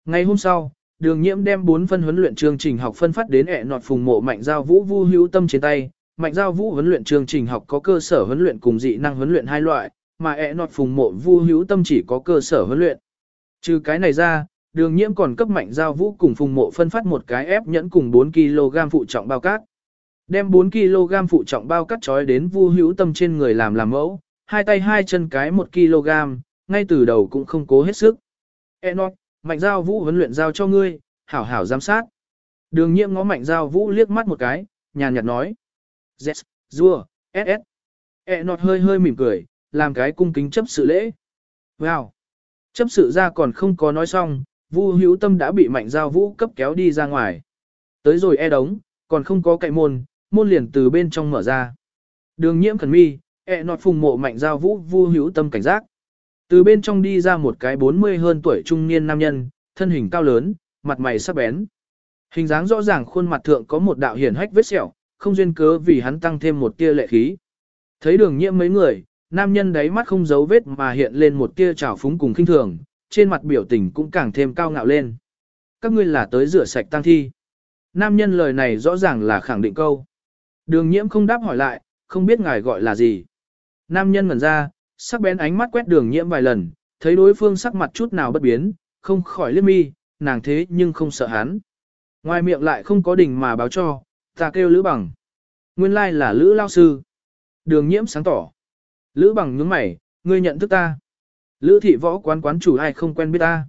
Ngày hôm sau, đường nhiễm đem 4 phân huấn luyện chương trình học phân phát đến ẹ nọt phùng mộ mạnh giao vũ vu hữu tâm trên tay. Mạnh giao vũ huấn luyện chương trình học có cơ sở huấn luyện cùng dị năng huấn luyện hai loại, mà ẹ nọt phùng mộ vu hữu tâm chỉ có cơ sở huấn luyện. Trừ cái này ra, đường nhiễm còn cấp mạnh giao vũ cùng phùng mộ phân phát một cái ép nhẫn cùng 4kg phụ trọng bao cát. Đem 4kg phụ trọng bao cát trói đến vu hữu tâm trên người làm làm mẫu, hai tay hai chân cái 1kg, ngay từ đầu cũng không cố hết sức. Enoch, mạnh giao vũ huấn luyện giao cho ngươi, hảo hảo giám sát. Đường nhiễm ngó mạnh giao vũ liếc mắt một cái, nhàn nhạt nói. Yes, Dua, SS. Enoch hơi hơi mỉm cười, làm cái cung kính chấp sự lễ. Wow. Chấp sự ra còn không có nói xong, Vu hữu tâm đã bị mạnh giao vũ cấp kéo đi ra ngoài. Tới rồi e đống, còn không có cậy môn, môn liền từ bên trong mở ra. Đường nhiễm khẩn mi, e nọt phùng mộ mạnh giao vũ vu hữu tâm cảnh giác. Từ bên trong đi ra một cái 40 hơn tuổi trung niên nam nhân, thân hình cao lớn, mặt mày sắc bén. Hình dáng rõ ràng khuôn mặt thượng có một đạo hiển hách vết sẹo, không duyên cớ vì hắn tăng thêm một tia lệ khí. Thấy đường nhiễm mấy người, nam nhân đáy mắt không giấu vết mà hiện lên một tia trào phúng cùng kinh thường, trên mặt biểu tình cũng càng thêm cao ngạo lên. Các ngươi là tới rửa sạch tang thi. Nam nhân lời này rõ ràng là khẳng định câu. Đường nhiễm không đáp hỏi lại, không biết ngài gọi là gì. Nam nhân ngẩn ra, sắc bén ánh mắt quét đường nhiễm vài lần, thấy đối phương sắc mặt chút nào bất biến, không khỏi liếc mi, nàng thế nhưng không sợ hắn. Ngoài miệng lại không có đỉnh mà báo cho, ta kêu Lữ Bằng. Nguyên lai là Lữ Lao Sư. Đường nhiễm sáng tỏ. Lữ Bằng nhướng mày, ngươi nhận thức ta. Lữ thị võ quán quán chủ ai không quen biết ta.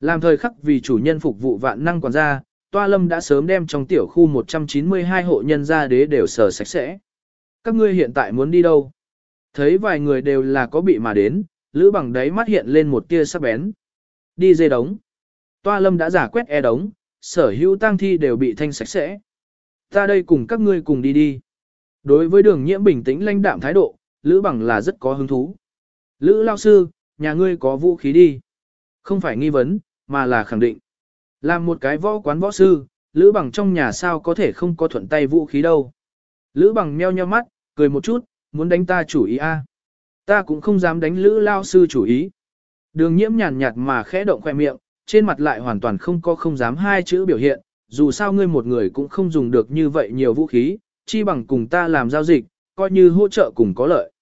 Làm thời khắc vì chủ nhân phục vụ vạn năng quản gia, Toa Lâm đã sớm đem trong tiểu khu 192 hộ nhân gia đế đều sờ sạch sẽ. Các ngươi hiện tại muốn đi đâu? Thấy vài người đều là có bị mà đến, Lữ bằng đấy mắt hiện lên một tia sắc bén. Đi dê đống. Toa Lâm đã giả quét e đống, sở hữu tang thi đều bị thanh sạch sẽ. Ta đây cùng các ngươi cùng đi đi. Đối với đường nhiễm bình tĩnh lãnh đạm thái độ, Lữ bằng là rất có hứng thú. Lữ lao sư, nhà ngươi có vũ khí đi. Không phải nghi vấn, mà là khẳng định. Làm một cái võ quán võ sư, Lữ Bằng trong nhà sao có thể không có thuận tay vũ khí đâu. Lữ Bằng meo nheo mắt, cười một chút, muốn đánh ta chủ ý a. Ta cũng không dám đánh Lữ Lao sư chủ ý. Đường nhiễm nhàn nhạt mà khẽ động khoe miệng, trên mặt lại hoàn toàn không có không dám hai chữ biểu hiện, dù sao ngươi một người cũng không dùng được như vậy nhiều vũ khí, chi bằng cùng ta làm giao dịch, coi như hỗ trợ cùng có lợi.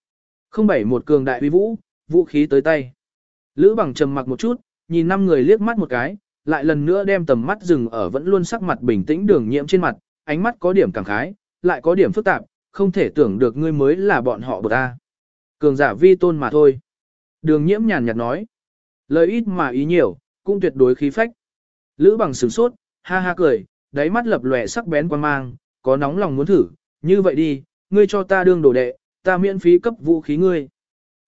Không bảy một cường đại uy vũ, vũ khí tới tay. Lữ bằng trầm mặc một chút, nhìn năm người liếc mắt một cái, lại lần nữa đem tầm mắt dừng ở vẫn luôn sắc mặt bình tĩnh đường nhiễm trên mặt, ánh mắt có điểm cảm khái, lại có điểm phức tạp, không thể tưởng được ngươi mới là bọn họ bậc ta. Cường giả vi tôn mà thôi. Đường nhiễm nhàn nhạt nói. Lời ít mà ý nhiều, cũng tuyệt đối khí phách. Lữ bằng sửng sốt, ha ha cười, đáy mắt lập lòe sắc bén quan mang, có nóng lòng muốn thử, như vậy đi, ngươi cho ta đương đồ đệ, ta miễn phí cấp vũ khí ngươi.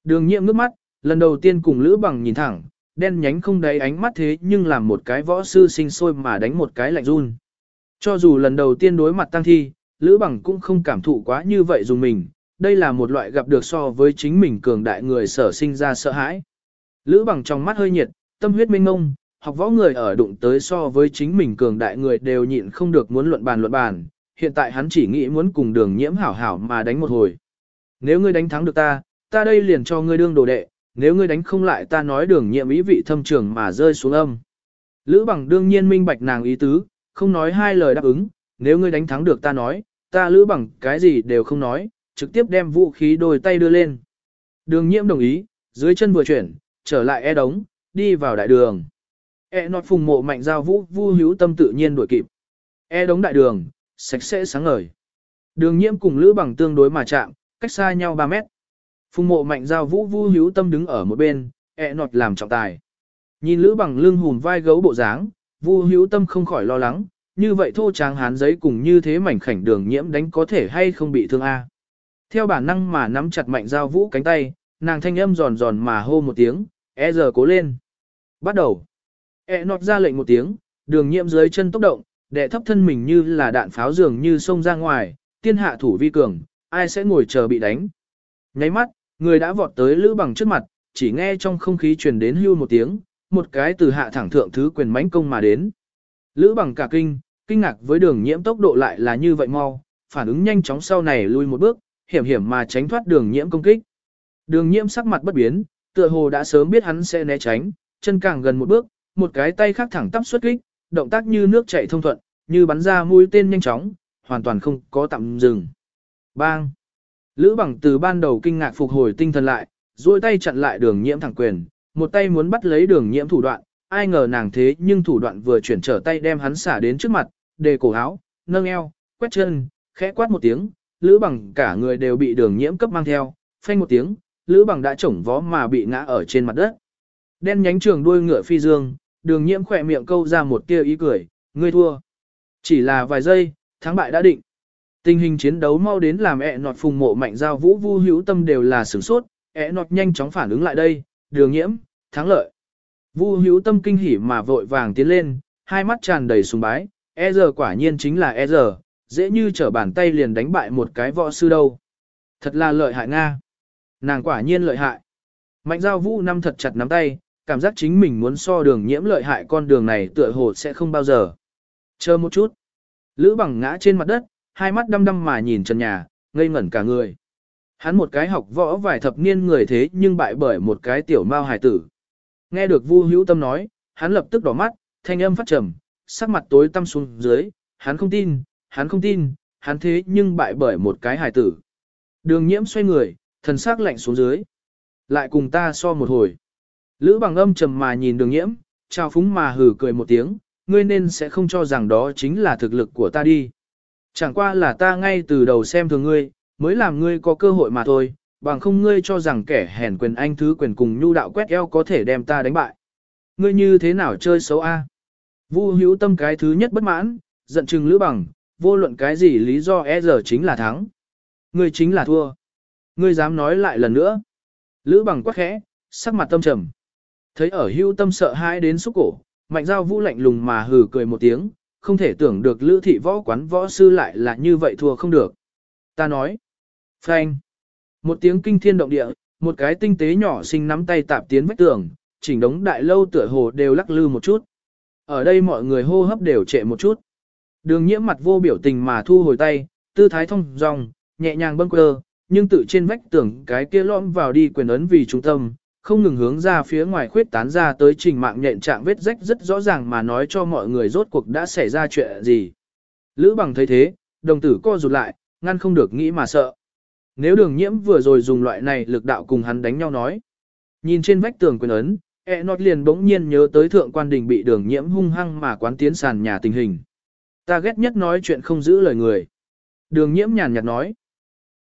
Đường nhiệm nước mắt, lần đầu tiên cùng Lữ bằng nhìn thẳng, đen nhánh không đáy ánh mắt thế nhưng làm một cái võ sư sinh sôi mà đánh một cái lạnh run. Cho dù lần đầu tiên đối mặt tăng thi, Lữ bằng cũng không cảm thụ quá như vậy dùng mình, đây là một loại gặp được so với chính mình cường đại người sở sinh ra sợ hãi. Lữ bằng trong mắt hơi nhiệt, tâm huyết minh ngông, học võ người ở đụng tới so với chính mình cường đại người đều nhịn không được muốn luận bàn luận bàn, hiện tại hắn chỉ nghĩ muốn cùng đường nhiễm hảo hảo mà đánh một hồi. Nếu ngươi đánh thắng được ta, ta đây liền cho ngươi đương đồ đệ, nếu ngươi đánh không lại ta nói đường Nhiệm ý vị thâm trường mà rơi xuống âm. Lữ bằng đương nhiên minh bạch nàng ý tứ, không nói hai lời đáp ứng, nếu ngươi đánh thắng được ta nói, ta lữ bằng cái gì đều không nói, trực tiếp đem vũ khí đôi tay đưa lên. Đường nhiễm đồng ý, dưới chân vừa chuyển, trở lại e đống, đi vào đại đường. E nọt phùng mộ mạnh giao vũ vu hữu tâm tự nhiên đuổi kịp. E đống đại đường, sạch sẽ sáng ngời. Đường nhiễm cùng lữ bằng tương đối mà chạm, cách xa nhau 3 mét. Phùng mộ mạnh giao vũ vu hữu tâm đứng ở một bên, E nọt làm trọng tài. Nhìn lữ bằng lưng hùn vai gấu bộ dáng, vu hữu tâm không khỏi lo lắng, như vậy thô tráng hán giấy cùng như thế mảnh khảnh đường nhiễm đánh có thể hay không bị thương a. Theo bản năng mà nắm chặt mạnh giao vũ cánh tay, nàng thanh âm giòn giòn mà hô một tiếng, e giờ cố lên. Bắt đầu. E nọt ra lệnh một tiếng, đường nhiễm dưới chân tốc động, đệ thấp thân mình như là đạn pháo dường như xông ra ngoài, tiên hạ thủ vi cường, ai sẽ ngồi chờ bị đánh. Nháy mắt, người đã vọt tới lữ bằng trước mặt, chỉ nghe trong không khí truyền đến hưu một tiếng, một cái từ hạ thẳng thượng thứ quyền mãnh công mà đến. Lữ bằng cả kinh, kinh ngạc với đường nhiễm tốc độ lại là như vậy mau, phản ứng nhanh chóng sau này lui một bước, hiểm hiểm mà tránh thoát đường nhiễm công kích. Đường nhiễm sắc mặt bất biến, tựa hồ đã sớm biết hắn sẽ né tránh, chân càng gần một bước, một cái tay khác thẳng tắp xuất kích, động tác như nước chảy thông thuận, như bắn ra mũi tên nhanh chóng, hoàn toàn không có tạm dừng. Bang! Lữ bằng từ ban đầu kinh ngạc phục hồi tinh thần lại, duỗi tay chặn lại đường nhiễm thẳng quyền, một tay muốn bắt lấy đường nhiễm thủ đoạn, ai ngờ nàng thế nhưng thủ đoạn vừa chuyển trở tay đem hắn xả đến trước mặt, đề cổ áo, nâng eo, quét chân, khẽ quát một tiếng, lữ bằng cả người đều bị đường nhiễm cấp mang theo, phanh một tiếng, lữ bằng đã chổng vó mà bị ngã ở trên mặt đất. Đen nhánh trường đuôi ngựa phi dương, đường nhiễm khỏe miệng câu ra một tia ý cười, ngươi thua. Chỉ là vài giây, thắng bại đã định. Tình hình chiến đấu mau đến làm ẹ nọt phùng mộ mạnh giao vũ vu hữu tâm đều là sửng sốt, ẹ nọt nhanh chóng phản ứng lại đây, đường nhiễm, thắng lợi. Vu hữu tâm kinh hỉ mà vội vàng tiến lên, hai mắt tràn đầy sùng bái, e giờ quả nhiên chính là e giờ, dễ như trở bàn tay liền đánh bại một cái võ sư đâu. Thật là lợi hại Nga. Nàng quả nhiên lợi hại. Mạnh giao vũ năm thật chặt nắm tay, cảm giác chính mình muốn so đường nhiễm lợi hại con đường này tựa hồ sẽ không bao giờ. Chờ một chút. Lữ bằng ngã trên mặt đất, hai mắt đăm đăm mà nhìn trần nhà, ngây ngẩn cả người. Hắn một cái học võ vài thập niên người thế nhưng bại bởi một cái tiểu mao hải tử. Nghe được Vu Hữu Tâm nói, hắn lập tức đỏ mắt, thanh âm phát trầm, sắc mặt tối tăm xuống dưới, hắn không tin, hắn không tin, hắn thế nhưng bại bởi một cái hải tử. Đường nhiễm xoay người, thần sắc lạnh xuống dưới. Lại cùng ta so một hồi. Lữ bằng âm trầm mà nhìn đường nhiễm, trao phúng mà hừ cười một tiếng, ngươi nên sẽ không cho rằng đó chính là thực lực của ta đi. Chẳng qua là ta ngay từ đầu xem thường ngươi, mới làm ngươi có cơ hội mà thôi, bằng không ngươi cho rằng kẻ hèn quyền anh thứ quyền cùng nhu đạo quét eo có thể đem ta đánh bại. Ngươi như thế nào chơi xấu a? Vu hữu tâm cái thứ nhất bất mãn, giận chừng lữ bằng, vô luận cái gì lý do e giờ chính là thắng. Ngươi chính là thua. Ngươi dám nói lại lần nữa. Lữ bằng quắc khẽ, sắc mặt tâm trầm. Thấy ở hữu tâm sợ hãi đến xúc cổ, mạnh giao vũ lạnh lùng mà hừ cười một tiếng, không thể tưởng được lữ thị võ quán võ sư lại là như vậy thua không được. Ta nói. Phanh. Một tiếng kinh thiên động địa, một cái tinh tế nhỏ xinh nắm tay tạp tiến vách tường, chỉnh đống đại lâu tựa hồ đều lắc lư một chút. Ở đây mọi người hô hấp đều trệ một chút. Đường nhiễm mặt vô biểu tình mà thu hồi tay, tư thái thông dong, nhẹ nhàng bâng quơ, nhưng tự trên vách tường cái kia lõm vào đi quyền ấn vì trung tâm, không ngừng hướng ra phía ngoài khuyết tán ra tới trình mạng nhện trạng vết rách rất rõ ràng mà nói cho mọi người rốt cuộc đã xảy ra chuyện gì. Lữ bằng thấy thế, đồng tử co rụt lại, ngăn không được nghĩ mà sợ. Nếu đường nhiễm vừa rồi dùng loại này lực đạo cùng hắn đánh nhau nói. Nhìn trên vách tường quyền ấn, e nọt liền bỗng nhiên nhớ tới thượng quan đình bị đường nhiễm hung hăng mà quán tiến sàn nhà tình hình. Ta ghét nhất nói chuyện không giữ lời người. Đường nhiễm nhàn nhạt nói.